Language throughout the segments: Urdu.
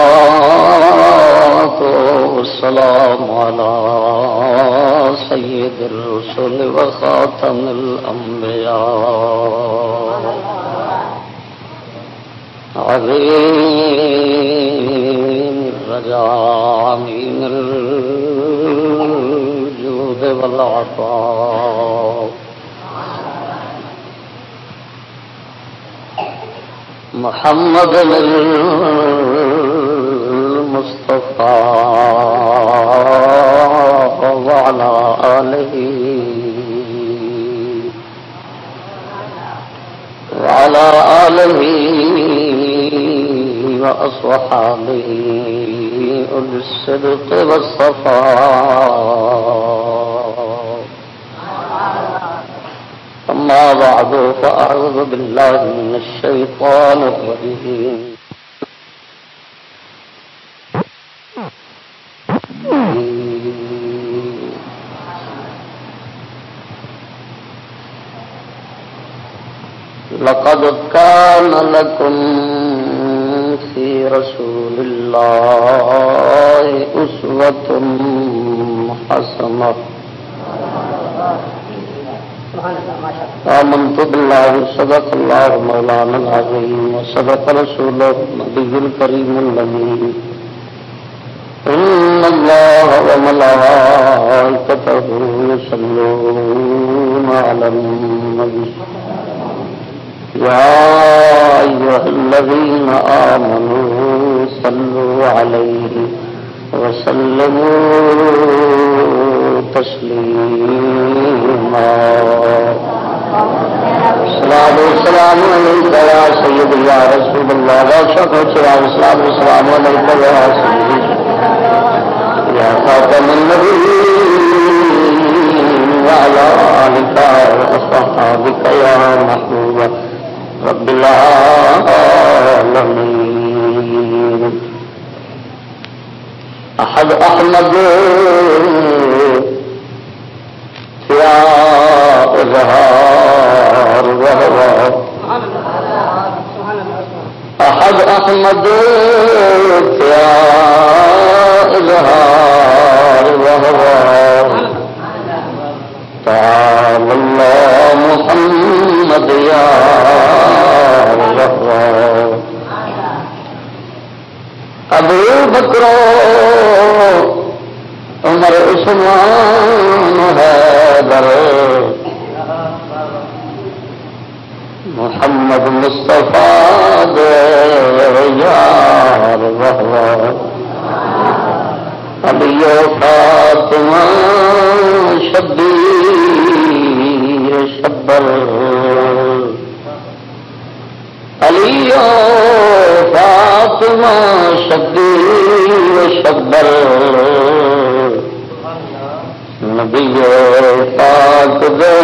والصلاة والسلام على سيد الرسل وخاتم الأنبياء. عظيم محمد المصطفى وعلى آله وعلى آله وأصحابه أولي الصدق فأعوذ بالله من الشيطان الرجيم. لقد كان لكم في رسول الله أسوة حسنة. آمنت بالله، صدق الله مولانا العظيم، وصدق رسوله النبي الكريم الذي إن الله وملائكته يصلون على النبي. يا أيها الذين آمنوا صلوا عليه وسلموا تسليما. السلام السلام عليك يا سيدي يا رسول الله. لا شك السلام السلام السلام عليك يا سيدي. يا خاتم النبيين وعلى آلك وأصحابك يا محبوب. رب العالمين. أحد أحمد اظہار احد احمد کیا اظہار تعال اللہ محمد یا ابو بکرو عمر عثمان ہے در محمد مصطفیٰ دے یار علی فاطمہ شبیر شبر۔ علی فاطمہ شبیر شبر۔ نبی پاک دے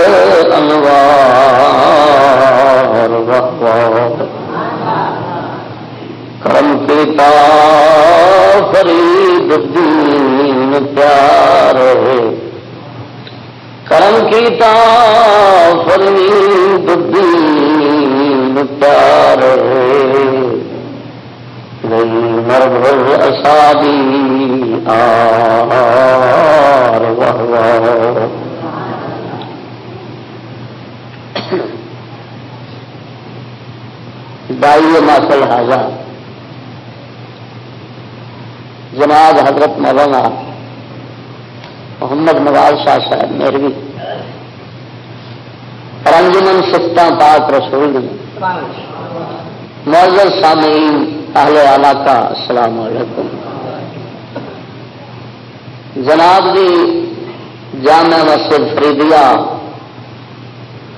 انوار۔ کرم کیتا فرید دین پیار کرم کیتا فرید دین پیار مرد اصابی آر دائی ماسل حاضر۔ جناب حضرت مولانا محمد نواز شاہ صاحب میروی رنجمن سفتہ پاک رسول۔ معذر سامعین، اہل علاقہ، السلام علیکم۔ جناب دی جامع مسجد فریدیا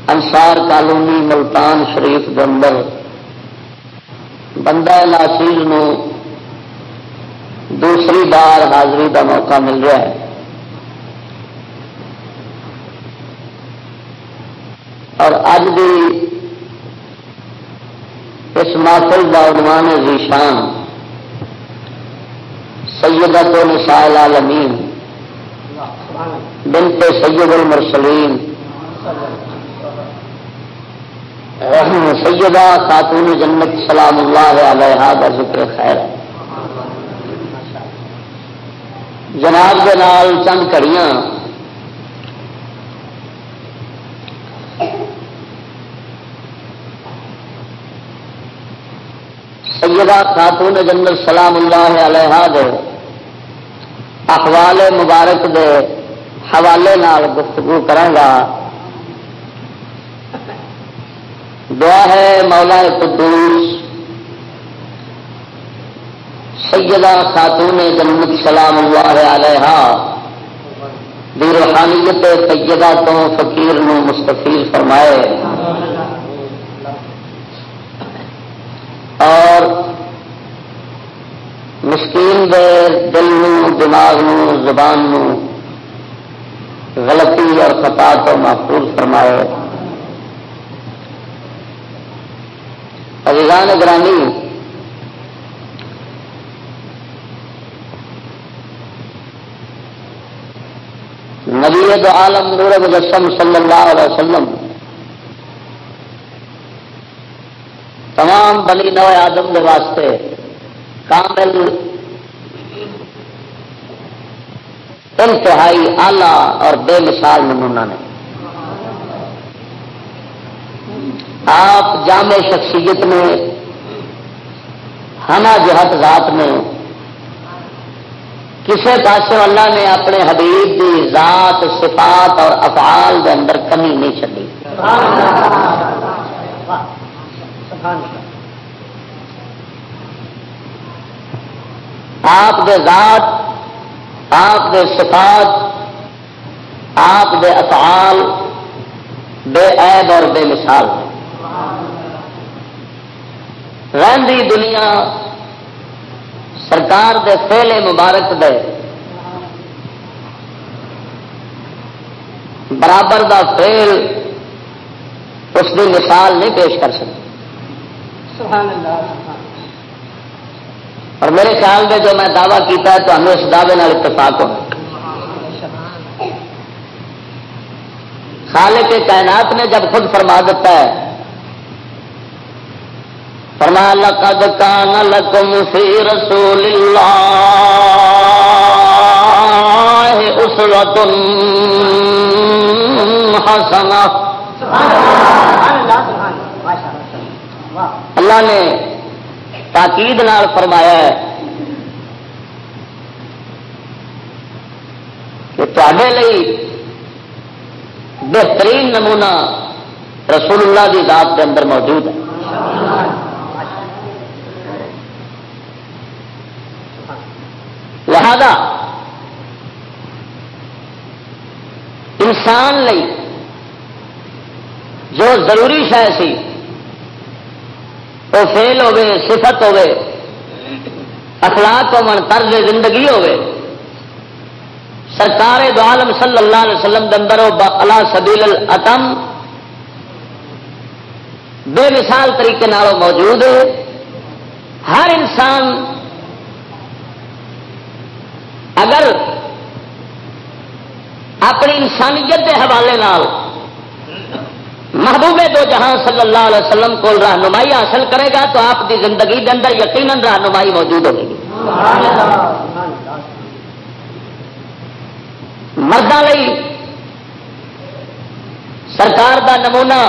انسار کالونی ملتان شریف دندر بندہ ناچیز نو دوسری بار حاضری کا موقع مل رہا ہے۔ اور اج بھی اس محفل کا عنوان ذیشان سیدت و نسائل عالمین بنت سید المرسلین۔ سیدہ خاتون جنت سلام اللہ علیہ کا ذکر خیر ہے۔ جناب کے نال چند کڑیاں۔ سیدہ خاتون جنرل سلام اللہ علیہ دے اخوال مبارک دے حوالے نال گفتگو کرا دعا ہے مولا قدوس، سیدہ خاتون جنت سلام اللہ علیہ دی روحانیت طیبہ تو فقیر نو مستفیر فرمائے۔ اور مسکین دے دل نو، دماغ نو، زبان نو غلطی اور خطا تو محفوظ فرمائے۔ عزیزان گرانی نبی دو عالم نور مجسم صلی اللہ علیہ وسلم، تمام بلی نو آدم کے واسطے کامل انتہائی آلہ اور بے مثال نمونہ نے۔ آپ جامع شخصیت میں ہما جہت ذات میں کسی پاس اللہ نے اپنے حبیب کی ذات، صفات اور افعال کے اندر کمی نہیں چلی آپ دے ذات، آپ دے صفات، آپ دے افعال بے عیب اور بے مثال رہی دنیا سرکار دے فیلے مبارک دے۔ برابر دا فیل اس کی مثال نہیں پیش کر سکتی اور میرے خیال میں جو میں دعویٰ کیتا ہے تو ہمیں اس دعوے نال اتفاق ہو خالق کائنات نے جب خود فرما دیتا ہے فرما، لقد کان لکم فی رسول اللہ اسوۃ حسنہ. اللہ نے تاکید نال فرمایا ہے کہ تے بہترین نمونہ رسول اللہ کی ذات کے اندر موجود ہے۔ لہذا انسان لئی جو ضروری شہ سی، وہ فیل ہوے صفت ہوے اخلاق ہو طرز زندگی ہوے سرکار دو عالم صلی اللہ علیہ وسلم دندر اللہ سبیل الاتم بے مثال طریقے موجود ہے۔ ہر انسان اگر اپنی انسانیت کے حوالے نال محبوب دو جہاں صلی اللہ علیہ وسلم کو رہنمائی حاصل کرے گا تو آپ کی زندگی کے اندر یقیناً رہنمائی موجود ہوگی۔ مردوں سرکار کا نمونہ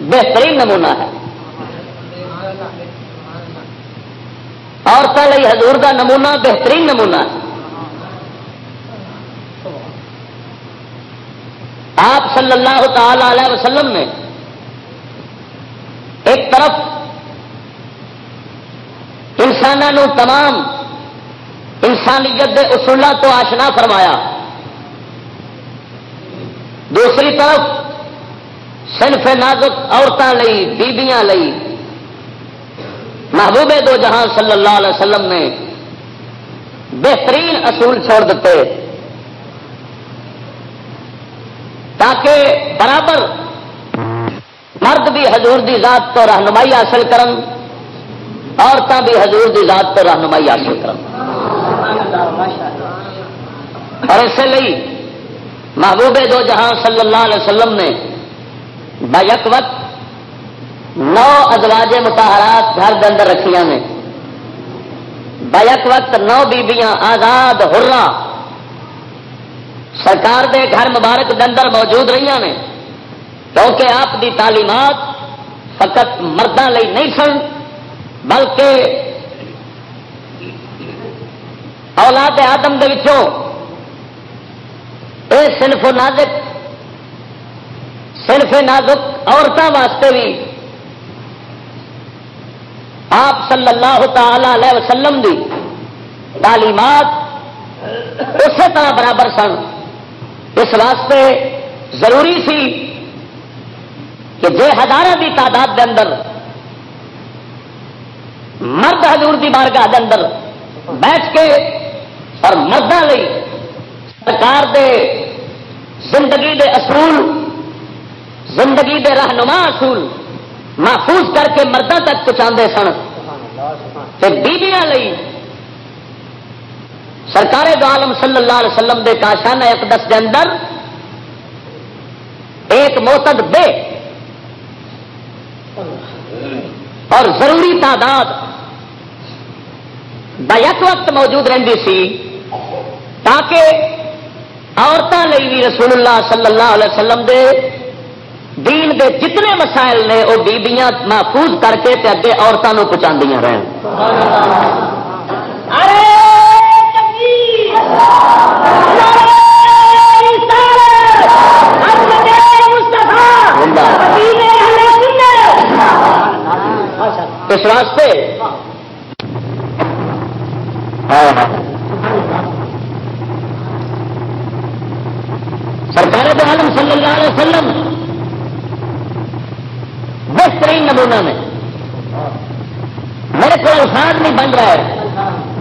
بہترین نمونہ ہے۔ عورتوں حضور کا نمونہ، بہترین نمونہ آپ صلی اللہ تعالی علیہ وسلم نے ایک طرف انسانوں تمام انسانیت کے اصولوں تو آشنا فرمایا۔ دوسری طرف صنف نازک عورتوں بیبیاں لئی محبوبے دو جہاں صلی اللہ علیہ وسلم نے بہترین اصول چھوڑ دیتے، تاکہ برابر مرد بھی حضور دی ذات تو رہنمائی حاصل کرن عورتیں بھی حضور دی ذات تو رہنمائی حاصل کرن۔ اور اس لیے محبوب دو جہاں صلی اللہ علیہ وسلم نے بیک وقت نو ازواج متحرات گھر کے اندر رکھیا نے۔ بیک وقت نو بیبیاں آزاد ہرا سرکار دے گھر مبارک کے اندر موجود رہی نے۔ کیونکہ آپ دی تعلیمات فقط مردوں نہیں سن، بلکہ اولاد آدم دے وچوں اے صنف نازک صنف نازک عورتوں واسطے بھی آپ صلی اللہ تعالی علیہ وسلم دی تعلیمات اسی طرح برابر سن۔ اس واسطے ضروری سی کہ جے ہزاروں کی تعداد کے اندر، مرد حضور کی بارگاہ کے اندر بیٹھ کے اور مردوں سرکار دے زندگی دے اصول، زندگی دے رہنما اصول محفوظ کر کے مردوں تک پہنچا سن۔ بیبیاں لئی سرکار دو عالم صلی اللہ علیہ وسلم دے کاشان اقدس کے اندر ایک موتد بے اور ضروری تعداد بیک وقت موجود رہتی سی تاکہ عورتوں بھی رسول اللہ صلی اللہ علیہ وسلم دے دین دے جتنے مسائل نے وہ بیبیاں محفوظ کر کے اگے عورتوں کو پہنچا رہے اس واسطے سرکار عالم صلی اللہ علیہ وسلم بہترین نمونہ میں۔ میرے کو الفاظ نہیں بن رہا ہے۔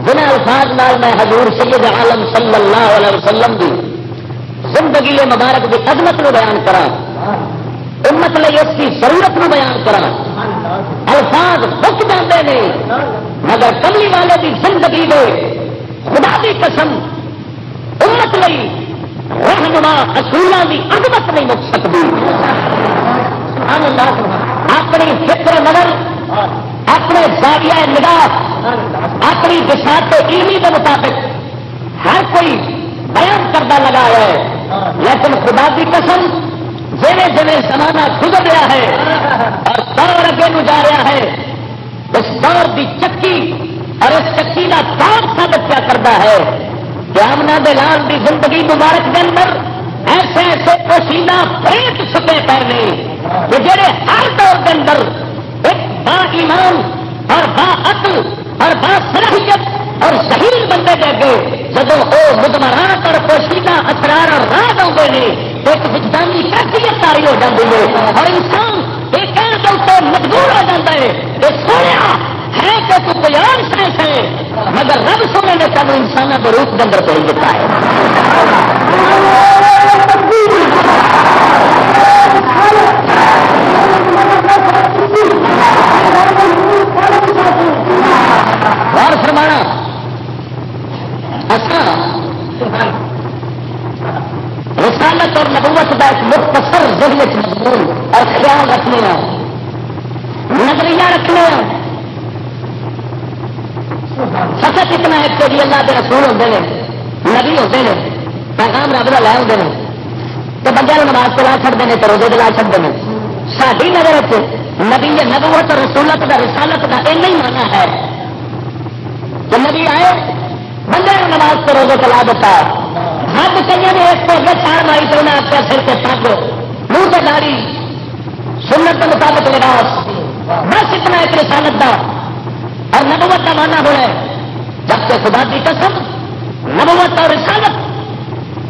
جنہیں الفاظ نال میں حضور سید عالم صلی اللہ علیہ وسلم کی زندگی مبارک کی عظمت نو بیان کرا امت لئی اس کی ضرورت نو بیان کرا الفاظ بک جاتے ہیں مگر کملی والے کی زندگی دے خدا کی قسم امت لئی رہنما اصولوں کی عظمت نہیں مک سکتی۔ اپنی فکر نظر، اپنے زاویہ نگاہ، اپنی دشا تو علمی کے مطابق ہر کوئی بیان کرتا لگا ہے۔ لیکن خدا کی قسم جی جی زمانہ گزر رہا ہے اور دور اگے نو جا رہا ہے۔ اس دور کی چکی اور اس چکی کا کام ثابت کیا کرتا ہے۔ کہ آمنا دلال کی زندگی مبارک کے اندر ایسے ایسے پسینہ پریت سکے پہنے کہ جڑے ہر دور کے اندر ایک با ایمان اور با عقل اور با صلاحیت اور شہید بندے دے گئے جب وہ مدمرات اور پوشیدہ اثرار اور راز آتے ہیں ایک وجدانی کیفیت تاری ہو جاتی ہے اور انسان ایک مجبور ہو جاتا ہے یہ سونے ہے کہ تو تیار سائنس ہے، مگر رب سونے نے تب انسان کے روپ کے اندر دیتا ہے۔ اور فرمانا رسالت اور نبوت کا ایک مختصر ذہن مضمون اور خیال رکھنے ہاں، نظریہ رکھنے ہاں۔ فقط اتنا ہے کہ جی اللہ کے رسول ہوتے ہیں نبی ہوتے ہیں پیغام رب کا لے ہوتے ہیں تو بندے نماز پلا چڑھتے ہیں تو روزے دلا چڑھتے ہیں ساری نظر نبی نبوت اور رسولت کا رسالت کا یہ نہیں مانا ہے۔ کہ نبی آئے بندے نے نماز کو روزے چلا دیتا حد کئی نے ایک کو چار مائی تو انہیں آپ سر کے پگ، منہ سے داری سنت کے مطابق لباس۔ بس اتنا ایک رسالت کا کا مانا ہو ہے جبکہ خدا کی قسم، نبوت اور رسالت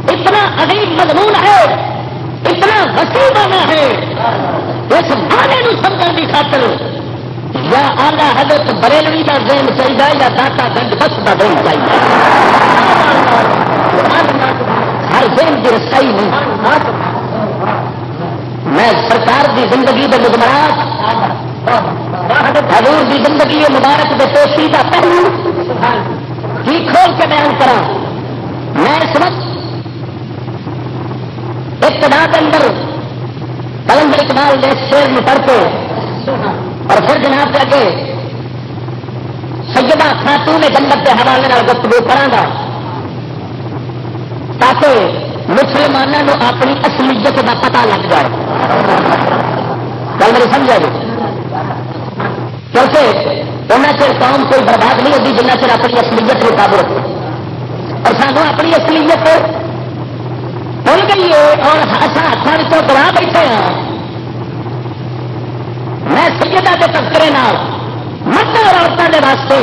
اتنا عظیم مضمون ہے، اتنا وسیع مانا ہے، اس مانے سمجھنے کی خاطر یا آلہ حضرت بریلوی کا ذہن چاہیے یا داتا گنج بس کا ذہن چاہیے۔ ہر ذہن کی رسائی نہیں۔ میں سرکار کی زندگی کے مجمرات حضور کی زندگی مبارک کے پوشی کا پہلو بھی کھول کے بیان کرا میں اس وقت ابتدا کے اندر کلندر اقبال نے شیر میں پڑھ کے اور پھر جناب کے اگے سیدہ خاتون جنت کے حوالے گفتگو کرا تاکہ مسلمانوں اپنی اصلیت کا پتا لگ جائے۔ گل میری سمجھا جی کیونکہ انہیں چر قوم کوئی برباد نہیں ہوتی جنہ چر اپنی اصلیت کو قابو رکھے اور سانو اپنی اصلیت بھول گئی ہے اور ہاتھوں کو بیٹھے ہاں میں سیدہ کے تذکرے مرد اور عورتوں کے واسطے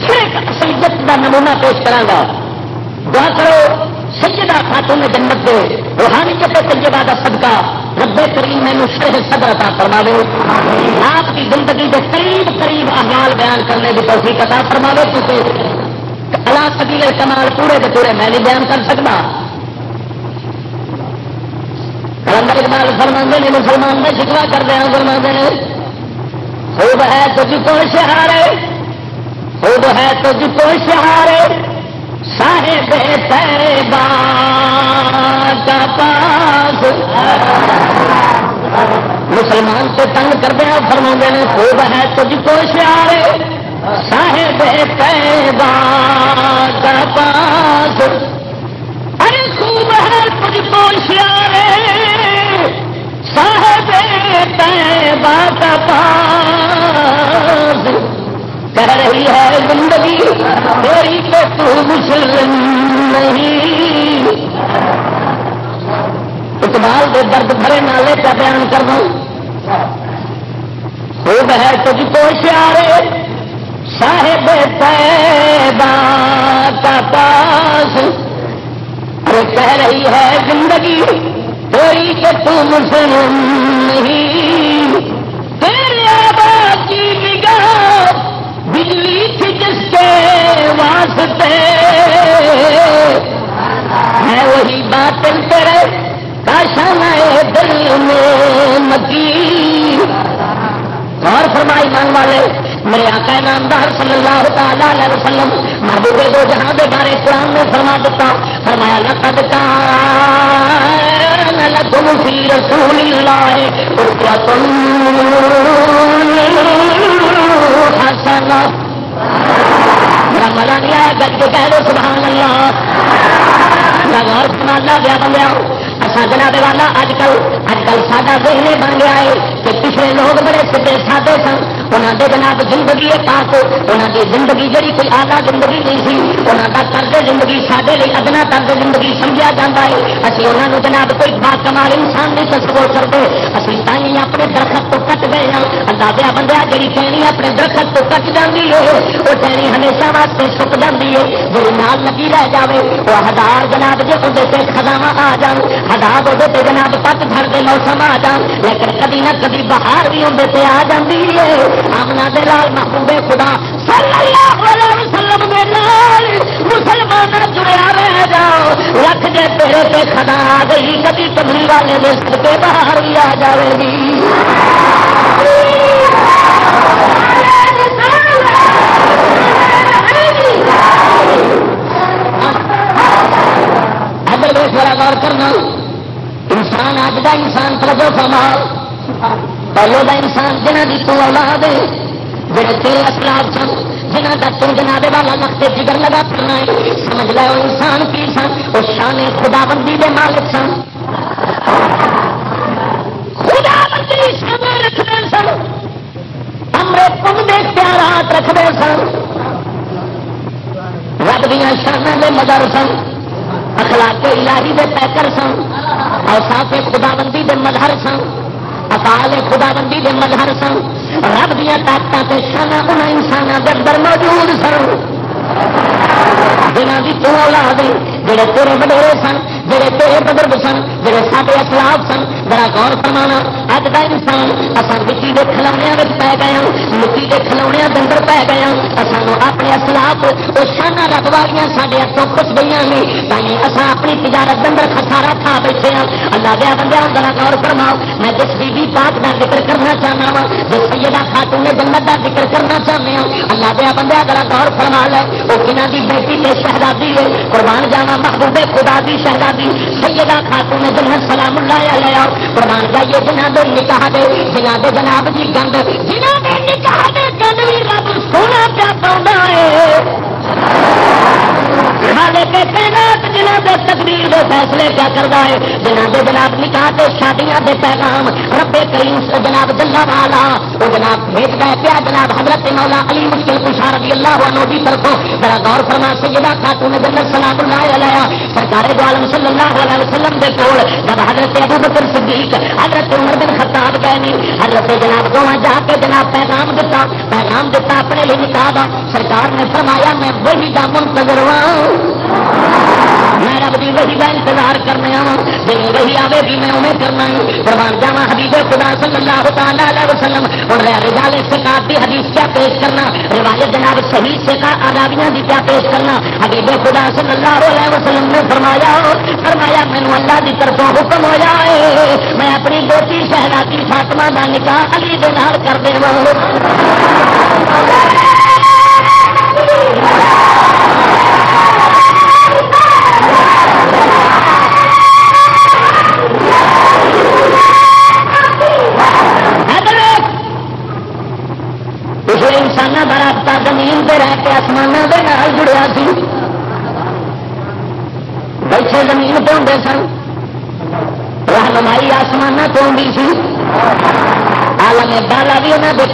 پھر اصلیت کا نمونہ پیش کرا دعا کرو، سیدہ خاتون جنت دے روحانی کے طیبہ کا صدقہ رب کریم میں شرح صدر عطا فرما دو آپ کی زندگی کے قریب قریب احوال بیان کرنے کی توفیق عطا فرما دو کیونکہ اللہ سبیل کمال پورے کے پورے میں نہیں بیان کر سکتا. کلندر اقبال فرماندے نے مسلمان میں شکوا کر دیا فرماندے نے، خوب ہے تجھ کو شہارے خوب ہے تجھ کو شہارے صاحب تیبا کا پاس۔ مسلمان تو تنگ کر دیا فرما نے، خوب ہے تجھ کو شیارے۔ صاحب تیبا کا پاس۔ ارے، خوب ہے تجھ کو شیارے۔ صاحب تیبا کا پاس۔ کہہ رہی ہے زندگی، تیری کو تو مسلم نہیں۔ اقبال دے درد بھرے نالے کا بیان کر دوں خوب ہے تجھ کو شارے صاحب پیدا کا پاس ارے کہہ رہی ہے زندگی، تیری کو تو مسلم نہیں۔ تیرے آباد کی نگاہ بجلی تھی جس کے واسطے۔ ہے وہی بات تیرے کاشان دل میں مکی۔ اور فرمائی مان والے میرے آقا نامدار صلی اللہ تعالی علیہ وسلم محبوب دو جہاں دے بارے قرآن نے فرما دیتا، فرمایا، لقد کان لکم فی رسول اللہ قرآن حسنا میرا مزہ نہیں آیا گج کے کہہ دو، سبحان اللہ۔ غور سنا دیا بندہ اصا جناب والا اج کل اج کل ساڈا ذہن بن گیا ہے کہ پچھلے لوگ بڑے سیدے سادے سن۔ انہوں نے جناب زندگی پاک۔ انہوں کی زندگی جڑی کوئی آلہ زندگی نہیں سی۔ انہوں کا طرز زندگی سارے لیے ادنا طرز زندگی سمجھا جاتا ہے۔ اسی انہوں نے جناب کوئی با کمال انسان نہیں تصور کرتے۔ اسی تھی اپنے درخت تو کٹ گئے ہیں اندازہ بندہ جی ٹہنی اپنے درخت تو کٹ جاتی ہے، وہ ٹہنی ہمیشہ واسطے سک جاتی ہے۔ جی نال لگی رہ جائے وہ ہزار جناب جی اندر خزاوا آ جان۔ ہزار وہ جناب پت جھڑ کے موسم آ جان لیکن کدی نہ کدی بہار بھی اندر آ جاتی ہے آمنا دے لال محبوب خدا صلی اللہ علیہ وسلم دے نال مسلمان جڑیا رہ جاؤ رکھ دے تیرے پہ خدا آ گئی کبھی کمری والے دے پہ باہر بھی آ جائے گی اگر دیش والا غور کرنا انسان اج کا انسان توجہ فرما پہلے کا انسان جنہ کی تو اولاد ہے جڑے تیرے اسلام سن جنہ کا تم جناب والا لگتے جگر لگا پھرنا ہے۔ سمجھ لے وہ انسان کی سن وہ شان خدا بندی کے مالک سن خدا بندی شان رکھتے سن امرے تم دے پیارات رکھتے سن رب دیا شانہ کے مدر سن اخلاق الہی دے پیکر سن اوساف خدا بندی دے مظہر سن، افعال خدا بندی دے مظہر سن، رب دیا طاقت سے شانہ ان انسان کے اندر موجود سن۔ جنہ کی تو اولاد جڑے تیرے وڈیرے سن جڑے تیرے بزرگ سن، جڑے سارے اسلاف سن، بڑا غور فرمانا اج کا انسان اصل مٹی کے کھلونے پی گئے ہاں، مٹی کے کھلونے دندر پی گئے ہاں، سانو اپنے اسلاف وہ شانہ رب والی سارے ہاتھوں خوش گئی نے تھی اصا اپنی تجارت دندر خسارا کھا بیٹھے ہیں اللہ دیا بندہ بڑا غور فرماؤ، میں جس بی بی پاک کا ذکر کرنا چاہنا وا جس سیدہ خاتون جنت کا ذکر کرنا چاہتے ہیں اللہ دیا بندہ بڑا غور فرما لے وہ کنہ کی بیٹی کے شہزادی ہے، قربان جانا محبوب خدا دی شہزادی سیدہ خاتون جنت سلام اللہ علیہ قربان جائیے جنا دے نکاح دے جنا دے جناب جی گند جنا دے نکاح دے گند بھی رب سونا پیا پاؤں جنہ دے دے فیصلے کیا کرتا ہے؟ جنہ دے جناب نکاح شادیاں دے پیغام ربے کریم جناب جلا والا وہ جناب بھیج گئے پیا جناب حضرت مولا علی مشکل کشار رضی اللہ عنہ دی طرفوں۔ ذرا غور فرما، سیدہ خاتون جنت سلام اللہ علیہ سرکار دو عالم صلی اللہ علیہ وسلم دے کول جب حضرت ابو بکر صدیق، حضرت عمر بن خطاب گئے، حضرت جناب دونوں جا کے جناب پیغام دیتا پیغام دیتا اپنے لیے نکاح دا۔ سرکار نے فرمایا، میں وہی دا منتظر ہوں میں رب کی وہی کا انتظار کرنے آؤں۔ جی وہی آئے بھی میں انہیں کرنا قربان جاوا حبیب خدا صلی اللہ تعالی علیہ وسلم۔ اور رجال استقاط کی حدیث کیا پیش کرنا۔ روایت جناب صحیح سے کا آدابیاں بھی کیا پیش کرنا۔ حبیب خدا صلی اللہ علیہ وسلم نے فرمایا فرمایا مینو اللہ کی طرف حکم ہو جائے میں اپنی بیٹی شہزادی فاطمہ کا نکاح علی دے کر دے انسان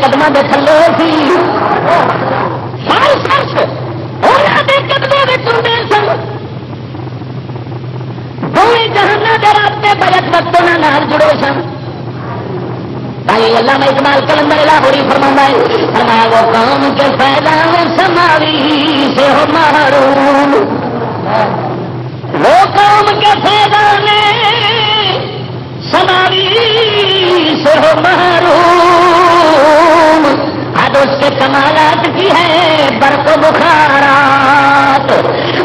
قدم کے تھلے سی۔ قدموں میں سن دونوں جہانا کے رابطے بجٹ جڑے سن۔ اللہ میں اقبال کلندر لاہوری فرما ہے فرمایا، وہ قوم کے فیضان سماوی سے ہو محروم۔ وہ قوم کے فیضان سماوی سے ہو محروم۔ اب اس کے کمالات کی ہے برق بخارات۔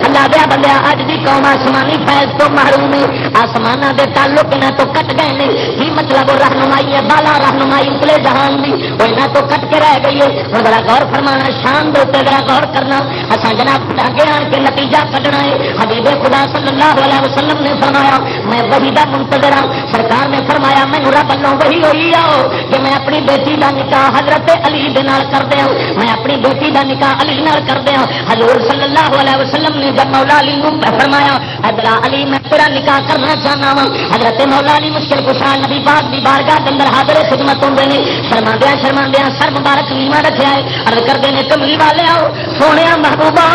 اللہ دیا بندہ اج کی قوم آسمانی فیض تو محروم آسمان کے تعلق نہ تو کٹ گئے ہیں کی مطلب رہنمائی ہے، بالا رہنمائی اتلے جہان کی وہ نہ تو کٹ کے رہ گئی ہے۔ ہوں بڑا غور فرمانا، شان دے بڑا غور کرنا۔ اصا جناب آگے آن کے نتیجہ کٹنا ہے۔ حبیب خدا صلی اللہ علیہ وسلم نے فرمایا، میں وہی کا منتظر ہوں سرکار نے فرمایا میں رب بلوں وہی ہوئی آؤ، کہ میں اپنی بیٹی کا نکاح حضرت علی دے کر دیا میں اپنی بیٹی کا نکاح علی کر دیا حضور صلی اللہ علیہ وسلم نے جب مولا علی فرمایا، حضرت علی، میں تیرا نکاح کرنا چاہنا وا حضرت مولا علی مشکل کشا نبی پاک کی بارگاہ اندر حاضر خدمت ہوں نے شرما دیا شرما دیا سر مبارک نیوا رکھا ہے ارد کرتے ہیں کملی والے آؤ، سونے محبوبہ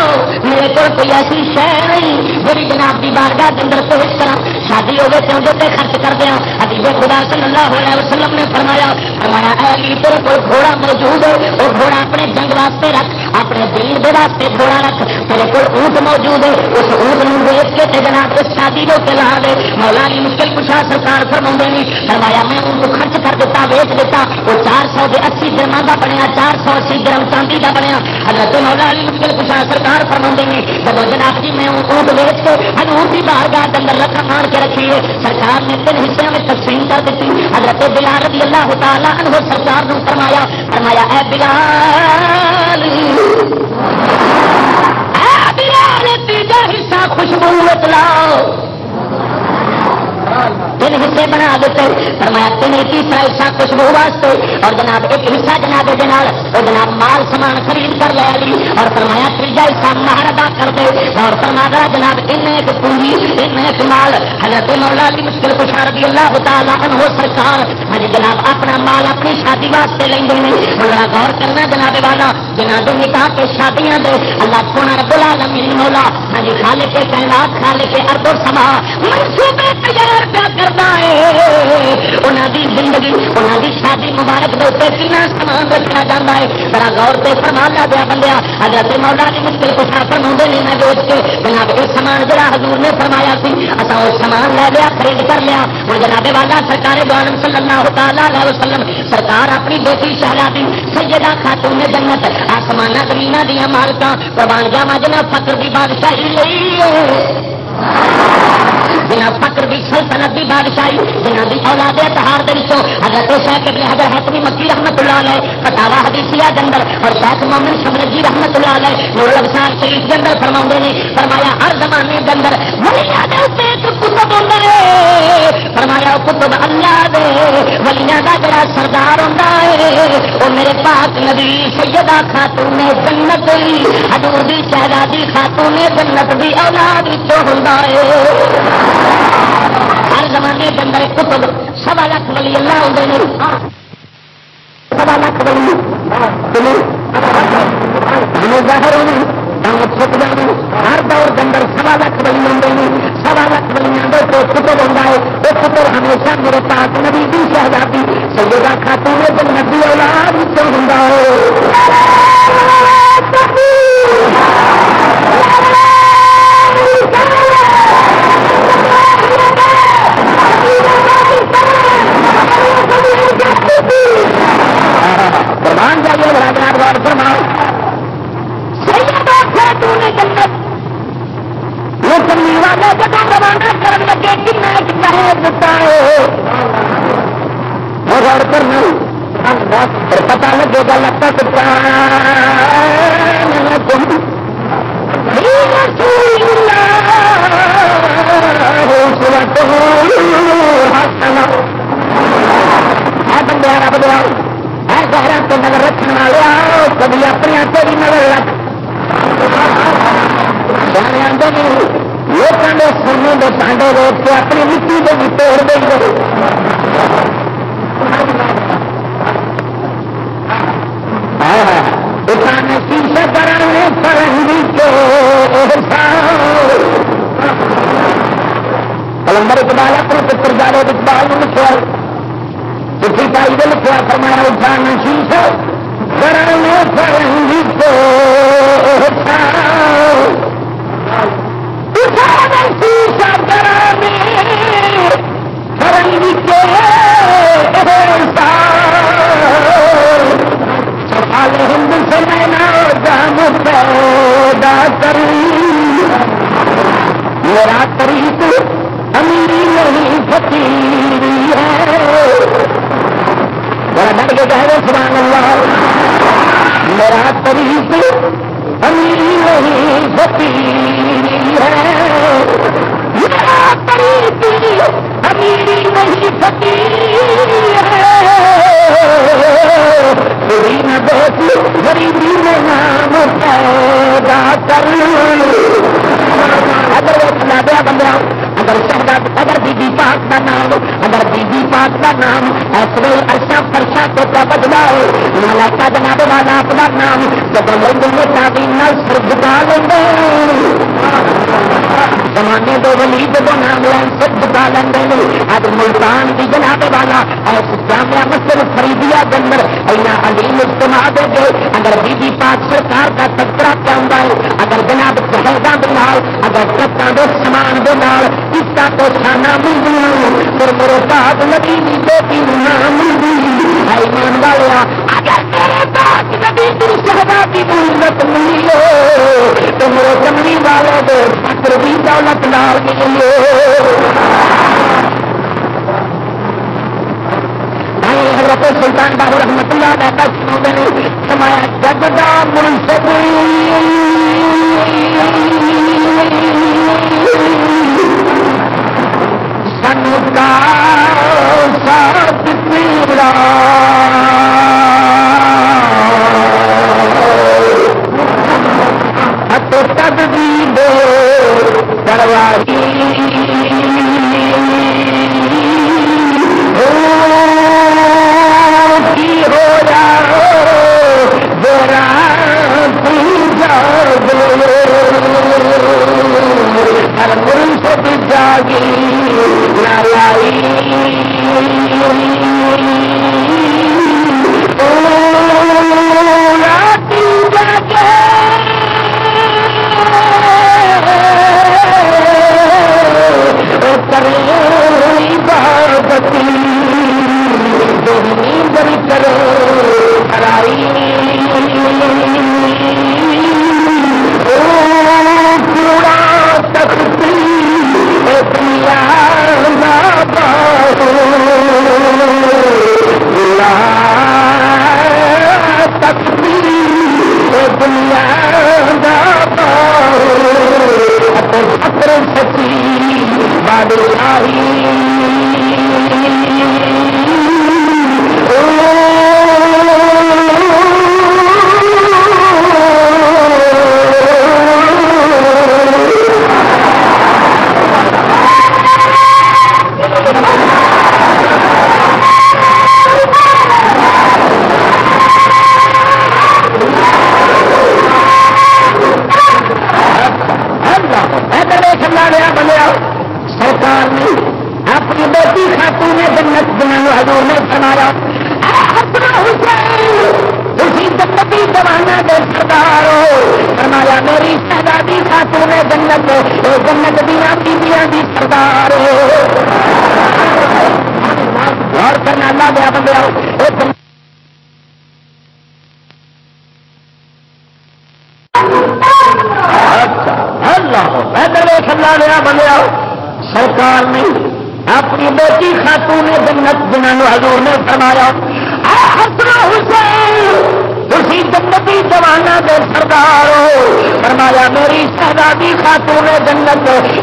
میرے کو کوئی ایسی شہ نہیں میری جناب کی بارگاہ اندر پیش کرا شادی ہوگی تو اندر خرچ کر دیا ابھی خدا صلی اللہ علیہ وسلم نے فرمایا فرمایا، اے تیرے کوئی گھوڑا موجود ہے۔ وہ گھوڑا اپنے جنگ واسطے رکھ، اپنے دین دے واسطے گھوڑا رکھ۔ تیرے کو اونٹ موجود ہے، اس اونٹ ویچ کے تے جناب اس شادی کو کلا دے۔ مولا علی مشکل کچھ سرکار فرما نے، فرمایا میں ان کو خرچ کر دیتا، ویچ دیتا، وہ چار سو کے اسی درما کا بنیا، چار سو اسی درم چاندی کا بنیا۔ حضرت مولا علی مشکل کچھ سرکار فرما نے جب جناب جی میں اونٹ ویچ کے ہزور کی بار گاہ اندر رکھ مان کے رکھی ہے، سرکار نے تین حصوں میں تقسیم کر دیتی۔ حضرت بلال رضی اللہ تعالیٰ عنہ سرکار نے فرمایا فرمایا، اے بلال. بلال تیجا حصہ خوشبو لاؤ تین حصے بنا دیتے، فرمایا تین تیسرا حصہ خوشبو واسطے۔ اور جناب، ایک حصہ جناب وہ جناب مال سامان خرید کر لے لی اور فرمایا تیجا حصہ مہر ادا کر دے۔ اور فرما گا جناب، ان ایک پونجی ان ایک مال۔ حضرت مولا علی مشکل کچھ رضی اللہ تعالیٰ عنہ سرکار ہاں جناب، اپنا مال، اپنی شادی واسطے لیں گے بڑا غور کرنا جناب والا، جناب نکاح کے شادیاں دے۔ اللہ سونا رب العالمین، مولا ہاں جی خالے کے کائنات خالے کے ارد سما، منصوبے تیار پیا کرنا ہے انہوں کی زندگی انہوں کی شادی مبارک کے اتنے کنا سامان رکھا جاتا ہے۔ بڑا غور سے فرمان لا دیا بندیا۔ حضرت مولا کی مشکل کچھ فرما نہیں میں سوچ کے، جناب یہ سامان جڑا حضور نے فرمایا سی اصا وہ سامان لے لیا، خرید کر لیا۔ ہوں جناب والا سرکار دوانم صلی اللہ تعالی وسلم، سرکار اپنی بیٹی شہزادی سیدہ خاتون جنت آسمان زمین دیا مالکا قربان جاوا جناب فکر کی بادشاہی لئی۔ جنا فکر بھی سلطنت بھی بادشاہی جنہ کی اولاد تہار دنوں حضرت شیخ ابن حضر حتمی مکی رحمت اللہ علیہ فتاوا حدیثیہ دندر اور شیخ محمد شمر جی رحمت اللہ علیہ، نور الابصار شریف کے اندر فرما نے، فرمایا ہر زمانے کے اندر کتب ہوتا ہے۔ فرمایا کتب اللہ دے ولیاں کا جڑا سردار ہوتا ہے۔ وہ میرے پاک نبی سیدہ خاتون جنت حضور دی شہزادی خاتون جنت دی اولاد ہوتا ہے۔ زمانے کے اندر کتب سوا لاکھ ولی اللہ ہوتے سوا لاکھ ولی ظاہر ہونے چھپ جانے ہر دور کے اندر سوا لاکھ ولی آتے ہیں سوا لاکھ ولیاں دے تو کتب ہوتا ہے وہ کتب ہمیشہ میرے پاس نبی دی شہزادی سیدہ خاتون جنت دی اولاد ہوتا ہے قربان جائیے راجنات بار فرماؤ۔ والے روانہ لگے دیتا ہے کرنا پتا لگے گا، لگتا سکتا بندے رب دیا ہے گہرا تو نظر رکھنے والے کبھی اپنی تیری نظر رکھ۔ لوگوں کے سونے کے ٹانڈے روک کے اپنی مٹی کے بھی توڑ دیں گے کرنے فرنگی کے کلندر اقبال اپنے پتر جاوے اقبال نے لکھا چٹھی پائی نے لکھا فرمایا اٹھانا شیشہ کرنے فرنگی کے شیشہ کرانے فرنگی کے سفال ہند سے میں نا جام پیدا کری۔ میرا طریق امیری نہیں فقیری ہے۔ بڑا ڈر کے کہہ رہے سبحان اللہ۔ میرا طریق امیری نہیں فقیری ہے۔ میرا طریق امیری نہیں فقیری ہے۔ بہت غریبی میں نام پیدا کر۔ اگر وہ بندہ اگر شہداد اگر بی بی پاک کا نام، اگر بی بی پاک کا نام ایسے ارشا پرشا کو کیا بدلا ہے مالا کا جناب والا اپنا نام جب لوگوں نے تعلیم نہ سر جھکا لیں گے۔ زمانے دو ولی جب نام لین سر جھکا لیں گے۔ اب ملتان کی جناب والا ایس جامعہ مسجد فریدیا جنر اینا علیم اجتماع دے گے اگر بی بی پاک سرکار کا تذکرہ کیا ہوں ہے اگر جناب جہیزہ بنال اگر ٹرکاں دے سامان دے نال اس تو کھانا مل گیا پھر میرے پاس نبی کی بیٹی نام مل گئی ایمان والیا، اگر میرے پاس نبی کی شہزادی کی عزت ملی ہے تو میرے کملی والے دے فکر بھی دولت نال ملی حضرت سلطان بابو رحمت اللہ دادا سنوتے نے سمایا جگدا منصب سن کا ساتھ پیرا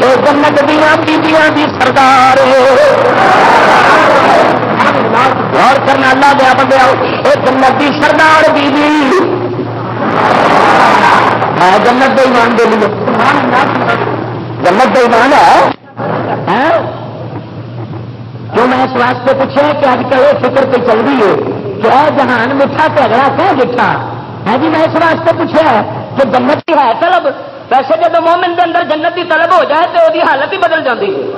جنت دیا بیبیاں دی سردار۔ اور کرنا اللہ دیا بندے جنت دی سردار بیبی ہے جنت دان دے لیے۔ جنت دان ہے؟ ہاں؟ جو میں اس واسطے پوچھا کہ آج کل یہ فکر پہ چل رہی ہے کہ جہان میٹھا پگڑا کہ میٹھا ہے ہاں جی میں اس واسطے پوچھا کہ جنت کی ہے طلب ویسے جب مومن دے اندر جنت کی طلب ہو جائے تو وہ حالت ہی بدل جاتی ہے۔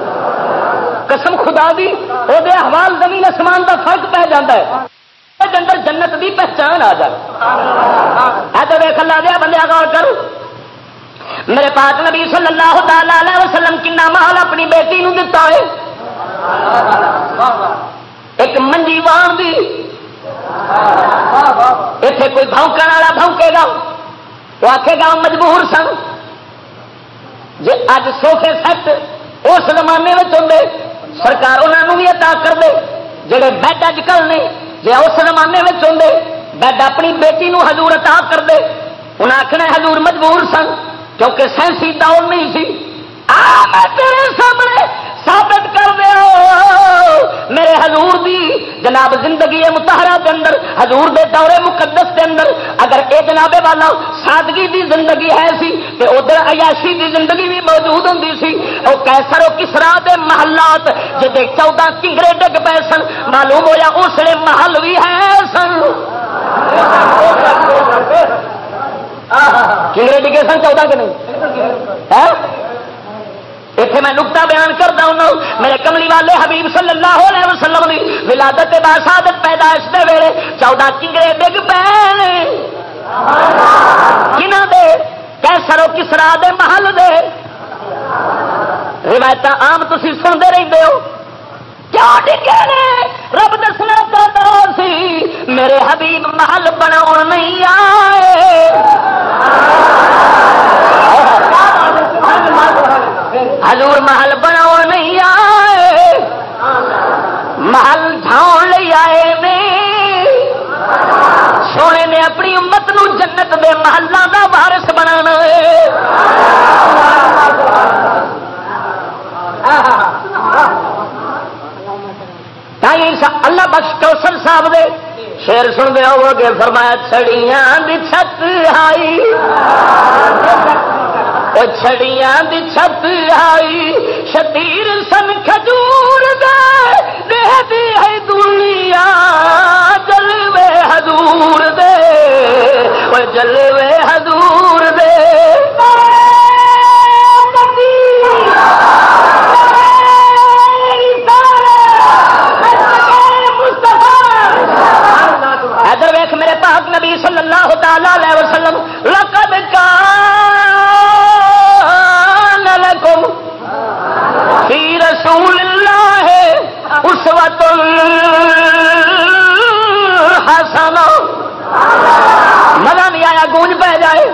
قسم خدا دی وہ حوال زمین اسمان دا فرق پہ جاتا ہے۔ اندر جنت دی پہچان آ جائے۔ تو ویک لا دیا بندے غور کر۔ میرے پاک نبی صلی اللہ علیہ وسلم کی مال اپنی بیٹی نو دتا ہے۔ ایک منجی وان دی۔ اتنے کوئی بھونکن والا بھونکے گا۔ وہ آخے گا مجبور سن۔ اج سوفے سیٹ اس زمانے میں ہوں سرکار انہوں بھی ادا کر دے جڑے بیڈ اج کل نے جی اس زمانے میں ہوں بیڈ اپنی بیٹی نو حضور عطا کر دے انہیں آخنا حضور مجبور سن، کیونکہ سائنسی دور نہیں سی۔ آ میں تیرے سامنے ثابت کر دیا میرے حضور دی جناب زندگی متحرہ کے اندر حضور دے دور مقدس کے اندر اگر اے جناب والا سادگی دی زندگی ہے سی تے ادھر عیاشی دی زندگی بھی موجود ہوں سی او کیسر و کسرا دے محلات جدے چودہ کنگرے ڈگ پے سن معلوم ہویا اسلے محل بھی ہے سن۔ کنگرے ڈگے سن چودہ کے نہیں؟ ہاں؟ اتنے میں نقطہ بیان کرتا ہوں میرے کملی والے حبیب صلی اللہ علیہ وسلم کی ولادت باسادت پیدائش دے ویلے چودہ کنگڑے ڈگ پے۔ کن دے؟ کیسرو کسرا دے محل دے۔ روایت آم تھی سنتے رہتے ہو۔ کیا ڈگے نے؟ رب دسنا چاہتا سی، میرے حبیب محل بنا نہیں آئے۔ اور محل بنا نہیں آئے۔ محل ڈھاؤ نہیں آئے نہیں سونے نے اپنی امت نو جنت دے محلہ دا بارس بنا اللہ بخش کوسل صاحب دے۔ شیر سن دے ہو گے فرمایا، چھڑیاں چھت آئی۔ چھڑیاں دی چھت آئی شتیر سن کھجور دے دہتی ہے دنیا جلوے حضور دے۔ وہ جلوے حضور دے۔ ادھر ویخ میرے پاک نبی صلی اللہ تعالی علیہ وسلم الحسن مزہ نہیں آیا، گونج پہ جائے.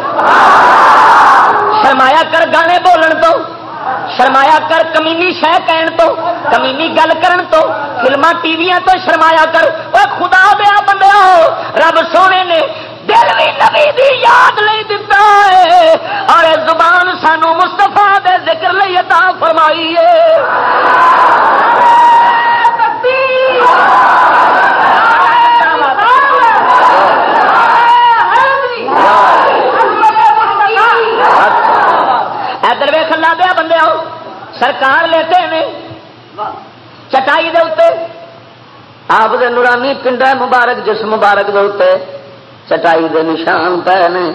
شرمایا کر گانے بولن تو، شرمایا کر کمینی شہ کہن تو، کمینی گل کرن تو فلما ٹی وی تو شرمایا کر وہ خدا دیا بندے ہو رب سونے نے دل بھی نبی دی یاد لئی دیتا ہے۔ اور زبان سانو مستفا دے ذکر لئی عطا فرمائی دیا بندے سرکار لیتے ہیں چٹائی دے آپ دے نورانی پنڈا مبارک، جس مبارک دے چٹائی دے نشان پے نے۔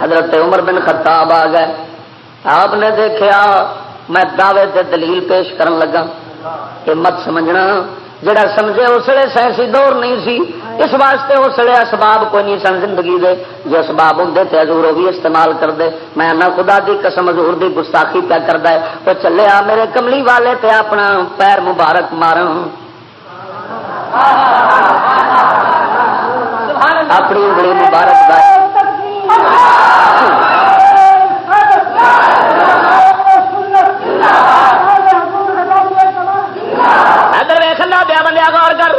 حضرت عمر بن خطاب آ گئے۔ آپ نے دیکھا میں دعوے تے دلیل پیش کرن لگا۔ یہ مت سمجھنا۔ جڑا سمجھے اسلے سائنسی دور نہیں سی اس واسطے اسلے اسباب کوئی نہیں سن زندگی دے۔ جو اسباب ہوں تے حضور وہ بھی استعمال کر دے میں نہ خدا دی قسم حضور دی گستاخی پیا کرتا ہے۔ وہ چلے آ میرے کملی والے تے اپنا پیر مبارک مارن۔ اپنی انگلی مبارک دا۔ غور کر۔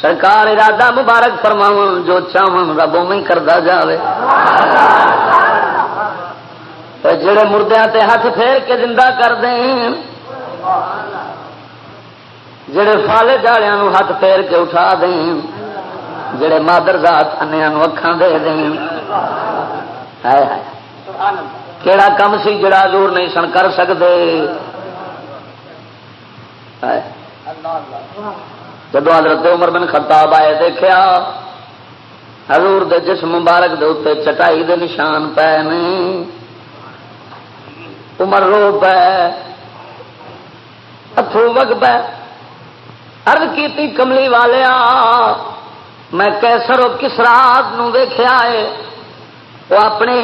سرکار ارادہ مبارک فرماو جو چاہن رب میں کرتا جائے جڑے مردیا تے ہاتھ پھیر کے زندہ کر دیں، جڑے فالے جالیا ہاتھ پھیر کے اٹھا دیں، جڑے مادر ذات انیا اکھان دے دیں۔ کیڑا کم سی جڑا دور نہیں سن کر سکتے جب حضرت عمر بن خطاب آئے دیکھا حضور دے جسم مبارک دے اتنے چٹائی دے نشان پے نے۔ عمر رو پے اتو وگ پے۔ ارد کی کملی والے میں کیسر کس رات نکھا ہے وہ اپنے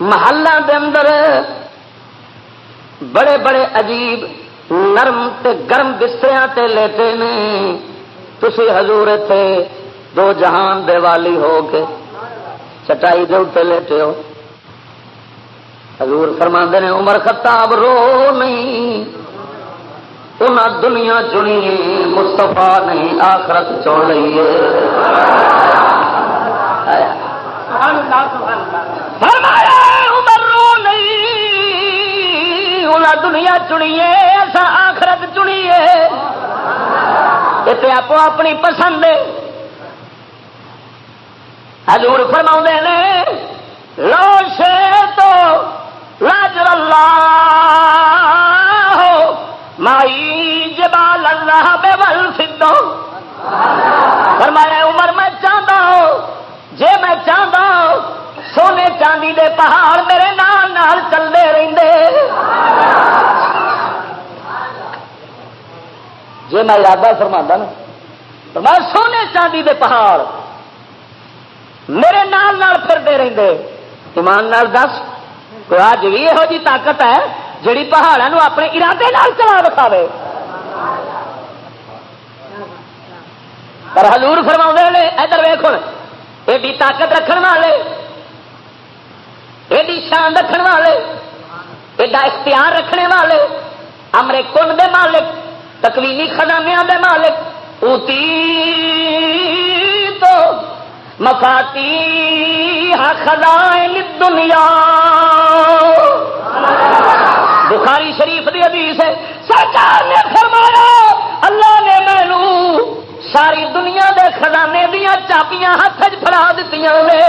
محلہ دے اندر بڑے بڑے عجیب نرم تے گرم بستر تے لیٹے نے تھی ہزور تھے دو جہان دے والی ہو کے چٹائی دے اتنے لیٹے ہو حضور فرما نے عمر خطاب رو نہیں انہیں دنیا چنی مستفا نہیں آخرت چڑ رہی ہے فرمایا نہیں دنیا چنیے ایسا آخرت چنیے۔ یہ آپ اپنی پسند حضور فرما نے لو سے تو لاج اللہ، مائی جبال اللہ بے بل سدھو فرمایا، عمر میں چاہتا ہوں جے میں چاہتا ہوں سونے چاندی دے پہاڑ میرے نال نال چلتے رہتے جی میں ارادہ فرما نا میں سونے چاندی دے پہاڑ میرے نال نال پھرتے رہتے ایمان نال دس کوئی آج بھی یہو جی طاقت ہے، جڑی پہاڑوں اپنے ارادے نال چلا دکھاوے پر حضور فرما نے، ادھر ویخ ایڈی طاقت رکھنے والے۔ ایڈی شان رکھنے والے، ایڈا اختیار رکھنے والے، امرے کن دے مالک، تکوینی خزانے دے مالک، اوتی تو مفاتی ہاں خزائن دنیا۔ بخاری شریف دی حدیث ہے، سرکار نے فرمایا، اللہ نے مینو ساری دنیا دے خزانے دیا چابیاں ہاتھ چڑا دیتی نے۔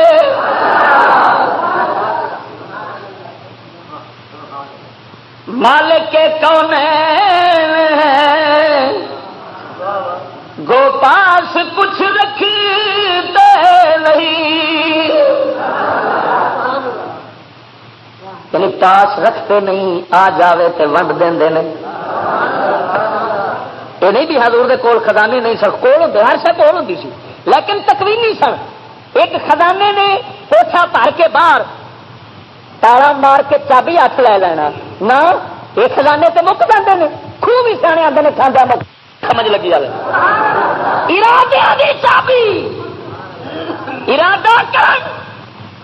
مالک کے کون گو پاس کچھ رکھی دے نہیں۔ یعنی پاس رکھتے نہیں، آ جاوے تے ونڈ دیں دے یہ نہیں بھی حضور دے کول خزانے نہیں سن، کول ہوتے ہر شہ کول ہوتی سی۔ لیکن تکوین نہیں سن۔ ایک خزانے نے پوچھا پھر کے باہر تالا مار کے چابی ہاتھ لے لینا نہ یہ خزانے تے مک جاتے ہیں خوب ہی سیانے آتے ہیں کھانا مک سمجھ لگی جائے ارادے دی چابی ارادہ کرن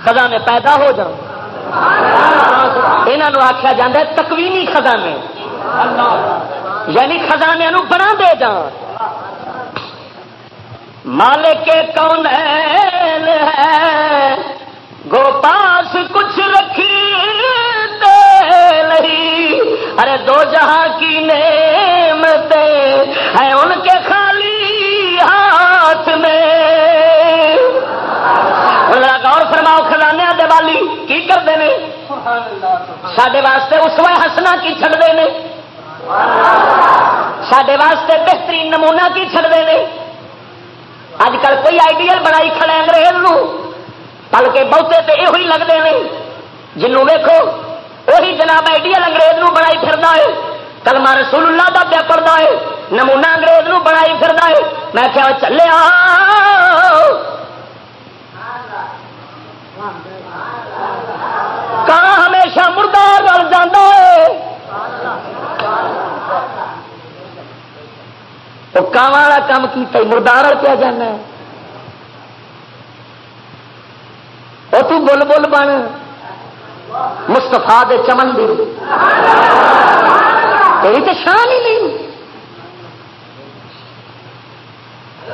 خزانے پیدا ہو جان یہاں آخیا جا تکوینی خزانے یعنی خزانے بنا دے جان مالک کون ہے گو پاس کچھ رکھی دے نہیں۔ ارے دو جہاں کی نعمت ہے ان کے خالی ہاتھ میں۔ غور فرماؤ خزانے دے والی کی کرتے ہیں سڈے واسطے اس وقت ہسنا کی چڑھتے ہیں سڈے واسطے بہترین نمونہ کی چڑھتے ہیں اج کل کوئی آئیڈیل بنائی کھڑے انگریز پل کے بہتے تو یہ لگتے ہیں۔ جنوں ویکو وہی جناب آئیڈیل انگریز نو بنائی پھرنا ہے۔ کلمہ رسول اللہ کا پیا پڑتا ہے۔ نمونہ انگریز نو بنائی پھرنا ہے۔ میں کیا چلے کہاں ہمیشہ مردار بل جانا ہے۔ تو کان والا کام کیا مردار کیا جانا ہے۔ وہ تو بول بول بن۔ مستفا دے چمن دی۔ تیری تو شان ہی نہیں۔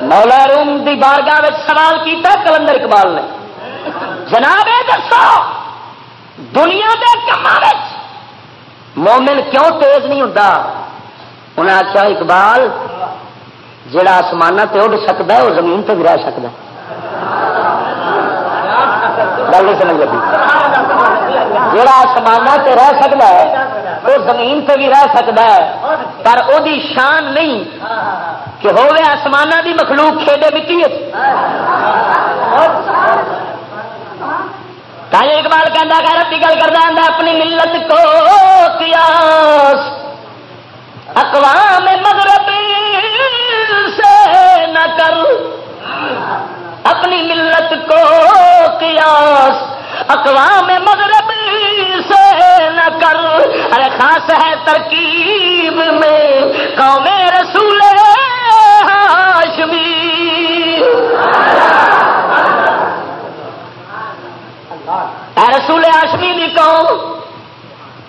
مولا روم دی بارگاہ سوال کیتا کلندر اقبال نے۔ جناب دسو، دنیا کے کام مومن کیوں تیز نہیں ہوتا انہیں آخیا اقبال جڑا آسمان سے اڈ سکتا ہے وہ زمین تو بھی رہ سکتا گل نہیں سمجھ لگی۔ جڑا آسمان سے رہ سکتا ہے وہ زمین سے بھی رہ سکتا ہے، پر وہ شان نہیں کہ ہوے آسمان کی مخلوق کھیڈے مٹی تاج اقبال کہہ غیرت کی گل کرتا ہے، اپنی ملت کو قیاس، اقوام مغرب سے نہ کر۔ اپنی ملت کو قیاس، اقوام مغرب سے نہ کر۔ ارے خاص ہے ترکیب میں قوم رسول ہاشمی۔ اے رسول آشمی بھی کہو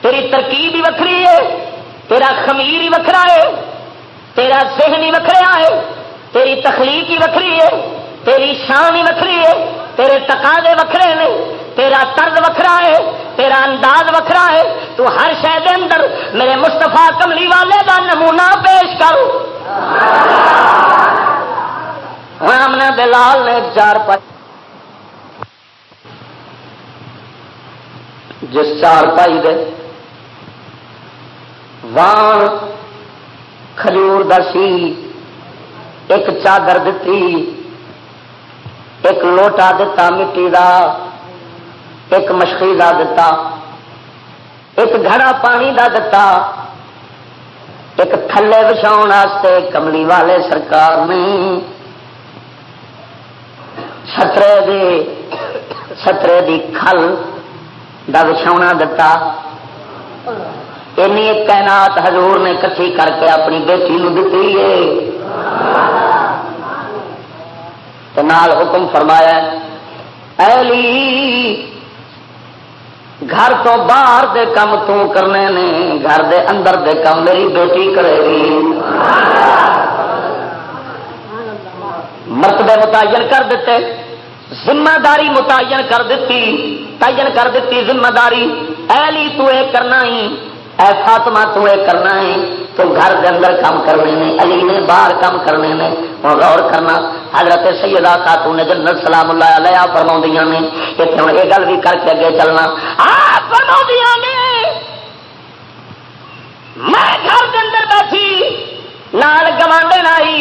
تیری ترکیب ہی وکری ہے، تیرا خمیر ہی وکھرا ہے، تیرا ذہن ہی وکھرا ہے، تیری تخلیق ہی وکری ہے۔ تیری شان ہی وکری ہے، تیرے تقاضے وکھرے نے، تیرا طرز وکھرا ہے، تیرا انداز وکھرا ہے، تو ہر شہر اندر میرے مستفا کملی والے کا نمونہ پیش کرو ہاں، نے دلال نے چار پائی۔ جس چار پائی دے، وان کھجور دسی ایک چادر دتی۔ ایک لوٹا دتا مٹی دا، ایک مشقی کا دتا، ایک گھڑا پانی کا دتا، ایک تھلے وچھاؤ کملی والے سرکار نے سترے دی سترے دی کھل دا وچھاؤنا دتا۔ اینی ایک کائنات حضور نے کٹھی کر کے اپنی بیٹی نو ہے۔ تو نال حکم فرمایا ایلی، گھر تو باہر دے کم تو کرنے نے، گھر دے اندر دے کم میری بیٹی کرے گی۔ مرتبے متعین کر دیتے ذمہ داری متعین کر دیتی، تعین کر دیتی ذمہ داری ایلی، تو اے کرنا ہی۔ اے فاطمہ تو کرنا ہے تو گھر دے اندر کام کرنے نے علی نے باہر کام کرنے نے ہوں غور کرنا، حضرت سیدہ خاتون نے جنت سلام اللہ علیہ فرما نے، اتنے ہوں یہ گل بھی کر کے اگے چلنا۔ فرما نے، میں گھر کے اندر بیٹھی، نال گوانڈن آئی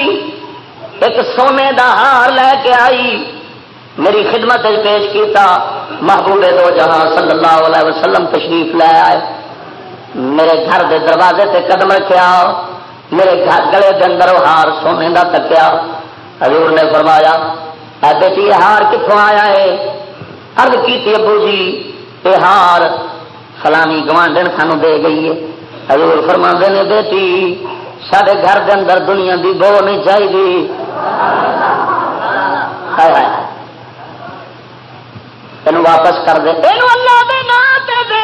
ایک سونے دا ہار لے کے آئی، میری خدمت پیش کیتا محبوب دو جہاں صلی اللہ علیہ وسلم تشریف لے آئے۔ میرے گھر دے دروازے تے قدم رکھیا، میرے گھر گلے دے اندر ہار سونے دا تکیا۔ حضور نے فرمایا، اے بیٹی، یہ ہار کتوں آیا ہے؟ ارد کی ابو جی یہ ہار فلانی گوانڈن سانو دے گئی ہے۔ حضور فرما نے، بیٹی سارے گھر دے اندر دنیا دی بو نہیں چاہیے تین واپس کر دے۔ تین اللہ دے نام دے دے۔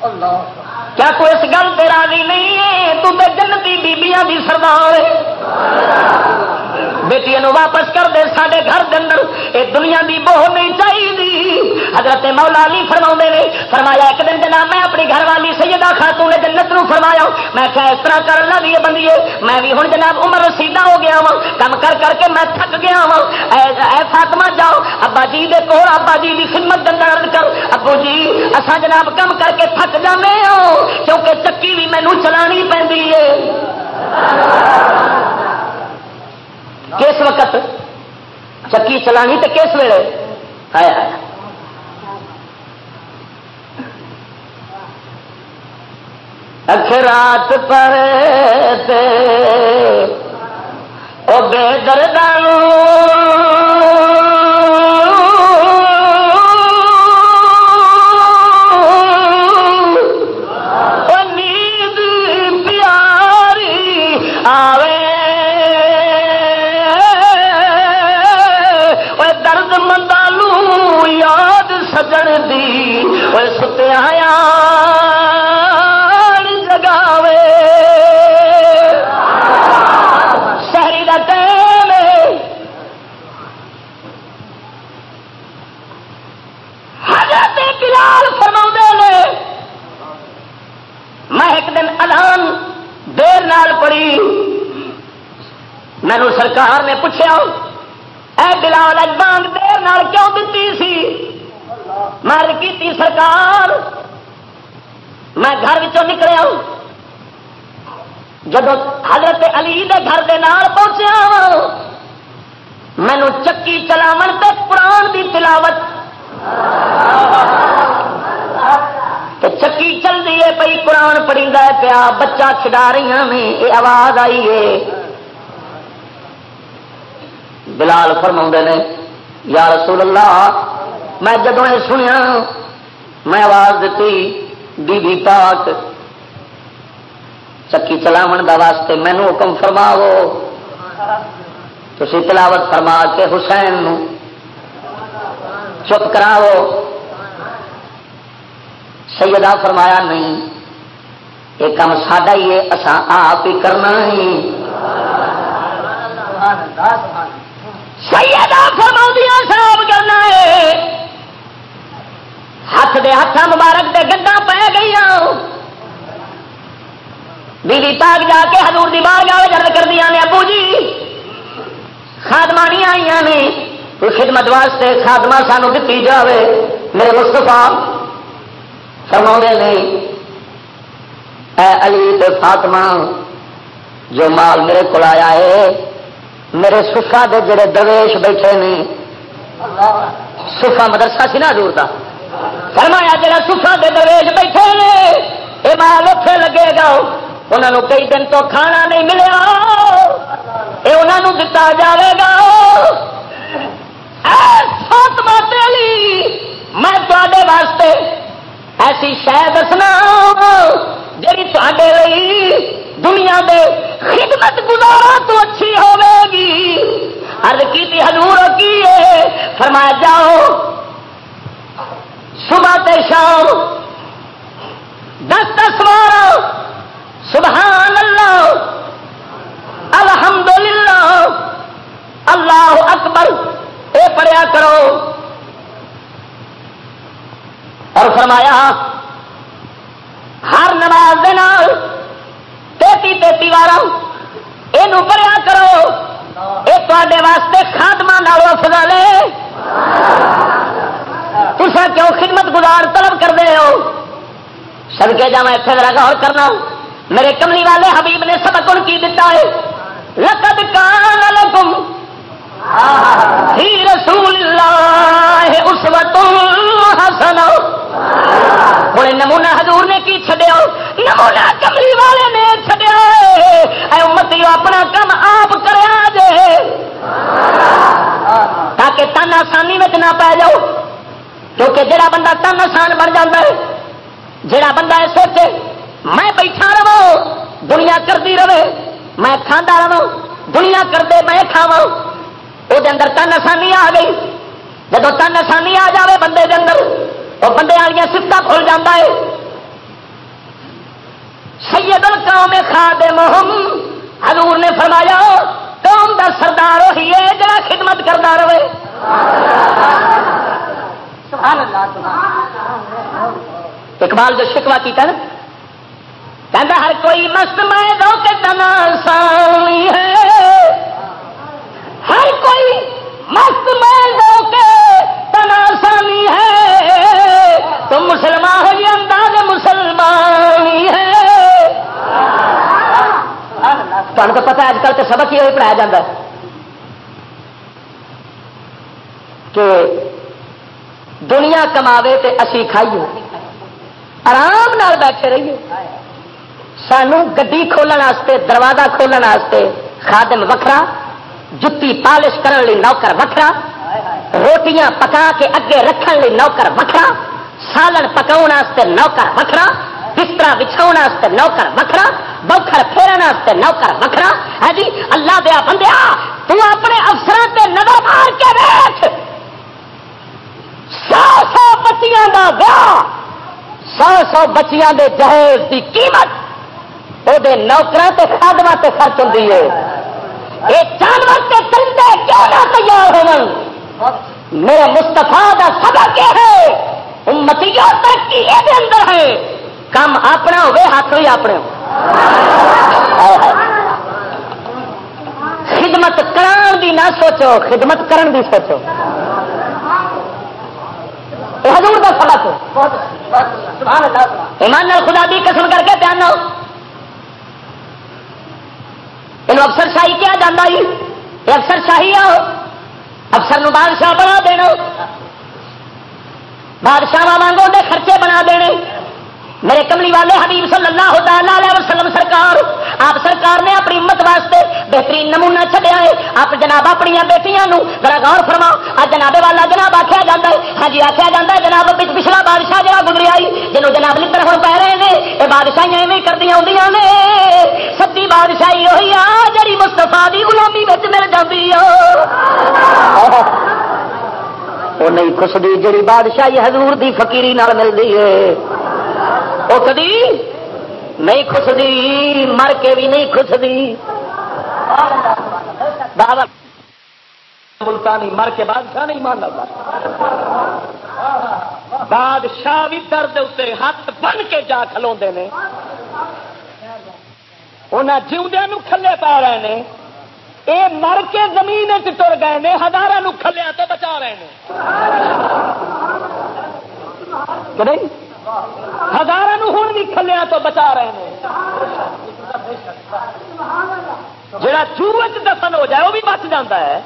کیا کوئی اس گل تیرا نہیں ہے؟ تو تے جنتی بیبیاں دی سردار بیٹی واپس کر دے سارے گھر کے اندر یہ دنیا کی بوہ نہیں چاہیے حضرت مولا علی فرما نے، فرمایا ایک دن جناب میں اپنی گھر والی سیدہ خاتون جنت نو فرمایا۔ میں کیا اس طرح کر لگی بندی میں بھی ہوں جناب عمر رسیدہ ہو گیا وا کم کر کر کے میں تھک گیا ہاں۔ وا اے فاطمہ جاؤ، ابا جی دے کول ابا جی کی خدمت دن کر۔ ابو جی اصا جناب کم کر کے تھک جانے ہوں کیونکہ چکی بھی مینو چلانی پی کس وقت چکی چلانی تو کس ویلے آیا اخرات پر او بے دردانوں سرکار نے پوچھا اے بلال بانگ دیر نال کیوں دیتی سی مر کی سرکار میں گھر نکلیا جب حضرت علی دے گھر دے نال پہنچیا مینو چکی چلاو تے قرآن دی تلاوت چکی چل رہی ہے پی قرآن پڑی پیا بچہ کھڈا رہی ہیں یہ آواز آئی ہے بلال فرما نے، یا رسول اللہ، میں جدو یہ سنیا، میں آواز دیتی بی بی پاک، چکی چلاو دا واسطے مینو حکم فرماو تھی تلاوت فرما کے حسین چپ کراو سیدہ فرمایا، نہیں، یہ کام ساڈا ہی ہے اسان آپ ہی کرنا ہی۔ سیدہ فرمایا صاحب کرنا ہے۔ ہاتھ دے ہاتھ مبارک دے گدا پی گئی بیوی تاک جا کے ہزور دی بار گاہ گرد کر دیا نے ابو جی۔ خادمانی آئی نے۔ خدمت واسطے خادمہ سانو دیتی جاوے۔ میرے مستفا فرما نے، اے علی فاطمہ، جو مال میرے کو آیا ہے میرے سفا دے جڑے درویش بیٹھے نے سفا مدرسہ سی نا دور کا فرمایا جڑا سفا دے درویش بیٹھے نے یہ مال اتے لگے گا۔ انہوں کئی دن تو کھانا نہیں ملیا۔ یہ انہوں دتا جائے گا۔ میں تے واسطے ایسی شہ دسنا جی تے دنیا دے خدمت گزارا تو اچھی ہوگی۔ ارد کی تھی ہزور کی فرمایا جاؤ۔ صبح تے شام دس دس بار، سبحان اللہ، الحمدللہ، اللہ اکبر، اے پڑھیا کرو۔ اور فرمایا، ہر نماز دے نال تیتی یہ پڑھیا کرو۔ یہ تے واسطے خاتمہ نالو فضل تسا کیوں خدمت گزار طلب کر دے ہو؟ سڑکے جا میں اتنے ذرا غور کرنا۔ میرے کملی والے حبیب نے سبق ان کی دتا ہے۔ لقد کان لکم ہی رسول اللہ اسوت حسنہ ہوں نمونا حضور نے کی چڈیا نمونا کملی والے نے چڈیا اے امتی، اپنا کام آپ کرے تاکہ تن آسانی میں نہ پی جاؤ۔ کیونکہ جڑا بندہ تن آسان بن جاتا ہے، جڑا بندہ سوچے میں بیٹھا رہو دنیا کرتی رہے، میں کھانا رہو دنیا کرتے میں کھاوا وہ اندر تن آسانی آ گئی۔ جب تن آسانی آ جائے بندے کے اندر وہ بندے والی سفت کھل جاتا ہے۔ سید القوم خادم حضور نے فرمایا، قوم دا سردار وہی ہے جڑا خدمت کرتا رہے۔ اقبال جو شکوا کی کر کہتا ہر کوئی مست میں دو کے تنا سامی ہے۔ ہر کوئی مست میں دو کے تنا سامی ہے۔ تم مسلمان ہو یہ انداز مسلمانی ہے۔ تمہیں تو پتا اج کل تو سبق ہی پڑھایا جاتا ہے کہ دنیا کماوے تے اسی کھائیے آرام نال بیٹھے رہیے سانو گڈی کھولن واسطے، دروازہ کھولن واسطے خادم وکھرا، جتی پالش کرن لی نوکر وکھرا، روٹیاں پکا کے اگے رکھن لی نوکر وکھرا۔ سالن پکاؤ نوکر وکھرا بستر بچھاؤ نوکر وکھرا بوکھر پھیرن نوکر وکھرا ہے جی اللہ دیا بندیا تو اپنے افسروں تے نظر مار کے بیٹھ سو سو بچیاں دا ویاہ سو سو بچیاں دے جہیز دی قیمت وہ نوکر تے خادمہ تے خرچ ہوتی ہے یہ جانور تے پرندے کیوں نہ تیار ہو میرے مستفا کا سبق یہ ہے امتی ترقی یہ اندر ہے کام اپنا ہوئے، ہاتھ ہوئی اپنے ہو۔ خدمت کران دی نہ سوچو، خدمت کرن دی سوچو۔ یہ حضور کا فرق ایمان نال خدا دی قسم کر کے دھیان نو یہ افسر شاہی کیا جانا جی یہ افسر شاہی آؤ افسر نو بادشاہ بنا دینا۔ بادشاہ وانگوں دے خرچے بنا دینے۔ میرے کملی والے حبیب صلی اللہ علیہ وسلم سرکار، آپ سرکار نے اپنی امت واسطے بہترین نمونہ چڈیا ہے۔ آپ جناب اپنی بیٹیاں بڑا غور فرماؤ آ جناب والا جناب آخیا جا ہے۔ ہاں جی آخیا جا ہے جناب پچھلا بادشاہ جہاں گزری آئی جنوب جناب لڑ ہوں پہ رہے ہیں یہ بادشاہیاں ایویں کردیا ہوں نے۔ سچی بادشاہی وہی آ جی مستفا کی غلامی مل جاتی ہے وہ نہیں خسدی جی بادشاہی حضور دی فقیری نال ملتی ہے۔ وہ کدی نہیں خسدی، مر کے بھی نہیں خسدی۔ ملتانی مر کے بادشاہ نہیں مان بادشاہ بھی درد اتنے ہاتھ بن کے جا کھلو نے۔ انہیں جیوندیا کھلے پا رہے ہیں یہ مر کے زمین تر گئے ہیں ہزار کھلیا تو بچا رہے ہیں کہ نہیں؟ ہزار ہوں بھی کھلیا تو بچا رہے ہیں جڑا چوچ دفن ہو جائے وہ بھی بچ جاتا ہے۔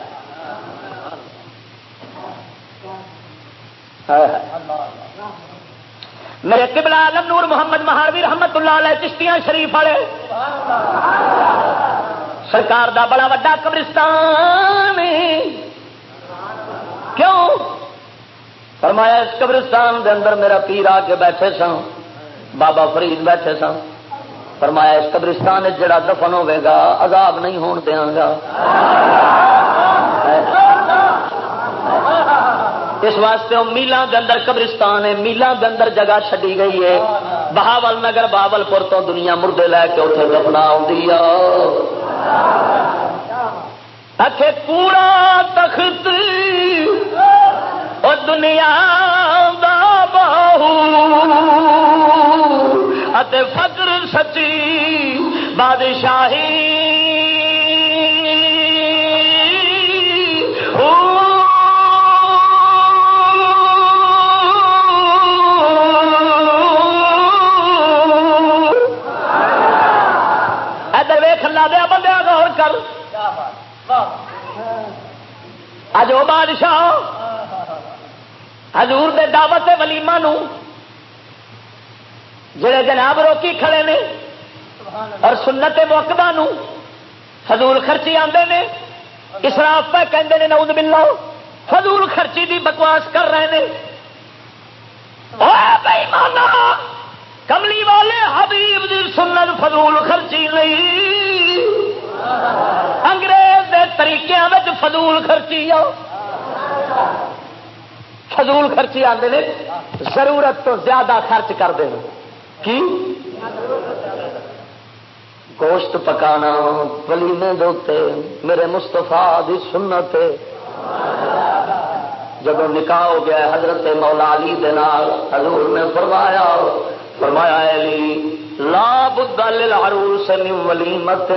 میرے قبلہ عالم نور محمد مہاروی رحمت اللہ علیہ چشتیاں شریف والے۔ سرکار دا بڑا وا قبرستان کیوں؟ فرمایا، اس قبرستان دے اندر میرا پیر آ کے بیٹھے سن، بابا فرید بیٹھے سن۔ فرمایا، اس قبرستان جڑا دفن ہوے گا، عذاب نہیں ہون دیا گا۔ اس واسطے میلان کے اندر قبرستان ہے، میلان کے اندر جگہ چڈی گئی ہے۔ بہاول نگر بہاول پور تو دنیا مردے لے کے اتنے دفنا آ پورا تخت اور دنیا دا باہو۔ فکر سچی بادشاہی کر۔ اج وہ بادشاہ حضور دے دعوت ولیما جڑے جناب روکی کھڑے نے اور سنت موقبہ نو حضور خرچی آتے نے، اسراف پہ کہتے ہیں نعوذ باللہ، حضور خرچی دی بکواس کر رہے ہیں کملی والے حبیب دی سنت فضول خرچی نہیں۔ انگریز دے طریقے فضول خرچی آؤ فضول خرچی آتے ہیں ضرورت تو زیادہ خرچ کرتے ہیں کی؟ گوشت پکانا، ولیمے دوتے میرے مستفا دی سنت۔ جب نکاح ہو گیا، حضرت مولا علی دال حضور نے فرمایا فرمایا علی، لا بد للعروس من ولیمت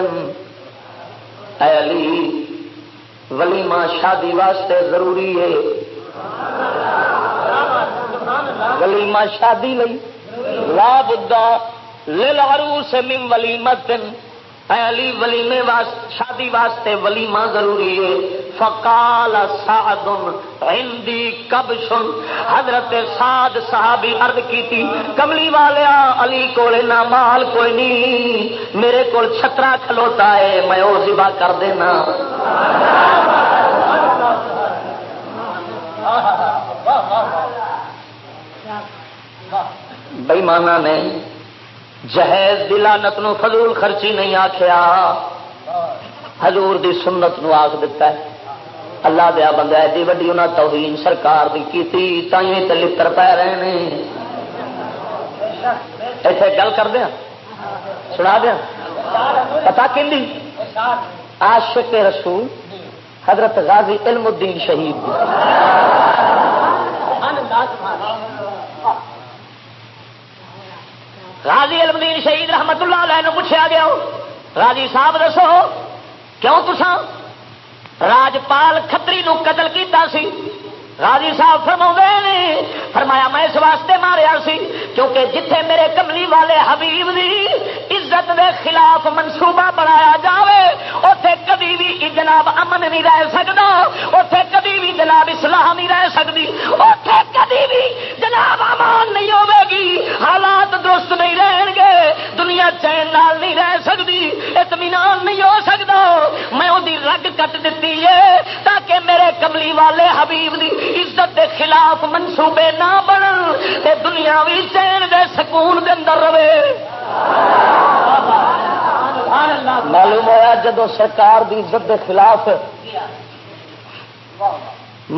اے علی ولیمہ شادی واسطے ضروری ہے۔ ولیمہ شادی لئی۔ لا بدا للعروس من ولیمت اے علی ولیمے واسطے شادی واسطے ولیمہ ضروری ہے۔ فقال سعد ہندی کب حضرت سعد صحابی عرض کیتی، کملی والیا، علی کو نہ، مال کوئی نہیں میرے کو چھترا کھلوتا ہے، میں وہ ذبح کر دینا۔ بئی مانا نے جہیز دلانت نو فضول خرچی نہیں آخیا حضور دی سنت نو آخ دیتا ہے۔ اللہ دیا بندہ ایڈی وڈی انہیں توہین سرکار دی کی تھی تھی لڑ پی رہے ہیں ایسے گل کر دیا ہاں؟ سنا دیا پتا کہ عاشق رسول حضرت غازی علم الدین شہید۔ غازی راضی المدین شہید رحمت اللہ علیہ پوچھا گیا راضی صاحب دسو، کیوں تسا راجپال کتری قتل کیتا سی؟ راجی صاحب فرما نے، فرمایا میں اس واسطے ماریا سی کیونکہ جتھے میرے کملی والے حبیب دی عزت دے خلاف منصوبہ بنایا جاوے اتے کبھی بھی جناب امن نہیں رہ سکتا اتے کبھی بھی جناب اسلام نہیں رہ سکتی اتے کبھی بھی جناب امان نہیں ہوے گی، حالات درست نہیں رہن گے، دنیا چین نال نہیں رہ سکتی اطمینان نہیں ہو سکتا میں وہ رگ کٹ دیتی ہے تاکہ میرے کملی والے حبیب دی عزت دے خلاف منصوبے نہ بنن تے دنیا بھی چین دے سکون دے اندر رہے۔ معلوم ہوا جدو سرکار دی عزت دے خلاف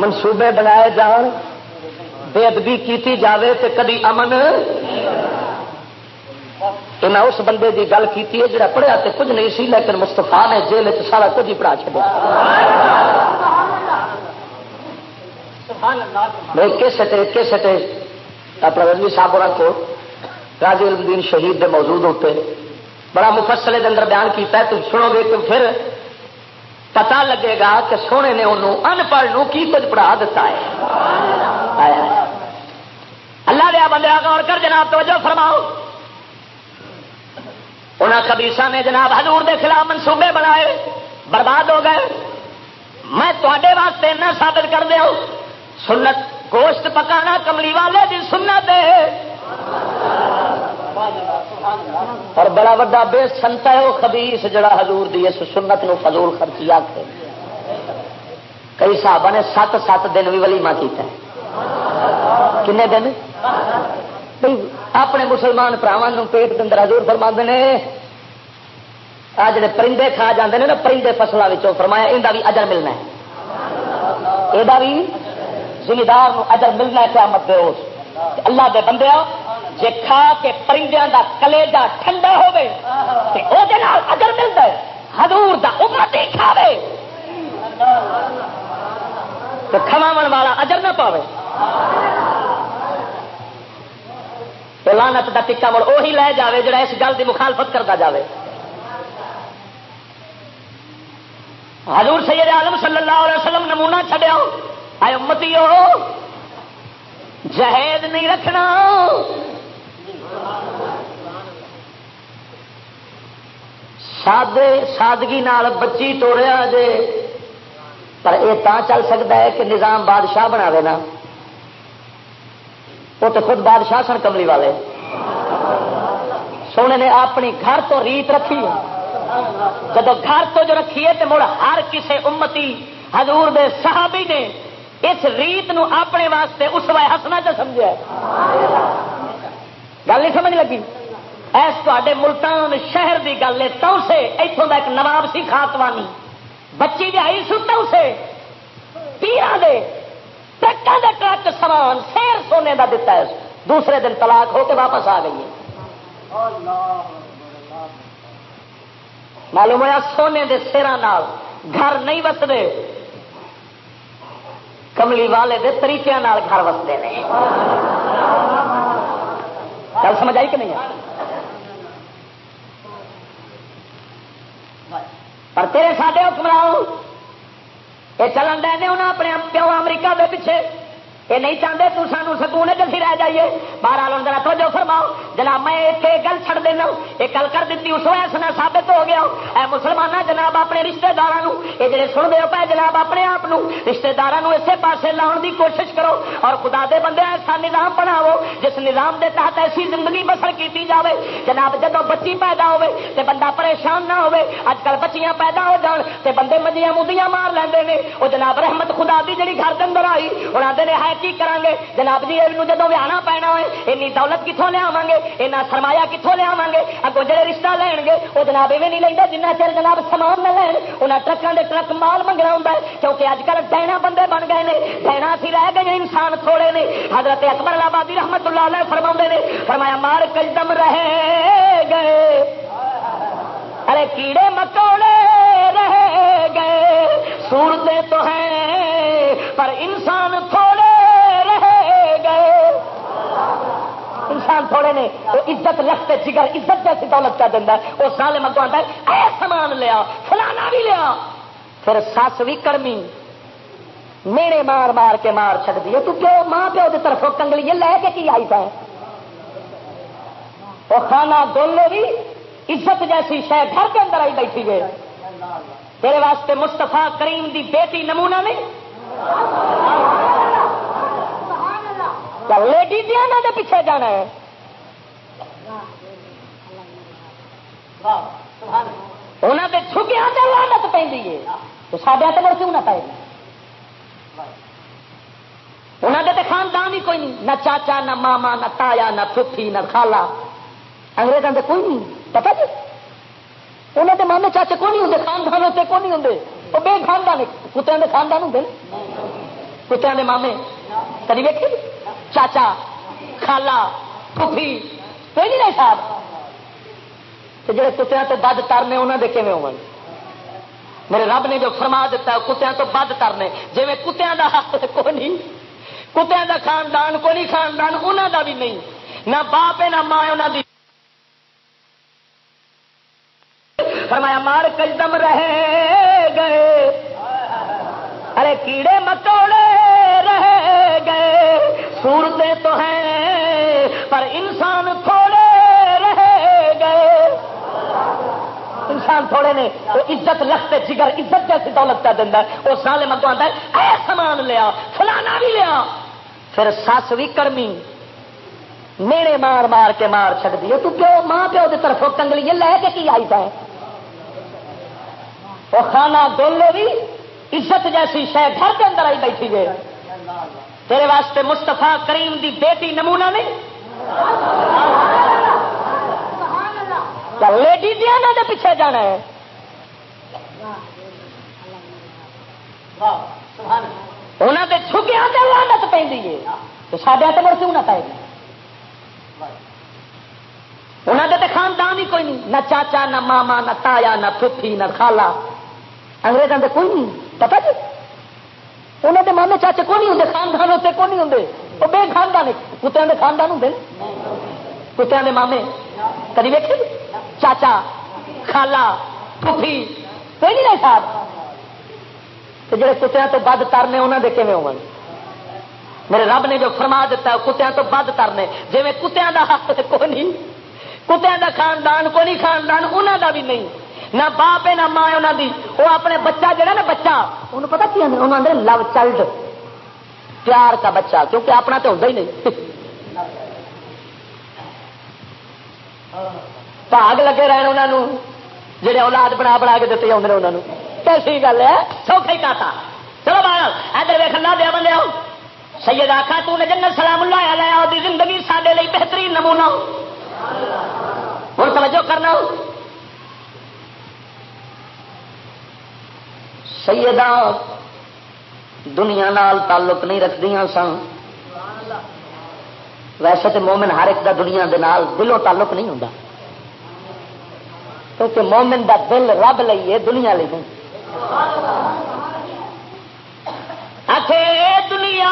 منصوبے بنائے جان، بے ادبی کیتی جاوے تے کدی امن۔ انہیں اس بندے دی گل کی ہے جڑا پڑھیا تے کچھ نہیں سی، لیکن مستفا نے جیل سارا کچھ ہی پڑھا چڑیا سٹے سٹے اپنا رضوی صاحب رکھو راجی الدین شہید دے موجود ہوتے بڑا مفصلے کے اندر بیان کیتا ہے، تم سنو گے تو پھر۔ پتا لگے گا کہ سونے نے انہوں ان پڑھ کی کچھ پڑھا دیتا ہے۔ اللہ دیا بندے غور کر جناب، توجہ فرماؤ۔ انہوں خبیسا نے جناب حضور دے خلاف منصوبے بنائے، برباد ہو گئے۔ میں تے واسطے نہ ثابت کر دیا سنت گوشت پکانا کملی والے دی سنت ہے۔ اور بڑا وا بے سنتا ہے وہ خبیس جڑا حضور دی اس سنت نو فضول خرچی آتے کئی صاحب نے سات سات دن بھی ولیما کیتا ہے۔ کنے دن؟ اپنے مسلمان پراواں پیٹ کے اندر حضور فرما نے، آ جڑے پرندے کھا جاندے نے نا، پرندے فصلوں فرمایا یہ بھی اجر ملنا ہے۔ یہ بھی زمیندار اجر ملنا قیامت دے اس اللہ دے بندے جے کھا کے پرندے دا کلیجا ٹھنڈا ہوے تے او دے نال اجر ملتا ہے حضور دا امت ہی کھاوے تو کھواون والا اجر نہ پاوے لانت دا ٹکا مڑ وہی لے جاوے جڑا اس گل دی مخالفت کرتا جاوے حضور سید عالم صلی اللہ علیہ وسلم نمونہ چھڈیا آئے امتی ہو جہید نہیں رکھنا۔ سادے، سادگی نال بچی توڑیا جے، پر یہ تا چل سکتا ہے کہ نظام بادشاہ بنا دینا وہ تو خود بادشاہ سن کملی والے۔ سونے نے اپنی گھر تو ریت رکھی جب گھر تو جو رکھی ہے تو مڑ ہر کسی امتی حضور دے صحابی نے اس ریت نو اپنے واسطے اس وائے ہسنا چ سمجھا گل نہیں سمجھ لگی؟ ایس تے ملتان شہر کی گل ہے تو سے اتوں کا ایک نواب سی خاتوانی بچی آئی سو سے پیرا دے ٹرکا دے ٹرک سامان سیر سونے کا دتا ہے۔ دوسرے دن طلاق ہو کے واپس آ گئی ہے۔ معلوم ہوا سونے دے سیران گھر نہیں وستے کملی والے دے طریقے گھر وستے ہیں گل سمجھ آئی کہ نہیں؟ پر تیرے ساڈے حکمراؤ یہ چلن دے انہیں اپنے پیو امریکہ دے پیچھے۔ یہ نہیں چاہتے تو سانو سکون جی رہ جائیے۔ باہر آلو ذرا توجہ فرماؤ۔ جناب، میں ایک گل چھڑ دینا۔ یہ گل کر دیتی اس وجہ سے ثابت ہو گیا۔ اے مسلمان جناب، اپنے رشتے دار یہ جڑے سن دے پہ جناب، اپنے آپ رشتے دار اسے پاسے لاؤن دی کوشش کرو۔ اور خدا دے بندے، ایسا نظام بناو جس نظام دے تحت ایسی زندگی بسر کی جاوے۔ جناب جب بچی پیدا ہوے تے بندہ پریشان نہ ہوے اج کل بچیاں پیدا ہو جان، تے بندے مجھیاں مدیاں مار لیندے نے۔ وہ جناب، رحمت خدا دی جڑی گھر کے اندر آئی انہوں نے ہے کی کریں گے جناب جی یہ جدو ویانا پینا ہے این دولت کتوں لیا گے اینا سرمایا کتوں لیا گے اگوں جڑے رشتہ لین گے وہ جناب ایویں نہیں لینا جنہ چر جناب سامان نہ لین۔ انہیں ٹرکوں کے ٹرک مال منگنا ہوں کیونکہ اج کل ڈینا بندے بن گئے ہیں ڈینا سی رہ گئے انسان تھوڑے نے۔ حضرت اکبر آبادی رحمت اللہ علیہ فرما نے، فرمایا، مار کلدم رہے گئے۔ ارے کیڑے مکوڑے رہ گئے صورتیں تو ہیں پر انسان تھوڑے رہ گئے انسان تھوڑے نے وہ عزت رکھتے جگر عزت جیسی دولت کا دینا وہ سال مگو آتا ہے اے سامان لیا فلانا بھی لیا پھر سس بھی کرمی میرے مار مار کے مار چکتی ہے تو کیوں ماں پیو کی طرف کنگلی لے کے کی آئی پہ وہ کھانا دولو بھی عزت جیسی شہ گھر کے اندر آئی بیٹھی گئے تیرے واسطے مستفا کریم دی بیٹی نمونہ نہیں۔ لیڈی جی دیا نا دے پیچھے جانا ہے؟ انہوں نے چھکیا لانت پہ تو سڈیا تو مڑ کیوں نہ پائے؟ انہوں نے تو خاندان ہی کوئی نہیں۔ نہ چاچا، نہ ماما، نہ تایا، نہ پھوپھی، نہ خالا انگریزوں کے کوئی نہیں۔ پتا جی انہوں کے مامے چاچے کون نہیں ہوں خاندان ہوتے کون نہیں ہوں وہ بے خاندان کتوں کے خاندان ہوں کتوں کے مامے؟ کدی ویکے چاچا خالا پھوپھی کوئی نہیں رہے صاحب؟ جڑے کتوں تو بد ترنے انہوں کے کھے ہو میرے رب نے جو فرما دیتا ہے تو بد ترنے۔ جی کتوں کا حق کو نہیں کتوں کا خاندان کو نہیں، خاندان انہوں کا بھی نہیں۔ نہ باپ ہے، نہ ماں انہوں کی فرمایا، مار کجدم رہے گئے۔ ارے، کیڑے مکوڑے رہ گئے۔ صورتیں تو ہیں، پر انسان تھوڑے رہ گئے۔ انسان تھوڑے نے، وہ عزت رکھتے جگر، عزت جیسی دولت کا دینا وہ سالے مگو آتا ہے، اے سامان لیا فلانا بھی لیا پھر سس بھی کرمی، میڑے مار مار کے مار چکتی ہے تو پیو، ماں پیو کی طرف کنگلی لے کے کی آئی پہ وہ کھانا دولو بھی عزت جیسی شہ گھر کے اندر آئی بیٹھی گئے تیرے واسطے مستفا کریم دی بیٹی نمونہ نہیں۔ لیڈی دیا نا دے پیچھے جانا ہے؟ انہوں نے چھکیا لانت پہ تو سڈیا تو مڑ کیوں نہ پائے؟ گی انہوں نے تو خاندان ہی کوئی نہیں۔ نہ چاچا، نہ ماما، نہ تایا، نہ پھوپھی نہ خالا انگریزوں کے کوئی نہیں۔ پتا جی؟ انہوں کے مامے چاچے کون نہیں ہوں خاندان ہوتے کون نہیں ہوں وہ بے خاندان کتوں کے خاندان ہوں کتوں کے مامے۔ کدی ویکے جی؟ چاچا خالا پھوپھی۔ کوئی نہیں رہے صاحب۔ جڑے کتوں تو بد ترنے انہوں کے کھے ہو میرے رب نے جو فرما دیتا ہے کتوں تو بد ترنے۔ جی کتوں کا حق کو نہیں کتوں کا خاندان کو نہیں، خاندان انہوں کا بھی نہیں۔ نہ باپ ہے، نہ ماں انہوں دی۔ وہ اپنے بچہ جہا نا بچہ، انہوں پتا کی انہوں آدھے لو چائلڈ پیار کا بچہ، کیونکہ اپنا تو ہوتا ہی نہیں۔ بھاگ لگے رہے انہوں جہے اولاد بنا بنا کے دیتے آدھے انہوں کیسی گل ہے؟ سوکھا ہی کہتا چلو بار ادھر ویخ لا دیا بندے آؤ سید آخا تو نے جنت سلام لایا لیا وہ زندگی سارے بہترین نمونہ۔ ہوں، توجہ کرنا۔ سیدہ دنیا نال تعلق نہیں رکھدیا سن۔ ویسے تو مومن ہر ایک دا دنیا دے نال دلوں تعلق نہیں ہوں کیونکہ مومن دا دل رب لئیے دنیا لی نہیں دنیا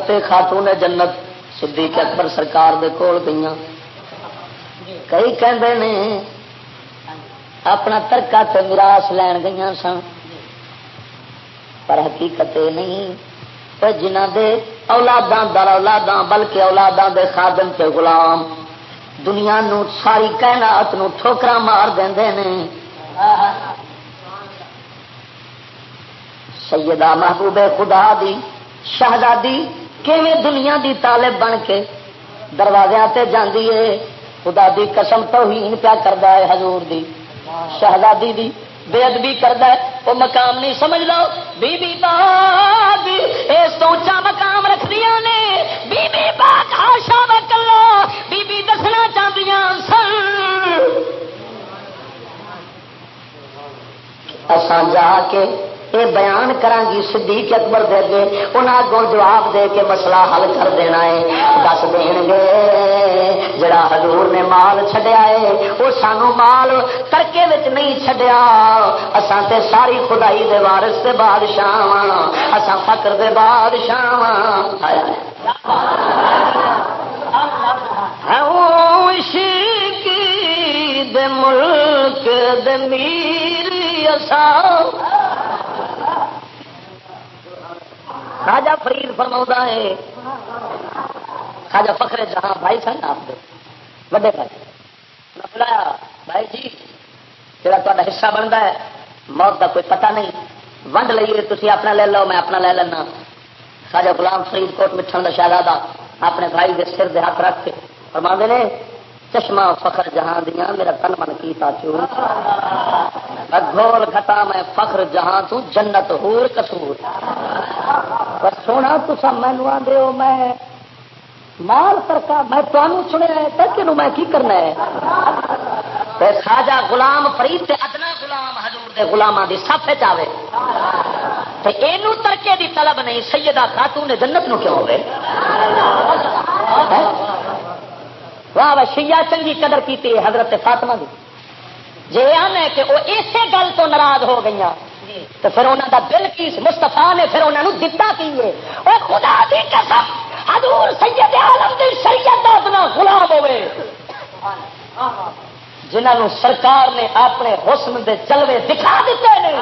حضرت خاتون جنت، صدیق اکبر سرکار دے کول گئی کئی کہندے نے اپنا ترکا تے میراث لین گئی سن۔ پر حقیقت نہیں جنہ دے اولاداں در اولاداں، بلکہ اولاداں دے خادم تے غلام۔ دنیا نو ساری کائنات نو ٹھوکرا مار دیندے نے۔ سیدہ محبوب خدا دی، شہزادی کیویں دنیا دی طالب بن کے دروازے تے جاندی ہے؟ خدا دی قسم توہین پیا کردا ہے حضور دی، شہزادی دی بے ادبی کردا ہے۔ وہ مقام نہیں سمجھ لو۔ بی بی باغ اے سوچا مقام رکھ دیا نے۔ بی بی باغ ہاشا وکلا بی بی دسنا چاہدیاں سن۔ اساں جا کے یہ بیان کرانگی صدیق اکبر دے دے انہاں اگوں جواب دے کے مسئلہ حل کر دینا ہے۔ دس دین گے جڑا حضور نے مال چھڈیا ہے وہ سانو مال ترکے وچ نہیں چھڈیا۔ اساں تے ساری خدائی دے وارث تے بادشاہ ہاں اساں فقر دے بادشاہ ہاں عشق دے ملک دے میری اساں خاجا فرید فرما ہے۔ خاجا فخر جہاں بھائی سن آپ کے وڈے بھائی۔ بلایا بھائی جی جا تا حصہ بنتا ہے، موت کا کوئی پتہ نہیں۔ ونڈ لیے تھی اپنا لے لو، میں اپنا لے لینا۔ خاجا غلام فرید کوٹ مٹھن کا شہزادہ اپنے بھائی کے سر دے ہاتھ رکھ کے فرما نے، چشمہ فخر جہاں دیا میرا تن من کی چون گھول گھٹا میں فخر جہاں تو جنت ہور کسور۔ پر سونا تسا مینو آدھے ہو، میں مال سرکار میں تمہوں سنیا ترکے میں کی کرنا ہے؟ خاجا غلام فرید تے ادنا غلام حضور دے غلاماں دی صف چاہے تے اینو ترکے دی طلب نہیں، سیدہ خاتون نے جنت نو کیوں ہوئے ہاں؟ واہ واہ شیا چنگی قدر کی حضرت فاطمہ دی۔ جی آنا کہ وہ اسی گل تو ناراض ہو گئی جی۔ تو پھر انہوں دا دل کی مستفا نے پھر انہوں دتا کی وہ خدا دی قسم، حضور سید عالم دی شریعت دا اپنا غلام ہوئے۔ جنہوں سرکار نے اپنے حسن دے جلوے دکھا دیتے ہیں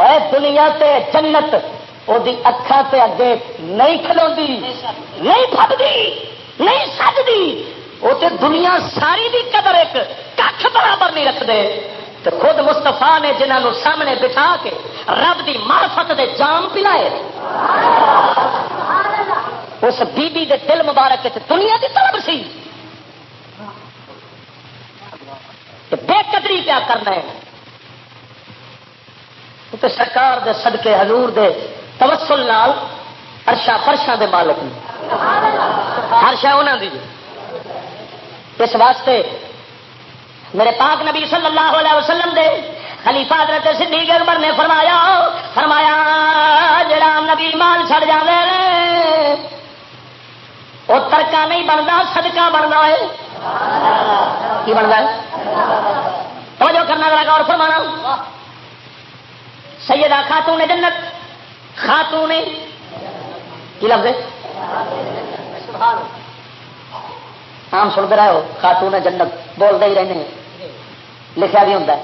اے دنیا تے جنت وہ اکھا تے اگے نہیں کھلوندی، نہیں پھٹتی نہیں سجدی۔ وہ تو دنیا ساری بھی قدر ایک کھ برابر نہیں رکھتے تو خود مستفا نے جنہوں سامنے بٹھا کے رب کی مارفت دے جام پلائے اس بی بی دے دل مبارک دنیا کی طلب سی۔ بے قدری کیا کرنا ہے۔ تو سرکار دے صدقے حضور دے توسل لال ارشا فرشا دے مالک نے۔ ہر انہوں دی۔ اس واسطے میرے پاک نبی صلی اللہ علیہ وسلم دے خلیفہ حضرت صدیق اکبر نے فرمایا فرمایا، جڑا نبی مال چھڑ جانے وہ ترکا نہیں بنتا صدقہ بنتا ہے۔ کی بنتا ہے؟ توجہ کرنا لگا اور فرمانا۔ سیدہ خاتون جنت، خاتون کی لفظ عام سنتے رہے ہو، خاتون جنت، بولتے ہی رہنے لکھا بھی ہوتا ہے۔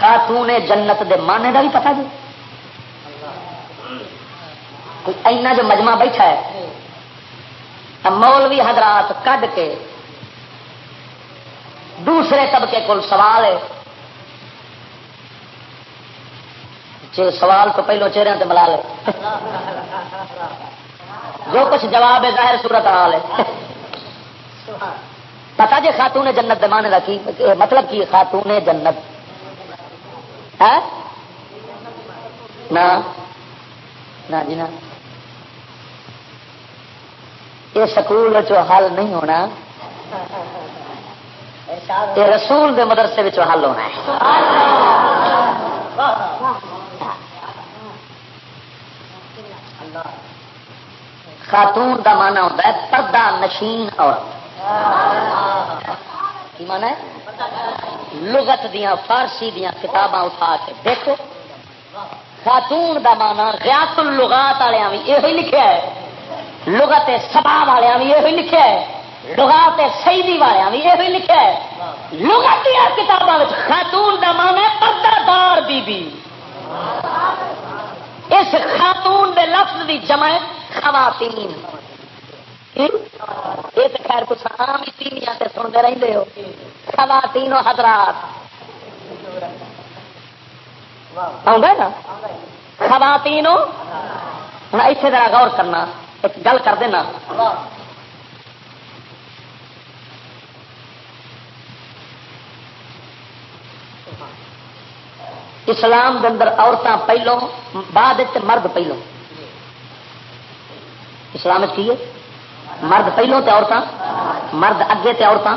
خاتون جنت دے مانے کا بھی پتا جی۔ کوئی اینا جو مجمع بیٹھا ہے مولوی حضرات کڈ کے دوسرے طبقے کو سوال ہے۔ جی سوال تو پہلو چہرے سے ملا لے۔ جو کچھ جواب ہے، ظاہر صورت حال ہے۔ پتا جی خاتون جنت دمانے کا کی مطلب کی خاتون جنت؟ ہاں؟ ہے نہ جی نا. یہ سکول حل نہیں ہونا. یہ رسول دے مدرسے حل ہونا ہے. خاتون کا مانا ہوتا ہے پردہ نشین عورت. کی مانا ہے؟ لغت دیا فارسی دیا کتاباں اٹھا کے دیکھو۔ خاتون دا مانا ریات الغات والے بھی یہ لکھا ہے۔ لغت سبا والے بھی یہ لکھا ہے۔ لغات سیدی والے بھی یہ لکھا ہے۔ لغت دیا کتابوں خاتون کا مان ہے پردہ دار بی بی اس خاتون دے لفظ دی جمع خواتین۔ یہ تو خیر کچھ عام ہی تینیاں سنتے رہتے ہو۔ خواتین و حضرات۔ نا؟ خواتین ہوں اتنے ذرا غور کرنا، ایک گل کر دینا۔ اسلام کے اندر عورتیں پہلو بعد مرد پہلو اسلام کی مرد پہلو تے عورتیں مرد اگے تے عورتیں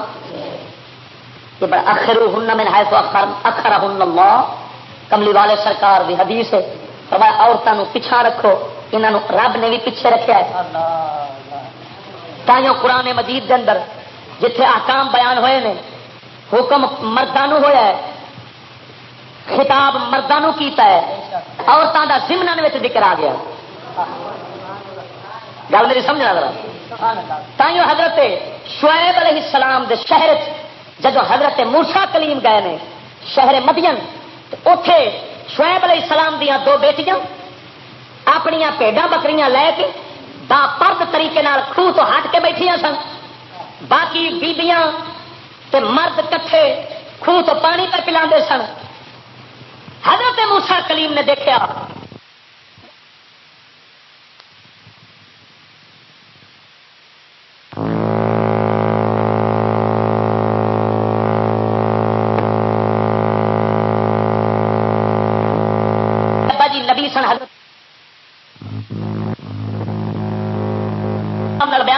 اخر ہن میں ہے تو اخر اخر ہن اللہ۔ کملی والے سرکار بھی حدیث ہے۔ عورتوں پچھا رکھو انہوں رب نے بھی پیچھے رکھا ہے۔ تائیوں قرآن مجید کے اندر، جتھے آکام بیان ہوئے نے، حکم مردوں ہوا ہے، خطاب مردوں کیتا ہے عورتوں کا سمن ذکر آ گیا۔ گل میری سمجھنا ذرا۔ تائیوں حضرت شعیب علیہ السلام دے شہر جب حضرت مورسا کلیم گئے نے، شہر مدین اتے شعیب علیہ السلام دیا دو بیٹیاں اپنی پیڈا بکریاں لے کے با پرد طریقے خوہ تو ہٹ کے بیٹھیا سن۔ باقی بیبیاں تے مرد کٹھے خوہ تو پانی پر پلا سن۔ حضرت موسا کلیم نے دیکھا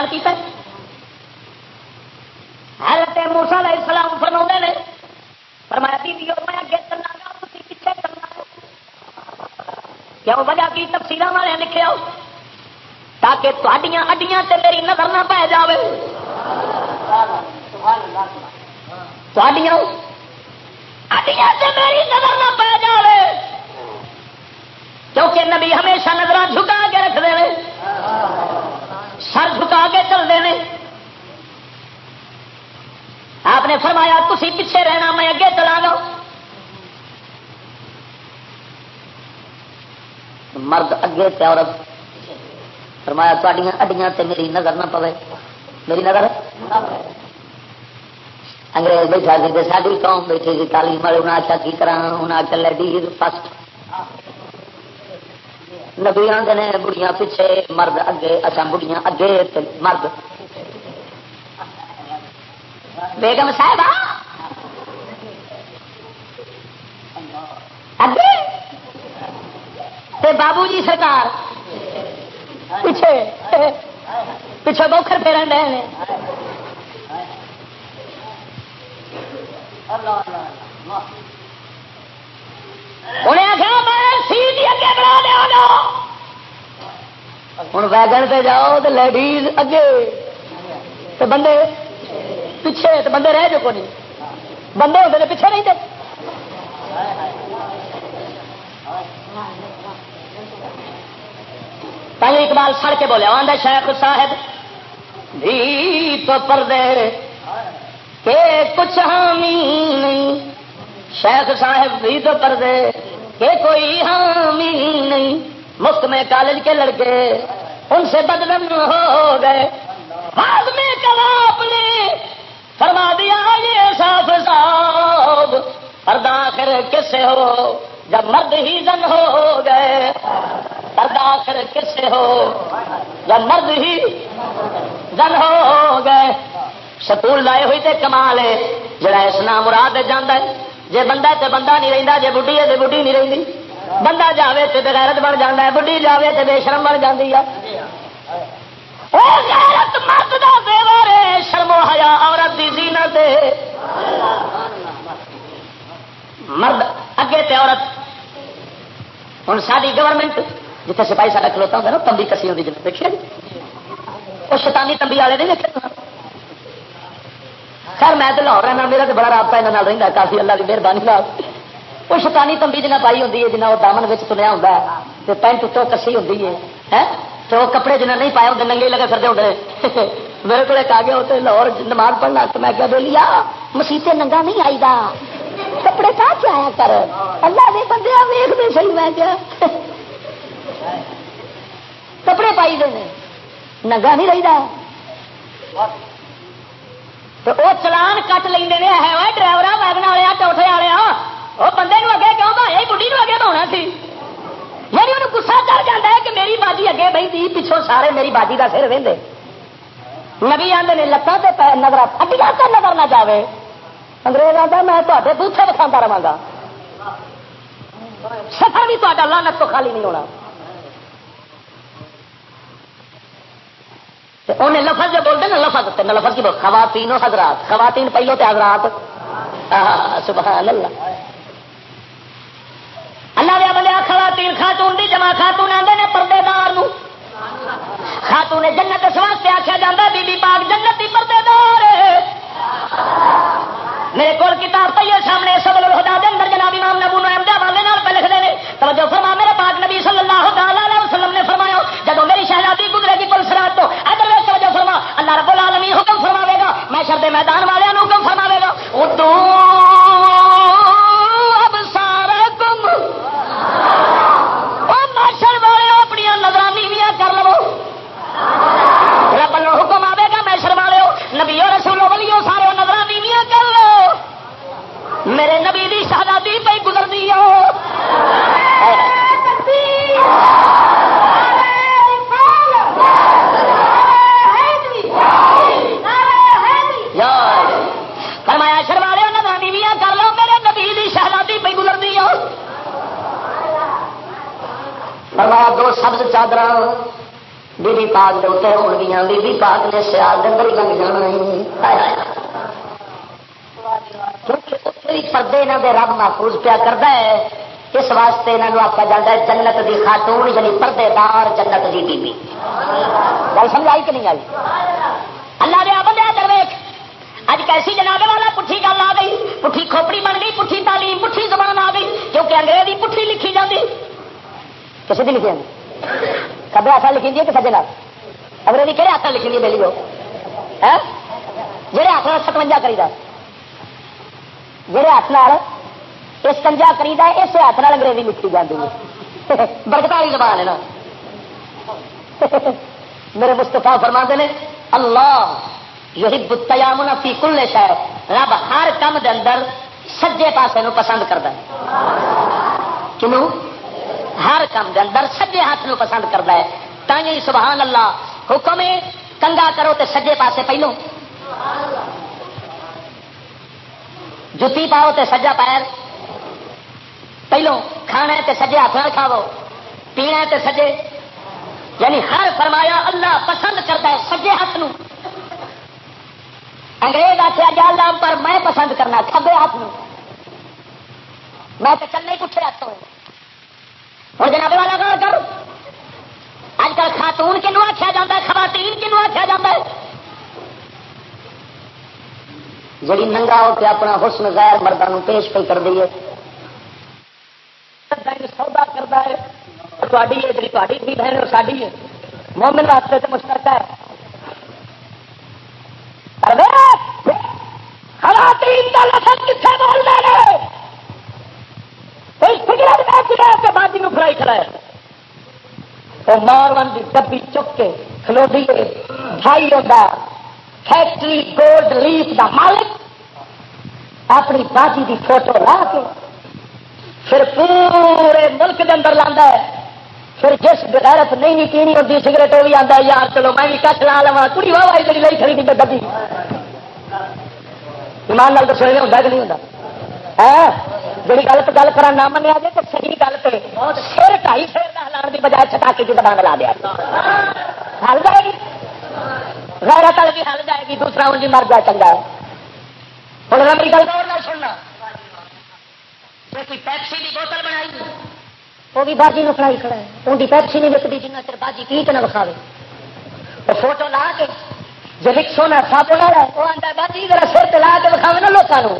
بیان کیا حضرت موسا علیہ السلام فرما نے، فرمایا دیدی میں اگے چلنا گا پیچھے چلنا۔ کیوں؟ وجہ کی تفصیل والے لکھے آؤ تاکہ تڈیاں اڈیاں تے میری نظر نہ پی جائے اڈیاں تے میری نظر نہ پی جائے کیونکہ نبی ہمیشہ نظر جھکا کے رکھتے ہیں سر جھکا کے چلتے ہیں۔ آپ نے فرمایا تھی پیچھے رہنا، میں اگے چلا گا۔ مرد اگے تے عورت۔ فرمایا تھوڑیاں اڈیاں تے میری نظر نہ پوے۔ میری نظر۔ انگریز بیٹھا سی ساری قوم بیٹھی سی، تعلیم والے انہیں آخیا کی کرا انہیں آخیا لیڈیز فسٹ۔ نبی آدھے نے بڑیاں پیچھے مرد اگے اچھا بڑیاں اگے مرد۔ بیگم صاحب اگے! تے بابو جی سرکار۔ پیچھے پچھو بوکھر پھیرن ڈے نے۔ انہیں آخیا میں سیٹ اگے بنا دیا گا ہوں ویگن پہ جاؤ تو لیڈیز اگے۔ تو بندے پیچھے تو بندے رہ جو کو نہیں۔ بندے ہوتے پیچھے نہیں دے پہلے اقبال سڑ کے بولے آدھا شیخ صاحب بھی تو پردے، کہ کچھ حامی نہیں۔ شیخ صاحب بھی تو پردے کہ کوئی حامی نہیں مفت میں کالج کے لڑکے ان سے بدلم ہو گئے۔ بعد میں کلاب نے فرما دیا، یہ صاف صاحب پردہ آخر کس سے ہو؟ جب مرد ہی زن ہو گئے۔ پردہ آخر کس سے ہو؟ جب مرد ہی زن ہو گئے۔ سکول لائے ہوئی تے کمال ہے جڑا اس نام مراد جانا ہے۔ جے بندہ تے بندہ نہیں رہتا جے بڑھی ہے تے بڑھی نہیں رہتی بندہ جاوے تے بغیرت بن جانا ہے بڑھی جاوے تے بے شرم بن جاتی ہے۔ غیرت مرد دا زیور ہے شرم و حیا عورت دی زینت ہے۔ مرد اگے تے عورت۔ ہوں ساری گورنمنٹ جتنے سپاہی سارا کھلوتا ہوتا نا، تمبی کسی ہوتی جن دیکھا جی وہ شیطانی تمبی والے نہیں دیکھے خیر میں تو لاہور رہنا، میرا تو بڑا رابطہ یہاں رہتا کافی اللہ کی مہربانی کا وہ شیطانی تمبی جنہیں پائی ہوتی ہے جنہیں وہ دامن تنیا ہوتا ہے تو پینٹ اتوں کسی ہوتی ہے تو وہ کپڑے جنہیں نہیں پائے ہوتے ننگے لگے پھرتے ہوتے میرے کو آ گیا ہوتے لاہور نماز پڑھنا تو میں کیا بولیا مسیطے ننگا نہیں آئی گا کپڑے کہاں سے آیا کر۔ اللہ دے بندے ویخ دے صحیح، میں کیا کپڑے پائی دے ننگا نہیں رہی دا تو وہ چلان کٹ لیں ہے ڈرائیور ویگن والے ٹوٹے والے وہ بندے اگے کیوں بھائی بڑھی اگے بہنا سی یعنی انہوں گسا چڑھ جاتا ہے کہ میری باجی اگے بہی تھی پچھوں سارے میری باجی کا سر وہدے نبی آدھے نے لتان سے نظر اڈیا تو نظر نہ جائے انگریز آتا میں تے بوٹے دکھا رہا سفر بھی تا لانت تو خالی نہیں ہونا انہیں لفظ جو بولتے نا، لفظ نہ لفظ کی خواتین حضرات، خواتین پہلو تے حضرات۔ سبحان اللہ۔ اللہ دیا بندے خواتین خاتون دی جمع خاتون آدھے نے پردے دار خاتون جنت اس واسطے آخیا جا بی بی پاک جنت کی پردے دار میرے کو کتاب پہ سامنے، سبل الہدا دے اندر جناب امام نبو نو والے نال پہ لکھتے ہیں توجہ فرما، میرے پاک نبی صلی اللہ علیہ وسلم نے فرمایا جب میری شہزادی گزرے گی پل سرات تو، ادھر توجہ فرما، اللہ رب العالمین حکم فرماوے گا، میں شرد میدان والوں حکم فرماوے گا اردو میرے نبی دی شہزادی پہ گزر دی فرمایا شرما لو نظر کر لو، میرے نبی دی شہزادی پہ گزر دی فرمایا، دو سبز چادر بی بی پاک دے اتنے ہو گیا بی بی پاک نے سیال دن ہی لگ جانا پردے یہاں دے رب محفوظ پیا کرتا ہے، اس واسطے یہاں آخا جاتا ہے جنت دی خاتون یعنی پردے دار جنت دی بی گل سمجھ آئی کہ نہیں آئی؟ اللہ دیا درویش اج کیسی جناب والا پٹھی گل آ گئی، پٹھی کھوپڑی بن گئی، پٹھی تعلیم، پٹھی زبان آ گئی، کیونکہ انگریزی پٹھی لکھی جاتی کسی بھی لکھی کبے ہاتھ لکھی دی کہ سجے انگریزی کہڑے ہاتھ لکھی دی میری وہ جہے ہاتھ ستوجا کری جہے ہاتھ اس کنجا کری اس ہاتھ انگریزی لکھی جاتی ہے برکت والی زبان ہے نا میرے مستفا فرما نے اللہ یہی بتیامنا فی کل شہر رب ہر کام دے اندر سجے پاسے نو پسند کرتا ہے کنوں ہر کام دے اندر سجے ہاتھ نو پسند کرتا ہے تھی سبحان اللہ حکم ہے کنگا کرو تے سجے پاسے پہلو جتی پاؤ تے سجا پیر۔ پہلو کھانا تے سجے ہاتھ نہ کھاو پینا تے سجے۔ یعنی ہر فرمایا اللہ پسند کرتا ہے سجے ہاتھ نو۔ انگریز آخیا جا اللہ پر میں پسند کرنا کبے ہاتھ نو۔ میں تو چلنے پوچھے ہاتھ ہوں اور جناب والا گل کر اج کل خاتون کنو آخیا جا ہے، خواتین کنو آخیا جا ہے؟ جڑی ننگا ہو کے اپنا حسن غیر مردوں پیش پہ کر دیے سودا کرتا ہے۔ تاری ہے جی تاری تھی بہن ساری ہے۔ مومن راستے سے مشترک ہے۔ خواتین کا لفظ کتنے بول رہے سگریٹ میں میں فرائی کھڑا ہے کی ڈبی چک کے کھلو دیے بھائی ہوتا فیکٹری گولڈ لیف کا مالک اپنی باجی کی فوٹو لا کے پھر پورے ملک کے اندر لانا ہے پھر جس بغیرت نہیں نہیں پینی ہوتی سگریٹ وہ بھی آتا ہے یار چلو میں بھی کچھ لا لوا کڑی واہ وائی جی لائی کھڑی تھی گدی ایمان لال دسو ہوتا کہ نہیں ہوتا جی گل تو گل کرا نہ منیا جائے تو صحیح گل پہ سر ڈائی سر کا ہلان کی بجائے چٹا کے دبان لا دیا ہل جائے گی غیرت والی بھی ہل جائے گی، دوسرا ان کی مر جائے، چنگا ہے۔ ہوں میری گل اور نہ سننا۔ پیپسی کی بوتل بنائی وہ بھی باجی نے فرائی کھڑا ہے۔ ان کی پیپسی نہیں وکتی جنہ چر باجی پی کے نہ وکھاوے۔ فوٹو لا کے جب ایک سونا سب والا ہے، وہ آتا باجی میرا سر لا کے وکھاوے نا لوگوں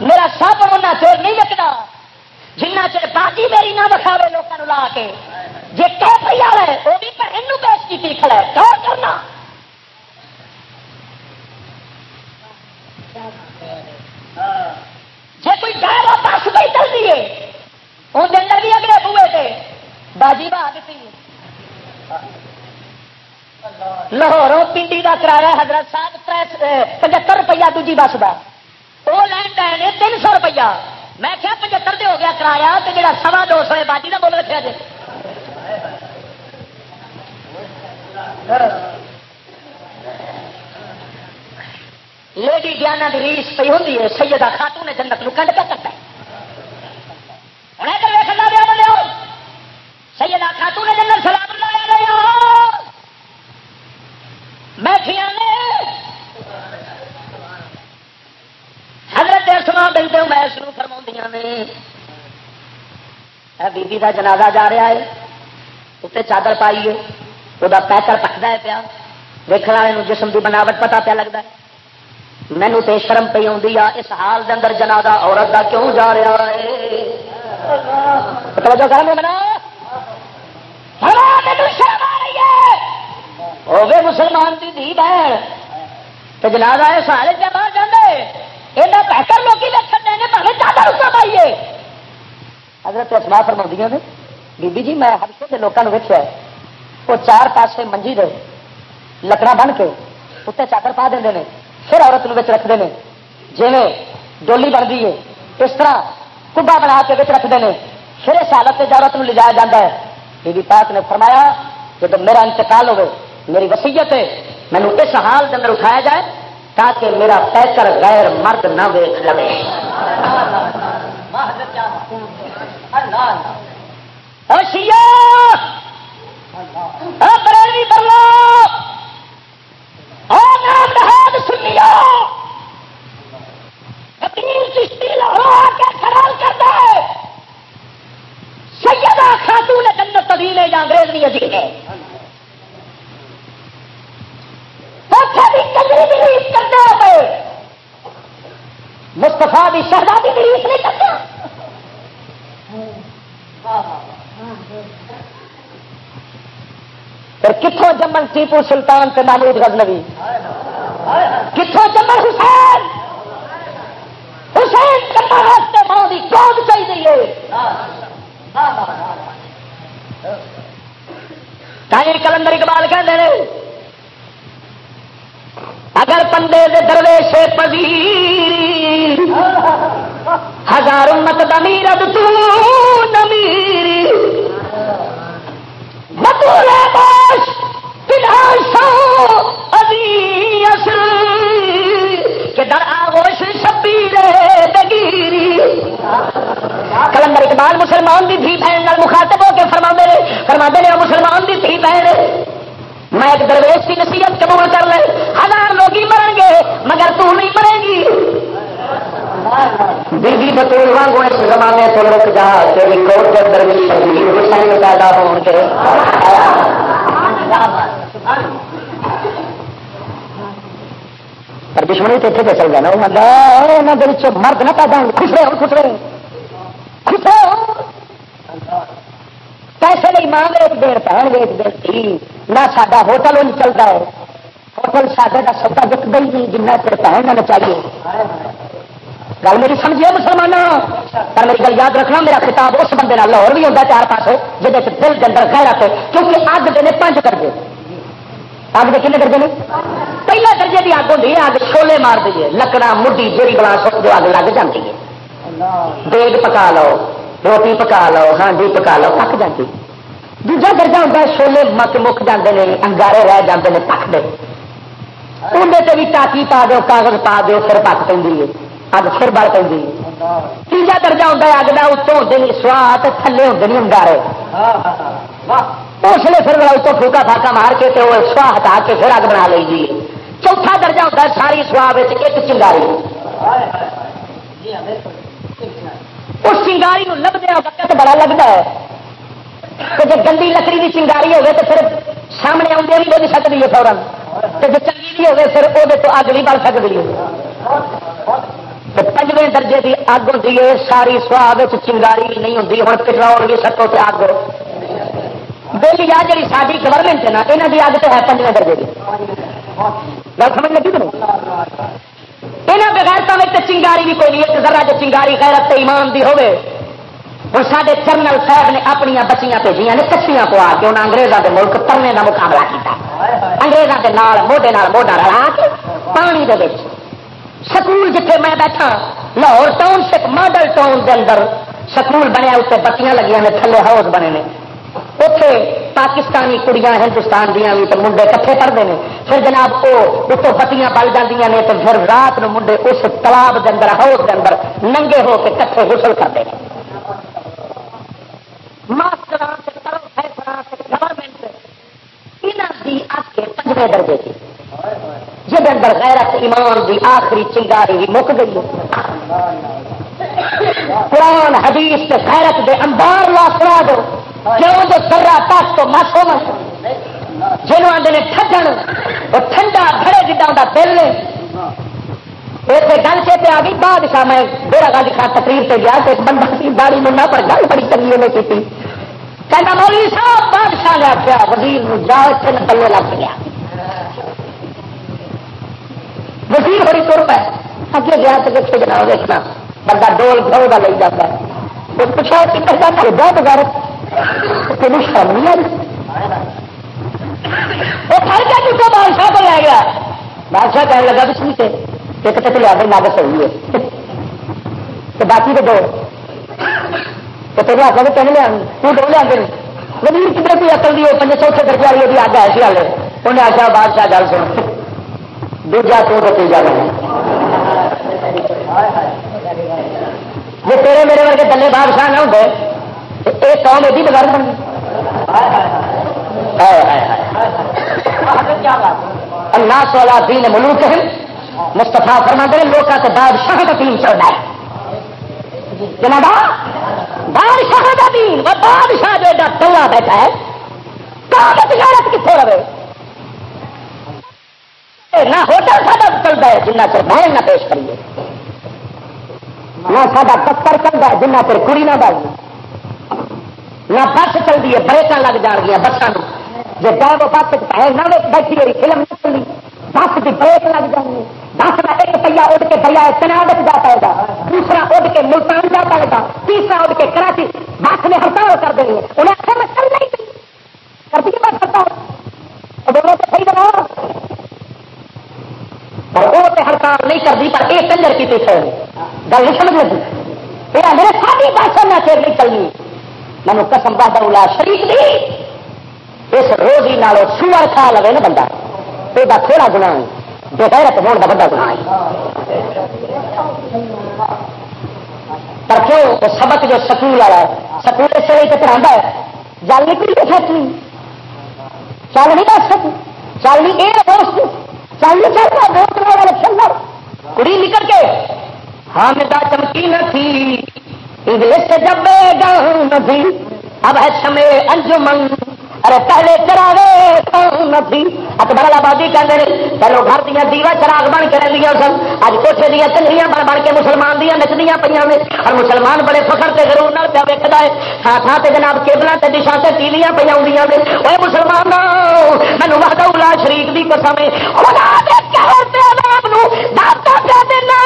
میرا سب ہونا چیر نہیں وکتا جنہ چر باجی میری نہ وکھاوے لوگوں لا کے۔ جی کیفری والا ہے وہ بھی پر پیش کی کھڑا ہے کیا کرنا جی کوئی گائے واپس نہیں چل دیے اندر بھی اگلے بوے سے باجی بہا دیتی لاہوروں پنڈی کا کرایہ حضرت صاحب پچہتر روپیہ دوجی بس کا وہ لین دین تین سو روپیہ۔ میں کیا پچہتر ہو گیا کرایہ تو جا سوا دو سو باجی کا بول رکھا جی لیڈی گیانا کی ریس پی ہوتی ہے، سیدہ خاتون نے جنت نو کنڈ کیا کرتا ہے۔ سیدہ خاتون نے جنت سلام بیٹھیا نے۔ حضرت اسما بلتے میں اس فرما نے بی بی کا جنازہ جا رہا ہے، اتنے چادر پائیے وہ پیکر پکتا ہے پیا دیکھنے والے جسم کی بناوٹ پتا پیا لگتا ہے مینو تو شرم پی آئی اس حال دے اندر جنازہ عورت کا کیوں جا رہا ہے توجہ کر منا ہوگے مسلمان کی دھی بہن تو جنازہ ہے سارے کے باہر جانے یہ بہتر لوگ دیکھتے ہیں پہلے زیادہ رسا پائیے حضرت اسما فرما نے بی بی جی میں ہر ہرشے کے لوگوں نے ویکیا وہ چار پاسے منجی دے لکڑا بن کے اتنے چادر پا دیں پھر عورت رکھتے ہیں جی ڈولی بنتی ہے اس طرح کبا بنا کے رکھتے ہیں پھر اس حالت سے عورت لے جایا جاتا ہے۔ بی پاک نے فرمایا جب میرا انتقال ہوگا میری وسیعت ہے مینو اس حال کے اندر اٹھایا جائے تاکہ میرا پیکر غیر مرد نہ ویچ لگے بریلوی بلو سنیا چشتی لاہور کے کرتا ہے سیدہ خاتون جنت یا انگریز نہیں عجیب ہے۔ کرتے مستفا بھی شہزادی بھی نہیں پھر کتوں جمن ٹیپو سلطان کے محمود غزنوی؟ کتوں جمن حسین؟ حسین کرنا واسطے ماں کی گود چاہیے۔ تاہر کلندر اقبال کہتے ہیں اگر پندے دے درویش پذیر، ہزار امت دمیر اب تو نمیری کہ در آغوش شبیر دگیری۔ کلندر اقبال مسلمان دی دھی بہن مخاطب ہو کے فرما دے فرما دے مسلمان دی ایک درویش کی نصیحت قبول کر لے، ہزار لوگ ہی مرن گے مگر تو نہیں مرے گی۔ بیوی بطول وانگو اس زمانے تو رک جا تیری کوٹ کے اندر بھی شبیر حسین پیدا ہون کے پر دشمنی تو اتنے چل جانا۔ وہ دل چ مرد نہ پیدا ہوں خوش رہے خوش رہے خوش رہے پیسے نہیں ماں ویچ دین بہن ویچ دین تھی نہ سا ہوٹل ان چلتا ہے۔ ہوٹل سادے کا سودا وکتا ہی نہیں جنہ چر بہن نہ چاہیے۔ گل میری سمجھیے مسلمان پر میری گل یاد رکھنا، میرا خطاب اس بندے لاہور بھی ہوتا چار پاس جہد دل کے اندر گہرا کیونکہ اگ دے پانچ درجے۔ اگ دے کنے درجے نے؟ پہلا درجے کی اگ ہوتی ہے، اگ چھولے مار دیے لکڑا مڈی، جیڑی بلا سو، جو اگ لگ جاتی ہے۔ دیگ پکا لو، روٹی پکا لو، ہانڈی پکا لو، پک جاتی دوجا درجہ ہوتا ہے، چھولے مک مک جاتے ہیں انگارے رہ جاتے ہیں پکتے اندر بھی ٹاکی پا دو، کاغذ پا دو، پھر پک پہ اگ پھر بڑھ پہ تیجا درجہ ہوتا ہے اگ کا اتوں ہوتے نہیں سواد تھلے ہوتے نہیں انگارے اس لیے پھر اتوں پھوکا پھاکا مار کے تو سواہ ہٹا کے پھر اگ بنا لی جی۔ چوتھا درجہ ہوتا ہے، ساری سواہ ایک چنگاری۔ اس چنگاری لبدیا وقت بڑا لگتا ہے۔ تو جب گندی لکڑی کی چنگاری ہوگی تو پھر سامنے آدھے بھی بج سکتی ہے فورن تو جب چنگی نہیں ہوگی پھر وہ اگ نہیں بڑھ سکتی ہے۔ پنجے درجے کی اگ ہوتی ہے، ساری سواد چنگاری نہیں ہوتی ہوں پٹرول بھی سٹو سے اگ۔ بولی آ جی ساری گورنمنٹ ہے نا یہاں کی اگ تو ہے پنجے درجے کی گل سمجھ لگی تمہیں؟ یہاں بغیرتا میں تو چنگاری بھی کوئی نہیں، ایک ذرا جو چنگاری غیرت ایمان دی ہوے ہوں سارے جرنل صاحب نے اپنی بچیاں بھیجیاں نے کچھیاں پوا کے انہیں انگریزوں کے ملک ترنے کا مقابلہ کیا انگریزوں کے نال، موڈے موڈا رلا کے پانی دے سکول جتھے میں بیٹھا، Lahore township model town کے اندر سکول بنیا اتنے بتیاں لگی نے، تھلے ہاؤس بنے نے۔ اتے پاکستانی کڑیاں، ہندوستان دیا بھی تو منڈے کٹھے پڑھتے ہیں پھر جناب وہ اتوں بتیاں بل جی نے تو پھر رات نو منڈے اس تالاب کے اندر، ہاؤس کے اندر ننگے ہو کے کٹھے غسل کرتے ہیں ماسٹر گورنمنٹ یہاں کی آ کے پنجے درجے کی۔ جب اندر غیرت ایمان دی آخری چنگاری بھی مک گئی قرآن، حدیث کے غیرت دے انبار لا سنا دو۔ کیوں جو سرا پاس تو ماسو مس جنوب آدھے ٹھگن، وہ ٹھنڈا بڑے جدا دل نے ایسے گل سے آ گئی بادشاہ میں میرا گل خان تقریر سے گیا تو ایک بندہ سی داڑی منا پر گل بڑی چنگی انہیں کی کہنا مولوی صاحب، بادشاہ نے آخیا وزیر جاؤ اتنے پلے لگ گیا۔ وزیر بڑی تر پہ اگے گیا تو دیکھے جنا دیکھنا۔ بندہ ڈول گھر کا لے جاتا ہے۔ وہ پوچھا کہ جاتا بہت غیرت تین شرم نہیں آئی وہ پھل کے جوٹا بادشاہ کو لے گیا۔ بادشاہ کہنے لگا بھی ٹھیک ہے ایک تو لیا کر ناگت ہوئی ہے۔ تو باقی تو دو۔ تو تیرے آخر تو کہنے لیا تو دو لیا گئی وزیر کدھر کوئی اکل دی ہو پنجے چوتھے درجے والی وہ آگے ایسی والے انہیں آخیا، بادشاہ گل سن دوجا تو تیجا نہیں۔ جی تیرے میرے ورگے دلے بادشاہ نہ ہوتے یہ قوم ایڈی بغیر بن گئی۔ اللہ سولا دین ملوک ہے مستفا فرما دے لوگ سے بادشاہ کا دین چل رہا ہے۔ جناب بادشاہ کا دین بادشاہ جو ایڈا ٹولا بیٹھا ہے کہاں تجارت کتوں رہے؟ نہ ہوٹل سا چلتا ہے جنہ چر بہن نہ پیش کریے۔ نہ سا دفتر چلتا ہے جنہ چر کڑی نہ بال نہ بس چلتی ہے بریک لگ جان گیا بسان جی گئے بس پہ نہ بیٹھی ہوئی فلم نہ چلی، بس کی بریک لگ جانی بس کا ایک پہیا اڑ کے بجائے چناب جا پائے گا دوسرا اڑ کے ملتان جا پائے گا تیسرا اڑ کے کراچی، بس نے ہڑتال کر دیں گے انہیں اچھا میں چل نہیں کرتی بس ہڑتال۔ دونوں تو صحیح بنا وہ تو ہڑتال نہیں کرتی پر یہ کنجر کی پیچھے گل نہیں سمجھ لگی؟ یہ میرے ساری بادشاہ میں چیر نہیں چلنی مینو قسم بہادر الا شریف نہیں اس روز ہی نالوں سور کھا لے نا بندہ۔ یہ تھوڑا گنا بے غیرت ہونے کا بڑا گنا پر کیوں؟ وہ سبق جو سکول والا ہے، سکول اس طرح پڑھا ہے۔ جل نکلی تو۔ سچ چل نہیں کر سکتی۔ چالی ایئر ہوسٹ چاہیے چلتا ووٹ والے سندر کڑی نکل کے حامدہ چمکی نہ تھی انگلش جب گاؤں نہ تھی اب ہے سمے انجمن۔ ارے پہلے چراغے تھی؟ اکبر آبادی کرتے ہیں، پہلو گھر دیا دیوا چراغ بن کے رہی سن۔ اج کوٹے دیا چنگیاں بن بن کے مسلمان دیا نچدیا پہ اور مسلمان بڑے فخر سے ضرور نہ پیا ویکتا ہے۔ تھان تھان سے جناب کیبل سے دشا سے ٹیلیاں پہ آدی نے وہ مسلمان مینو وحدہ الا شریف کی قسم خدا دے تے عذاب نو پیا دینا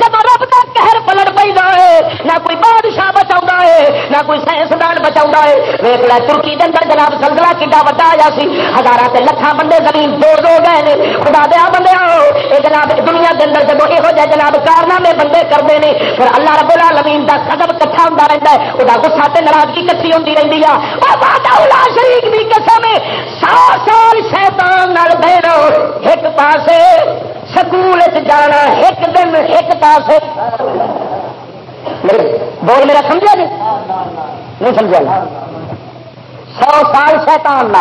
جب رب دا قہر پلٹ پیندا ہے، نہ کوئی بادشاہ بچاؤں ہے، نہ کوئی سائنسدان بچاؤں ہے۔ ویک لے ترکی دے اندر جناب سلسلہ کڈا وڈا آیا سی۔ ہزار سے لکھان بندے زمین دو دو گئے نے۔ خدا دیا بندے آؤ یہ جناب، دنیا کے اندر جب یہو جہ جناب کارنامے بندے کرتے ہیں پھر اللہ رب العالمین دا قدم کٹھا ہوں رہتا ہے۔ وہ گسا تے ناراضگی کٹھی ہوتی رہتی ہے شریف کی قسم سو سال شیطان نال دینا ایک پاسے سکول جانا، ایک دن ایک پاسے۔ بول میرا سمجھا جی؟ نہیں سمجھا جی۔ سو سال شیطان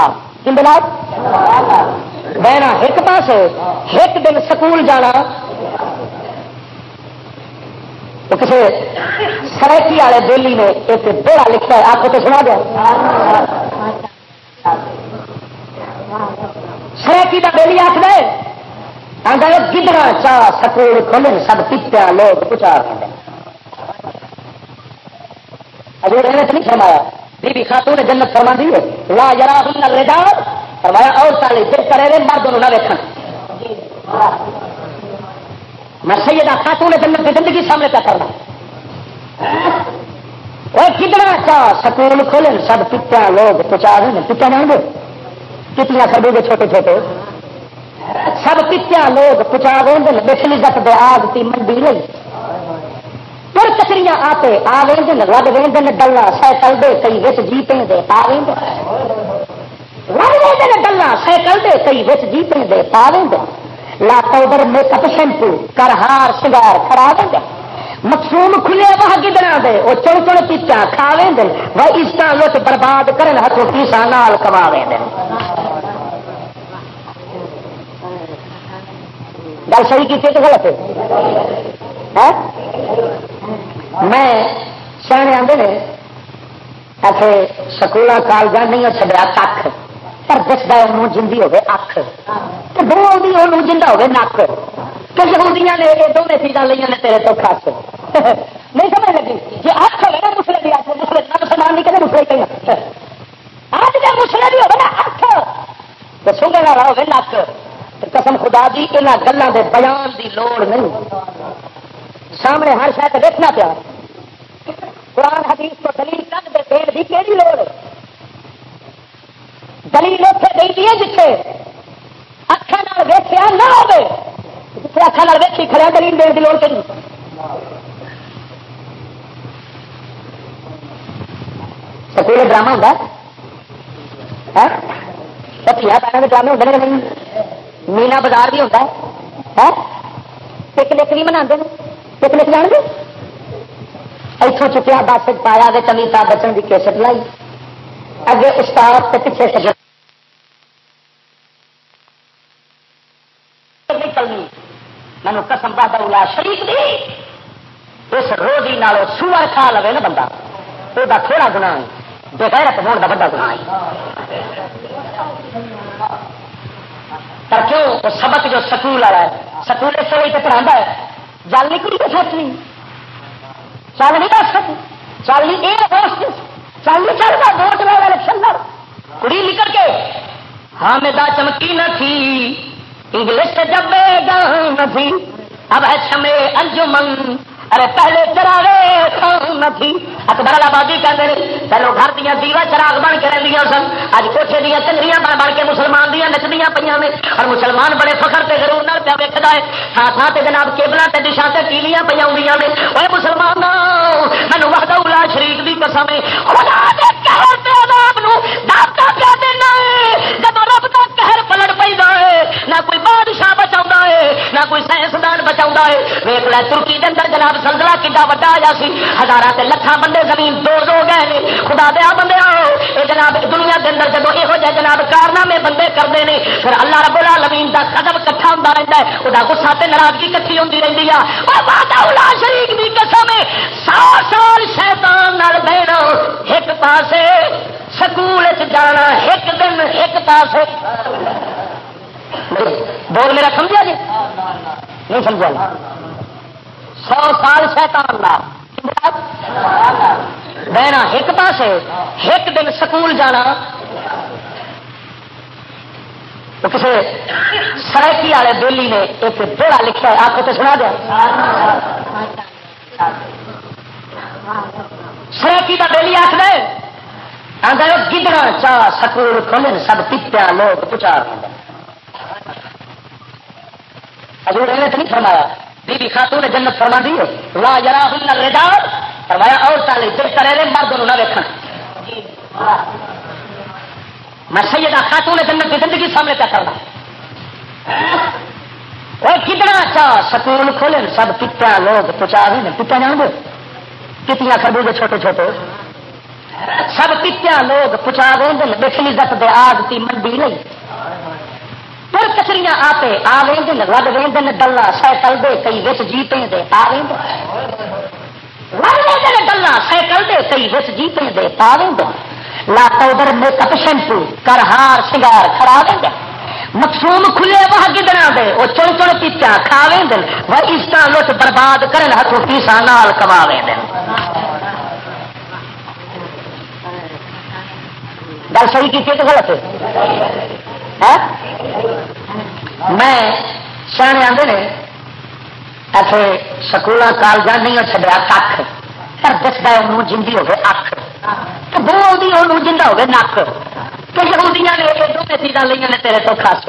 بہنا ایک پاس ایک دن سکول جانا۔ تو کسی سرکی والے بولی نے ایک بوڑا لکھا ہے۔ آپ کو تو سنا دیا۔ سرکی کا بولی آخ دے گدڑا چاہ سکول کھولے سب پتیا لوگ پچا ابھی نہیں فرمایا۔ بی بی خاتون جنت فرما دی لا جرا ہن رجال فرمایا اور تالی دل کرے رے مرد نو نہ ویکھن۔ میں سیدہ خاتون جنت کی زندگی سامنے کا کرنا وہ کتنا اچھا سکول کھولے، سب پتیا لوگ پچا رہے ہیں پتیا جان گے کتنا کر گے چھوٹے چھوٹے۔ سب پتیا لوگ پچا رہے ہیں بچلی دس دے آگ کی منڈی نہیں پھر کچریاں آتے آ وین رب وین ڈلا سائیکل دے کئی بچ جی پہ دے پا وین رب وین ڈلا سائیکل دے کئی بچ جی پہ دے پا وین لا پاؤڈر میک اپ شیمپو کر ہار سنگار کرا دیں مخصوم کھلے وہ گدڑا دے وہ چڑ چڑ پیچا کھا وین وہ اس طرح لوٹ برباد کرن ہاتھوں پیسا نال کما وین گل صحیح کی غلط ہے میں سیانے آتے ہیں ایسے سکول کالج نہیں چڑیا کھ پر دستا انہوں جی ہوگی اکھ تو بولتی انہوں جا ہوگی نک کچھ ہوں نے یہ دونوں چیزاں لیا نے تیرے تو خاص نہیں سمجھ لگی جی اکھ ہوگا نا مسلے بھی اکھ مسلے نہ مسلمان نہیں کہتے مسلے کہیں اج کے مسلے بھی ہوگا نا اکھ تو سنگے والا ہوگی نک قسم خدا دی یہاں گلوں کے بیان کی لوڑ نہیں سامنے ہر شاید دیکھنا پیا قرآن حدیث کو دلیل تک دے، دین کی کہڑی لوڑ دلیل اتنے دے دیے جتنے اکھان ویخیا نہ ہو جتنے اکھان ویکھی کھڑا ہاں، دلیل دین کی لوڑ ہاں؟ کہ سکول ڈرامہ ہوتا رکھیا پیروں کے ڈرامے ہوتے ہیں مینا بازار بھی ہوتا ہے پکنک بھی منا پکنک جان گے؟ اتوں چکیا بس پایا گے کمیتا بچن کی کیسٹ لائی۔ اگے استاد کے پیچھے سجا مینو قسم بابا الا شریف دی۔ اس روزی نالو سور کھا لو نا بندہ۔ وہ تھوڑا گنا بغیرت ہونے کا بڑا گنا پر کیوں؟ وہ سبق جو سکول والا ہے، سکول اس طرح پڑھا ہے۔ جل نکلی تو سچ نہیں۔ چل نہیں کر سکتی چل نہیں چل نہیں چلتا ووٹ لے الیکشن لڑ کڑی نکل کے۔ ہاں حامدہ چمکی نہ تھی۔ انگلش جب گا نہ تھی۔ اب ہے سمے انجمن ارے پہلے چراغے تھی؟ اکبر آبادی کرتے ہیں پہلو گھر دیا دیوا چراغ بن کے رہی سن۔ اج کوٹے دیا چنگریاں بن بن کے مسلمان دیا نچدیا پہ اور مسلمان بڑے فخر سے ضرور نہ پیا ویکتا ہے۔ تھان تھان سے جناب کیبل سے دشا سے ٹیلیاں پہ آدی نے۔ وہ مسلمان مینو وقت الا شریف کی قسم ہے۔ جب رب کا قہر پلٹ پہ نہ کوئی بادشاہ بچا ہے، نہ کوئی سائنسدان بچا ہے۔ ویک لے ترکی کے اندر جناب سلسلہ کتا وڈا آیا سی؟ ہزار سے لکھان بندے زمین دو دو گئے خدا دیا بندے آؤ۔ یہ جناب دنیا کے اندر جب یہ جناب کارنامے بندے کرتے ہیں پھر اللہ رب العالمین دا قدم کٹھا ہوتا رہتا ہے۔ وہ گسا تے ناراضگی کٹھی ہوتی رہتی ہے اور ماتا شریف کی قسم سو سال شیطان نال بہنا ایک پاسے سکول جانا، ایک دن ایک پاسے۔ بول میرا سمجھا جی؟ نہیں سمجھا۔ سو سال شیطان کا بہنا ایک پاس ایک دن سکول جانا۔ کسی سرکی والے بولی نے ایک بڑا لکھا ہے، آپ کو تو سنا دیا۔ سرکی کا بےلی آخر گدڑا چاہ سکول کھولے سب پتیا لوگ پچار حضور نے تو نہیں فرمایا۔ بی بی خاتون نے جنت فرما دی لا جرا ہن رجال فرمایا عورتوں نے بہتر ہے مردوں نہ ویکھن۔ میں سیدہ خاتون جنت کی زندگی سامنے کیا کرنا۔ اور کتنا چاہ سکول کھولے سب پتیا لوگ پچا رہے ہیں پتیا جان گے کتنی خربوزے چھوٹے چھوٹے۔ سب پتیا لوگ پچا رہے ہیں دیکھنی عزت دے آگ تی منڈی نہیں۔ پھر کچری آپ آ دن رد وین ڈلا سائیکل دے کئی بچ جیتے دے آ دن ڈلا سائیکل دے کئی بچ جیتے دے، پا دیں لا پاؤڈر میک اپ شیمپو، کر ہار، سنگار کرا دیں مقصوم کھلے وہ گدڑا دے، وہ چڑ چڑ پیتا کھا دن وہ اس کا لٹ برباد کرن ہاتھوں پیسا نال کما دیں گل صحیح کی غلط میں سیانے آتے نے ایسے سکول کالج نہیں چڑیا کھ پر دستا انہوں جنگی ہوگی اکھ تو بولتی انہوں جنگا ہوگی نک تو یہودیاں نے یہ دونوں چیزاں لیا نے تیرے تو خاص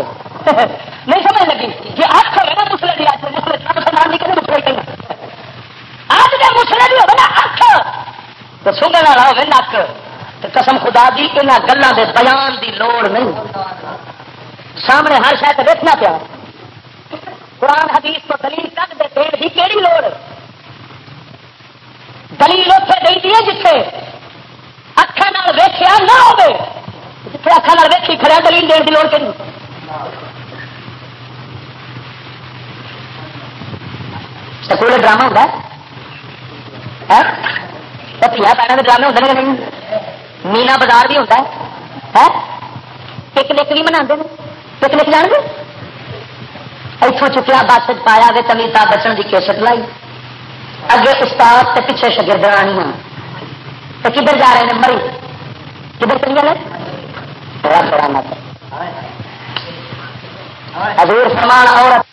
نہیں سمجھ لگی کہ اکھ ہوگا نا مسلے کی اچھے مسلے مسلمان نہیں کہ مسلے کہیں اج کے مسلے بھی ہوگا نا اکھ تو سنگن والا ہوگی نک قسم خدا دی یہاں گلوں کے بیان دی لوڑ نہیں سامنے ہر شاید دیکھنا پیا۔ قرآن حدیث کو دلیل کر دے، دین کی کہڑی لوڑ؟ دلیل اتنے دے ہے جتنے اکھان ویخیا نہ ہو جتنے اکھان ویکھی کھڑا ہاں، دلیل دین کی لوڑ ہاں؟ کہ سکول ڈرامہ ہوتا ہے؟ پیا پیروں کے ڈرامے ہوتے ہیں مینا بازار بھی ہوتا ہے ہاں؟ پکنک بھی منا پکنک جان گے؟ اتوں چکیا بس پایا گے تمیتا بچن کی کیسٹ لائی۔ اگے استاد کے پیچھے شگرد آنی ہوں تو کدھر جا رہے ہیں مری؟ کدھر چلی گئے؟ بڑا بڑا مت۔ حضور فرمان عورت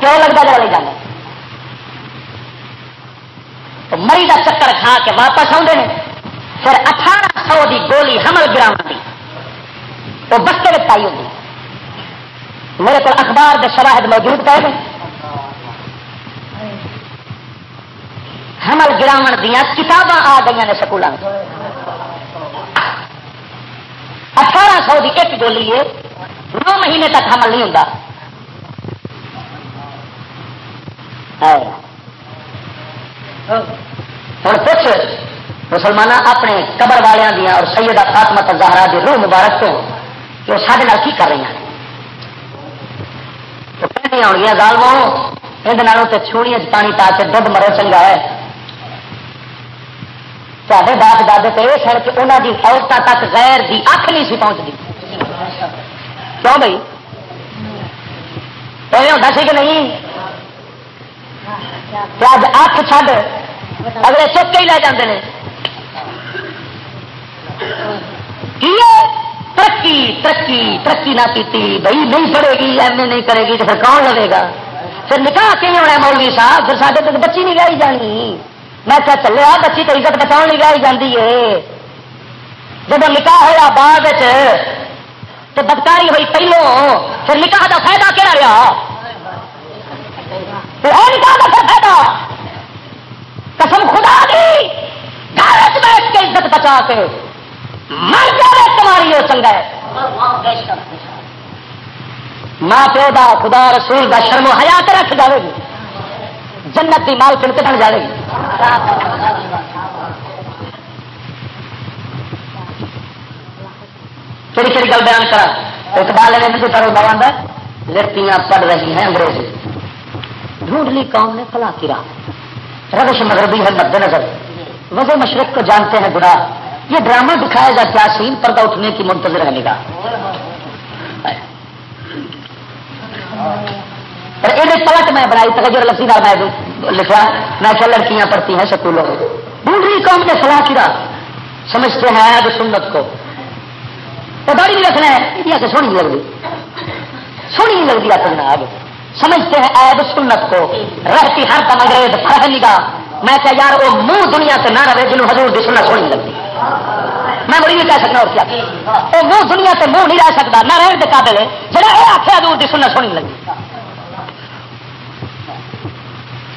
کیوں لگتا جا لے جانا مری کا چکر کھا کے واپس آتے ہیں پھر اٹھارہ سو کی گولی حمل گرام کی وہ بستے میں پائی ہوگی میرے کو اخبار کے شواہد موجود پہ حمل گراو دیا کتاباں آ گئی نے سکولوں اٹھارہ سو کی ایک گولی ہے نو مہینے تک حمل نہیں ہوتا ہوں کچھ مسلمان اپنے قبر والوں دیا اور سیدہ فاطمہ زہرا دی روح مبارک تو کہ وہ سارے کی کر رہی ہیں؟ کہنی آن گیا گالموں یہ چھوڑی پانی پا کے دھد مرو چنگا ہے۔ سارے باپ دادے تو یہ سن کہ انہوں کی عورتوں تک غیر دی اکھ نہیں سی پہنچتی کیوں بھائی ایویں ہوتا سی کہ نہیں؟ اج اکھ چھڈ، اگلے چک ہی لے جاتے ہیں ترقی ترقی ترقی نہ کی بھائی نہیں پڑے گی ایم اے نہیں کرے گی، تو پھر کون لگے گا؟ پھر نکاح کیوں ہونا مولوی صاحب؟ پھر سارے تک بچی نہیں لائی جانی. میں کیا چلے آ، بچی تو عزت بچاؤ نہیں لائی جاتی ہے جب نکاح ہوا بعد تو بدکاری ہوئی پہلو پھر نکاح کا فائدہ کہڑا رہا نکاح کا فائدہ؟ قسم خدا دی! گھر بیٹھ کے عزت بچا کے مر جائے تمہاری وہ چنگا ہے ماں پیو دا خدا رسول دا شرم و حیات رکھ جائے گی۔ جنت کی مال کن بن جائے گی۔ میری گل بیان کرا اقبال نے مجھے کرو بابا لڑکیاں پڑھ رہی ہیں انگریزی۔ ڈھونڈ لی قوم نے فلاں کی راہ روش مغربی ہے مد نظر وزے مشرق کو جانتے ہیں گناہ۔ یہ ڈرامہ دکھائے گا کیا سین پردہ اٹھنے کی منتظر رہنے کا۔ اور یہ پلٹ میں بنائی تک لسی دار میں لکھا، میں کیا لڑکیاں پڑھتی ہیں سکولوں میں۔ ڈھونڈ لی قوم نے فلاں کی راہ۔ سمجھتے ہیں اب سنت کو۔ تو داڑھی بھی رکھنا ہے، یہ سونی نہیں لگتی۔ سونی نہیں لگتی اپنا اب سمجھتے ہیں عیب سنت کو رہتی ہر دم انگریز فرح نگاہ۔ میں کہ یار، وہ منہ دنیا سے نہ رہے جنہوں حضور کی سنت سونی لگتی۔ میں بڑی بھی کہہ سکتا، اور کیا؟ وہ منہ دنیا سے منہ نہیں رہ سکتا، نہ رہن کے قابل ہے۔ جہاں یہ آخر حضور کی سنت سونی لگتی۔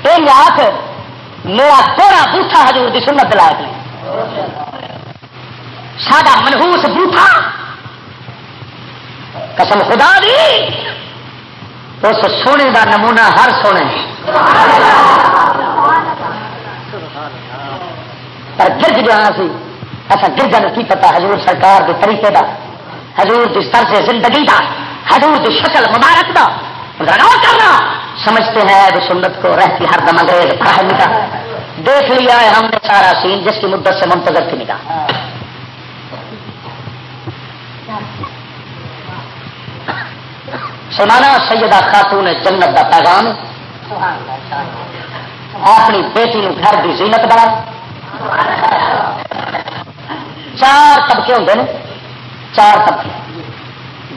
یہ آخ میرا تھوڑا بوٹا حضور کی سنت لائق نہیں۔ ساڈا منہوس بوٹا قسم خدا دی! اس سونے دا نمونہ ہر سونے پر گرج جو سی، ایسا گرجن کی پتا حضور سرکار کے طریقے دا، حضور کی سر سے زندگی دا، حضور کی شکل مبارک دا۔ کرنا، سمجھتے ہیں اب سنت کو رہتی ہر دم انگریز پڑھائی دیکھ لیا ہے ہم نے سارا سین، جس کی مدت سے منتظر کی نکاح سنانا سیدہ خاتون جنت کا پیغام اپنی بیٹی گھر کی زینت بنا۔ چار طبقے ہوں نے۔ چار طبقے۔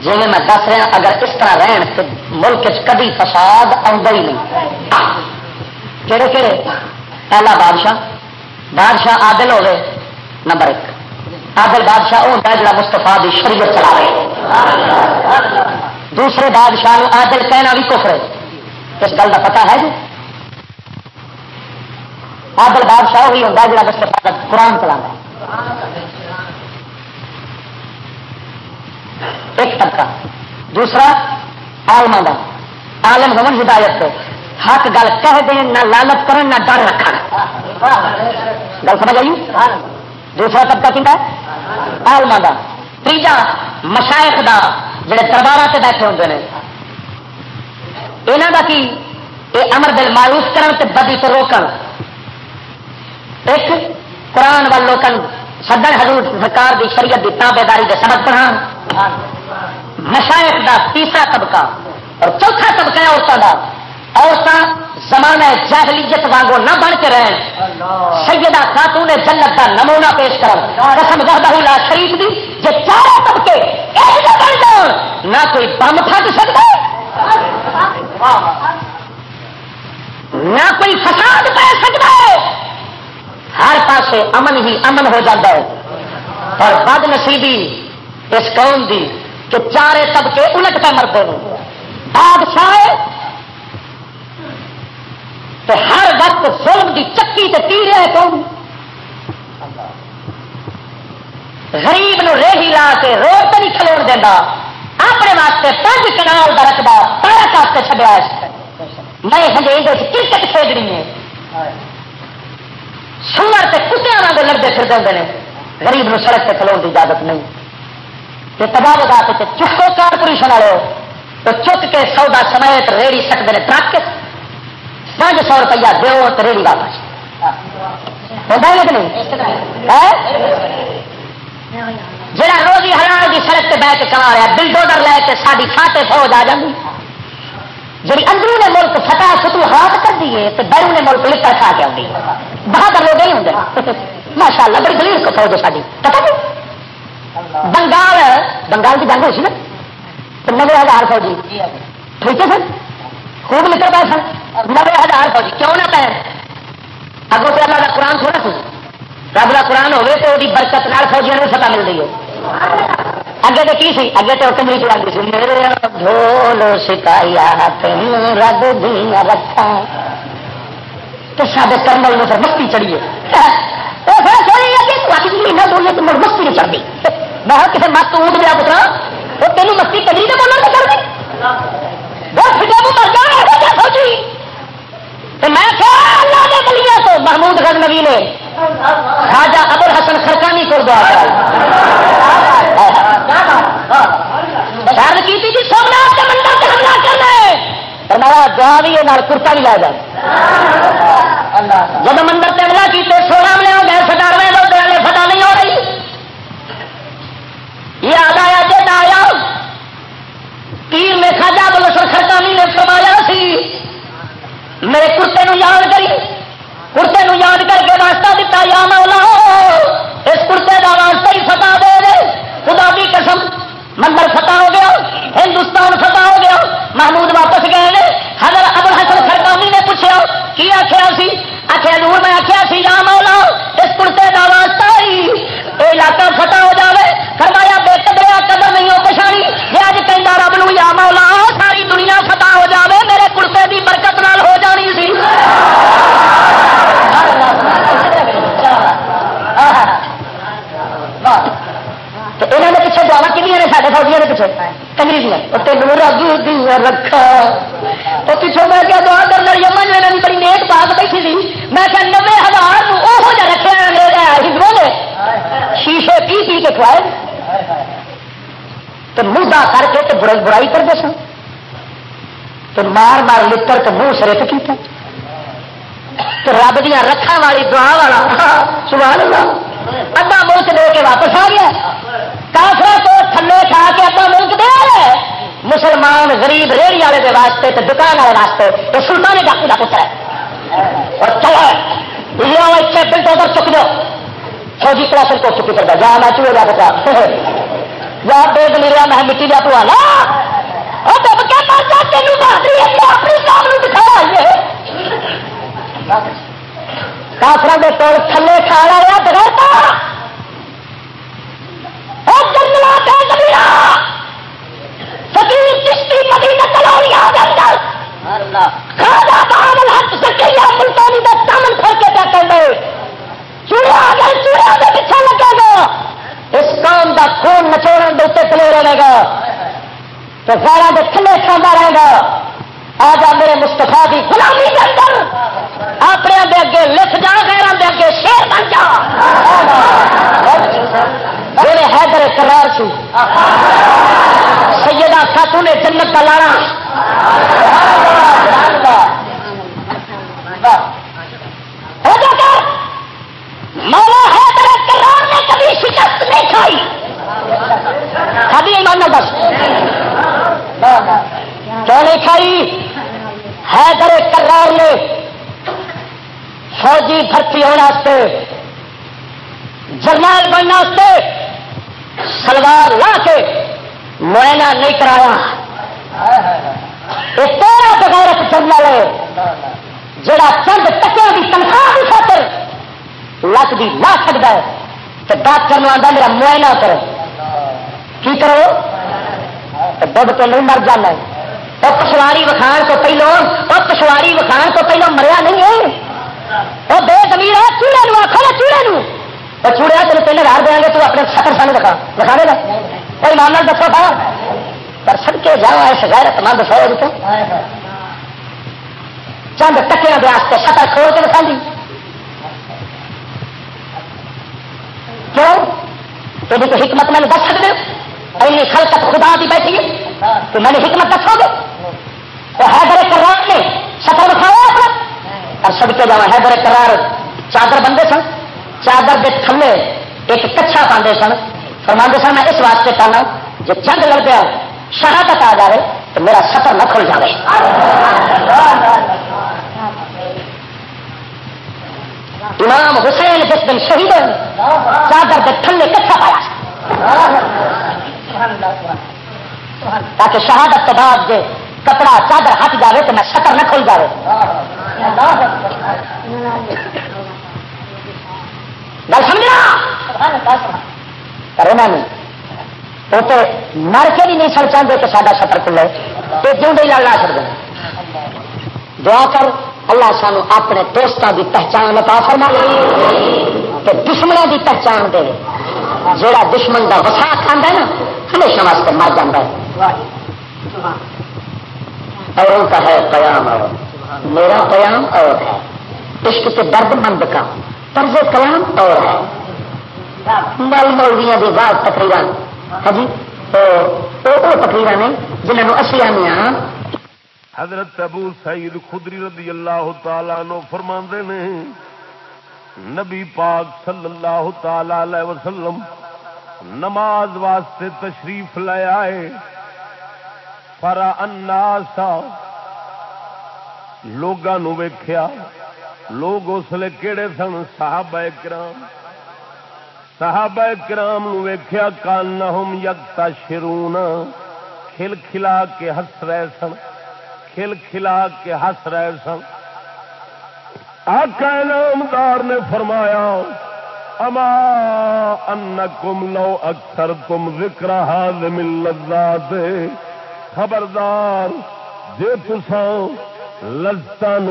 جی میں دس رہا اگر اس طرح رہن تو ملک کدی فساد آتا ہی نہیں۔ کہڑے کہڑے پہلا بادشاہ۔ بادشاہ عادل ہوے نمبر ایک۔ عادل بادشاہ وہ ہوتا ہے جڑا مستفا کی شریعت چلا رہے دوسرے بادشاہ عادل کہنا بھی کفر ہے۔ اس گل کا پتا ہے جی۔ عادل بادشاہ وہی ہوتا ہے جڑا قرآن چلا ایک طبقہ۔ دوسرا آلما کا آلم ہون ہدایت پہ حق گل کہہ دیں نہ لالت کرن، نہ ڈر رکھنا گل سمجھ آئی؟ دوسرا طبقہ کتا ہے؟ آلما کا تیجا، مشائق دا۔ جڑے دربار سے بیٹھے ہوتے ہیں یہاں کا کی؟ یہ امر دل مایوس کرن تے بدی تو روکن۔ ایک قرآن وال لوکن سدن حضور سرکار دی شریعت دی تابے داری کے سبق پڑھا مشائق دا تیسرا طبقہ اور چوتھا طبقہ ہے عورتوں کا عورتیں زمانہ جاہلیت وانگو نہ بن کے رہن سیدہ خاتون جنت کا نمونہ پیش کر قسم وحدہ لا شریف دی جے چاروں طبقے ایک نہ بن جان نہ کوئی بم پھٹ سکتا۔ نہ کوئی فساد پہ سکتا۔ ہے ہر پاسے امن ہی امن ہو جاتا ہے۔ اور بد نصیبی اس قوم دی کہ چارے طبقے الٹ پہ مرتے ہیں۔ بادشاہ تو ہر وقت ظلم کی چکی تے تیر ہے کون؟ غریب نو ریہی لا کے روڈ تو نہیں کھلو دینا اپنے واسطے پانچ کنال کا رقبہ پارک واسطے چڈیا میں ہجے کرکٹ کھیلنی ہے۔ سور سے کتیا واگ لگتے پھر دے غریب نو سڑک سے کھلو کی اجازت نہیں۔ تو تباہ لگا کے چکو کارپوریشن والے تو چک کے سودا سمیت ریڑی سکتے ہیں ٹرک پانچ سو روپیہ دو تو ریڑی واپس۔ ہوتا ہے کہ نہیں؟ جہاں روزی حلال کی سڑک سے بہ کے کما رہا بلڈوزر لے کے ساری فاٹے فوج آ جاتی جی اندروں نے ملک فتح فتو ہاتھ کر دیے تو بیرون نے ملک لکڑ کھا کے آتی بہادر لوگ ہی ہوں۔ ماشاء اللہ بڑی دلیل کو فوج ساری پتا نہیں؟ بنگال بنگال کی جنگ ہوئی نا؟ تو نبے ہزار فوجی۔ ٹھیک ہے سر؟ خوب نکل پائے سن نبے ہزار فوجی، کیوں نہ پہ اگوں سے اللہ کا قرآن تھوڑا سی رب کا قرآن ہوگی تو وہ برکت نال فوجیوں نے ستا مل رہی ہے اگے تو کی سی؟ اگے تو کمری چلا سی۔ میرے ڈھول سکایا رب دیا رکھا تو سارے جی، کرمل میں پھر مستی چڑھیے مہینہ تو مڑ مستی نہیں چڑھتی میں کسی مت اونٹ گیا پترا، وہ تینوں مستی کدی تو بولنا تو کر دی محمود گز نبی نے راجا ابو الحسن خرکانی کو دعا شرط کی دعا بھی کرتا بھی لا جائے جب مندر سے حملہ کیتے سولہ میں ہو گئے سٹارویں لوگ دہلی فٹا نہیں ہو رہی۔ یہ آدھا آدایا جد آیا تیر میں خواجہ ابو الحسن خرکانی نے فرمایا سی، میرے کرتے یاد کری کرتے نو یاد کر کے واسطہ دیتا یا مولا اس کرتے کا واسطہ ہی فتح دے دے خدا کی قسم مندر فتح ہو گیا ہندوستان فتح ہو گیا محمود واپس گئے حضرت ابو حسن خرکانی نے پوچھا کی آخیا سی آخیا نور میں آخیا سی یا مولا اس کرتے کا واسطہ ہی یہ علاقہ فتح ہو جائے فرمایا بے قدریا قدر نہیں ہو پچھانی یہ اج کہہ رب نو یا مولا ساری دنیا فتح ہو جائے میرے کرتے کی برکت نال ہو جانی سی انہوں نے پیچھے دعوا کی سارے فوجیوں رب دیا رکھا۔ میں کیا دعا بڑی بیٹھی تھی۔ میں کہ نبے ہزار وہ نے۔ شیشے پی پی کے کھوائے۔ تو کر کے تو برائی برائی کرتے سن۔ تو مار مار لڑ تو منہ سرت کیا تو رب دیا رکھا والی دعا والا۔ سبحان اللہ۔ ادھا ملک دے کے واپس آ گیا۔ کافر تو تھلے کھا کے ادھا ملک دے مسلمان غریب ریڑی والے کے واسطے تو دکان والے واسطے یہ سلطان ڈاکو کا پتر ہے۔ اور چلو لو اتنے بلٹ ادھر چک دو فوجی کلاس کو چکی کرتا جا۔ میں چوہے جا کے یا بے دلیرا میں مٹی جا پوا لا کافر کے تول تھلے کھا رہا بغیر اس کام کا خون نچوڑ کے اتنے تلے رہے گا۔ تو غیروں کے تھلے کھانا رہے گا۔ آ جا میرے مستفا کی غلامی کے اندر۔ اپنے دے اگے لکھ جا غیروں دے اگے شیر بن جا۔ میرے حیدر کرار سی سیدہ خاتون نے جنت کا لانا۔ مولا حیدر کرار نے کبھی شکست نہیں کھائی۔ کبھی ایمان بس کیوں نہیں کھائی حیدر کرار نے فوجی بھرتی ہونے جرنیل بننے سلوار لا کے معائنہ نہیں کرایا۔ یہ تیرا بغیر جرنل ہے، جڑا چند ٹکیا کی تنخواہ کی خاطر لک بھی لا سکتا ہے تو ڈاکٹر آتا میرا معائنہ کر کی کرو؟ دھد تو نہیں مر جانا وہ پچھواری وکھان تو پہلو وہ پچھواری وکھان تو پہلو مریا نہیں ہے۔ وہ بے زمین ہے، چوڑے نو آخو نا چوڑے نو؟ وہ چوڑیا تین پہلے ہار دیا گے تو اپنے سفر سان دکھا دکھا دے گا۔ کوئی مان دسو تھا پر سڑ کے جا اس غیرت مند فوج جی تو۔ چند ٹکیا واسطے سفر کھول کے دکھا دی۔ کیوں؟ تو تو حکمت میں دس سکتے ہو خلقت خدا دی بیٹھی ہے، تو میں نے حکمت دسو گے تو حیدر کرار نے سفر دکھایا اپنا اور سب کے جا حیدر کرار چادر بندے سن۔ چادر کے تھلے ایک کچھا پاندے سن۔ فرما سن، میں اس واسطے پانا جو چند لڑ گیا شہادت آ جائے، تو میرا سفر نہ کھل جائے امام حسین جس دن شہید ہوئے، چادر کے تھلے کچھا پایا۔ تاکہ شہادت کے بعد جو کپڑا چادر ہٹ جائے تو میں سفر نہ کھل جائے گل سمجھا؟ کرو نا وہ تو مر کے بھی نہیں سڑ چاہتے کہ سارا سفر کھلے۔ تو کیوں نہیں لڑ لا سکتے دعا کر، اللہ سانو اپنے دوستوں کی پہچان عطا فرما۔ تو دشمنوں کی پہچان دے۔ جڑا دشمن کا وسا کھانا نا ہمیشہ واسطے مر جاتا ہے۔ اور کا ہے قیام اور۔ میرا قیام اور ہے۔ عشق سے درد مند کا طرز کلام اور ہے۔ مل مولویا کی بات تقریر ہاں جی۔ تو وہ تقریر نے جنہوں اسی آنے حضرت ابو سعید خدری رضی اللہ تعالی نو فرما نے نبی پاک صلی اللہ تعالی علیہ وسلم نماز واسطے تشریف لے آئے۔ پر اناسا لوگوں ویخیا لوگ اس لیے کہڑے سن؟ صحابہ کرام۔ صحابہ کرام ویخیا کان یگتا شرون کھل کھلا کے ہس رہے سن۔ کھل کھلا کے ہس رہے سن۔ آقا نامدار نے فرمایا اما ان کم لو اکثر تم ذکر لذات. خبردار، جے تسان لذتان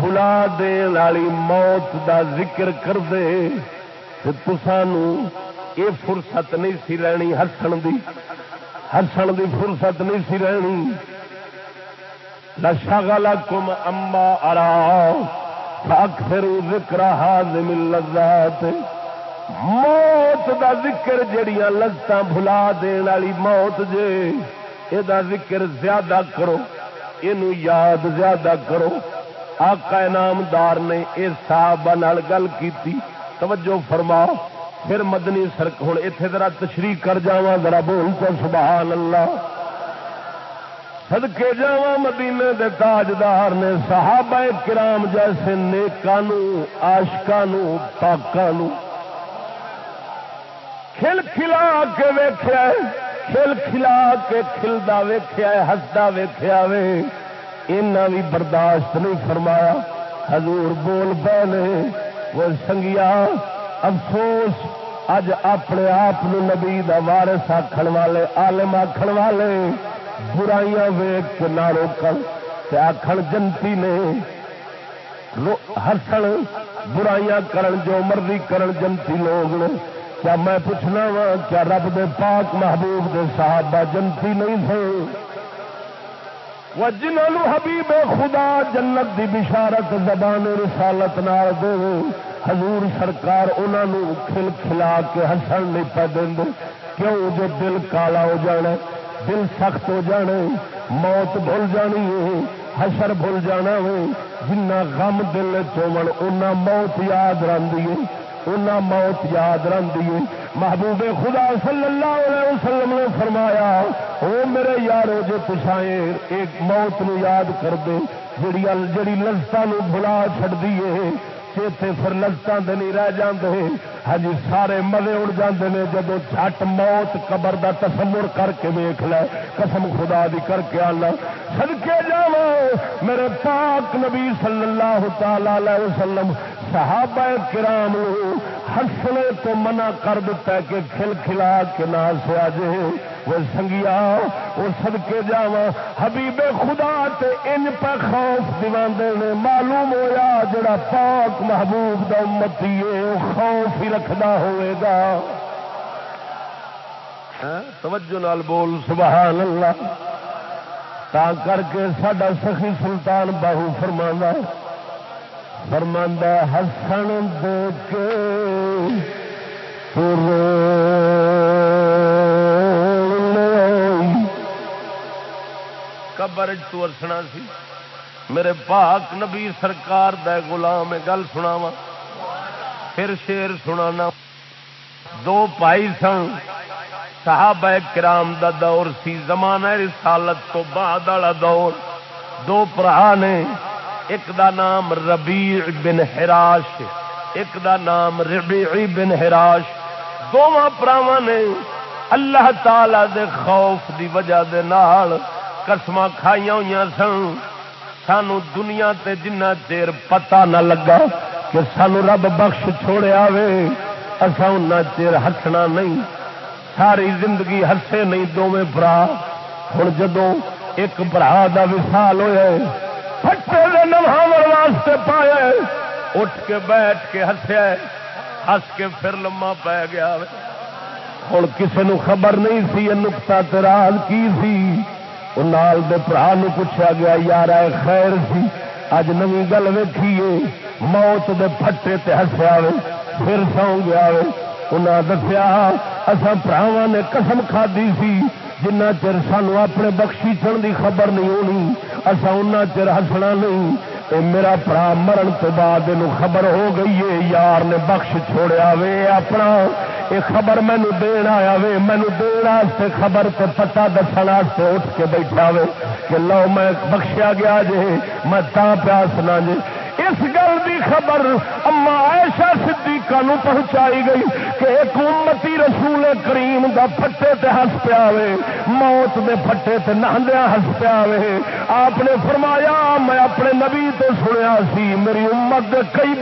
بھلا دین والی موت دا ذکر کر دے تو تسانو یہ فرصت نہیں سی رہنی، ہسن دی ہسن دی فرصت نہیں سی رہنی۔ لشغلکم اما ارا اکثر ذکر حاضم اللذات موت دا ذکر جڑیاں لذت بھلا دین والی موت جے یہ ذکر زیادہ کرو یہ یاد زیادہ کرو۔ آقا انعامدار نے اس صحابہ نال گل کیتی، توجہ فرما پھر مدنی سرک ہوں اتنے ذرا تشریح کر جا ذرا بول تو سبحان اللہ۔ سدکے جا مدینے دے تاجدار نے صحابہ کرام جیسے نیکانو آشکانو پاکانو کھل کھلا کے ویخیا کھل کھلا کے کھلدا ویخیا ہسدا ویخیا وے۔ اینا بھی برداشت نہیں فرمایا۔ حضور بول پے وہ سنگیا، افسوس، اج اپنے آپ نبی دا وارث آخر والے آلم آخر والے۔ برائیاں ویگ کے نہ روکن آخر جنتی نے ہسن برائیاں کرن جو مرضی کرن جنتی لوگ نے۔ کیا میں پوچھنا وا، کیا رب دے پاک محبوب دے صحابہ جنتی نہیں تھے؟ وہ جنہوں حبیب خدا جنت دی بشارت زبان رسالت نال دے، حضور سرکار انہوں کھل کھلا کے ہسن نہیں پہ دیں کیوں جو دل کالا ہو جانا دل سخت ہو جانے موت بھول جانی ہے، حشر بھول جانا وے جنا غم دل چومن اُنہ موت یاد رہی ہے۔ اُنہ موت یاد رہی ہے۔ محبوب خدا صلی اللہ علیہ وسلم نے فرمایا، او میرے یارو، جو پچھائے ایک موت نو یاد کر دے، جڑی جڑی لذتوں بلا چڑ دیے چیتے پھر لذتوں دے نہیں رہ جاندے۔ ہاں جی سارے مزے اڑ جاندے نے جب جھٹ موت قبر دا تصور کر کے ویخ لے۔ قسم خدا دی کر کے آنا سدکے جاو میرے پاک نبی صلی اللہ تعالی علیہ وسلم صحابہ کرام ہسنے تو منع کر دیتا کہ کھل کھلا کے نہ سیا جے وہ سنگیا، وہ سدکے جا حبیب خدا تے ان پہ خوف دیواندے نے۔ معلوم ہویا جڑا پاک محبوب دا امتی ہے خوف ہی رکھدا ہوئے گا۔ ہاں، توجہ نال بول، سبحان اللہ۔ تا کر کے ساڈا سخی سلطان باہو فرماندا فرماندا ہسن دے کے قبر تو ارسنا سی۔ میرے پاک نبی سرکار دے غلام گل سنا پھر شیر سنا دو پائی سن، صحابہ کرام دا دور سی، زمانہ رسالت تو بعد والا دور۔ دو برا نے ایک دا نام ربیع بن ہراش ایک دا نام ربیعی بن ہراش دونوں پراوا نے اللہ تعالی دے خوف دی وجہ دے نال قسم کھائی ہوئی سن۔ سانو دنیا تے جنہ چیر پتا نہ لگا کہ سانو رب بخش چھوڑیا وے اصا ان چیر ہسنا نہیں۔ ساری زندگی ہسے نہیں دونوں برا۔ ہوں جدو ایک برا کا وسال ہوا پٹے نواو واسطے پایا اٹھ کے بیٹھ کے ہسیا ہس کے پھر لما پی گیا ہوں کسی نو خبر نہیں سی نکتا تراج کی سی۔ نال دے برا پوچھا گیا، یار خیر سی۔ اج نو گل ویکھیے موت دے پھٹے تے ہسیا وے۔ پھر سو گیا وے۔ انہاں دسیا اصا براوا نے قسم کھادی سی۔ جنہ چر سانو اپنے بخشی چن کی خبر نہیں ہونی اصا ان چر ہسنا نہیں۔ اے میرا برا مرن تو بعد یہ خبر ہو گئی ہے یار نے بخش چھوڑیا وے اپنا۔ یہ خبر مینو دین آیا وے، مینو دن خبر تو پتا دس اٹھ کے بیٹھا وے کہ لو میں بخشیا گیا جے، میں تا پیاس نہ جے۔ اس گل کی خبر اما ایشا صدیقہ نو پہنچائی گئی کہ ایک امتی رسول کریم دا پٹے تے ہس پیا موت دے پٹے تے نہندیا ہس پیا آپ نے فرمایا، میں اپنے نبی تو سنیا سی، میری امت دے کئی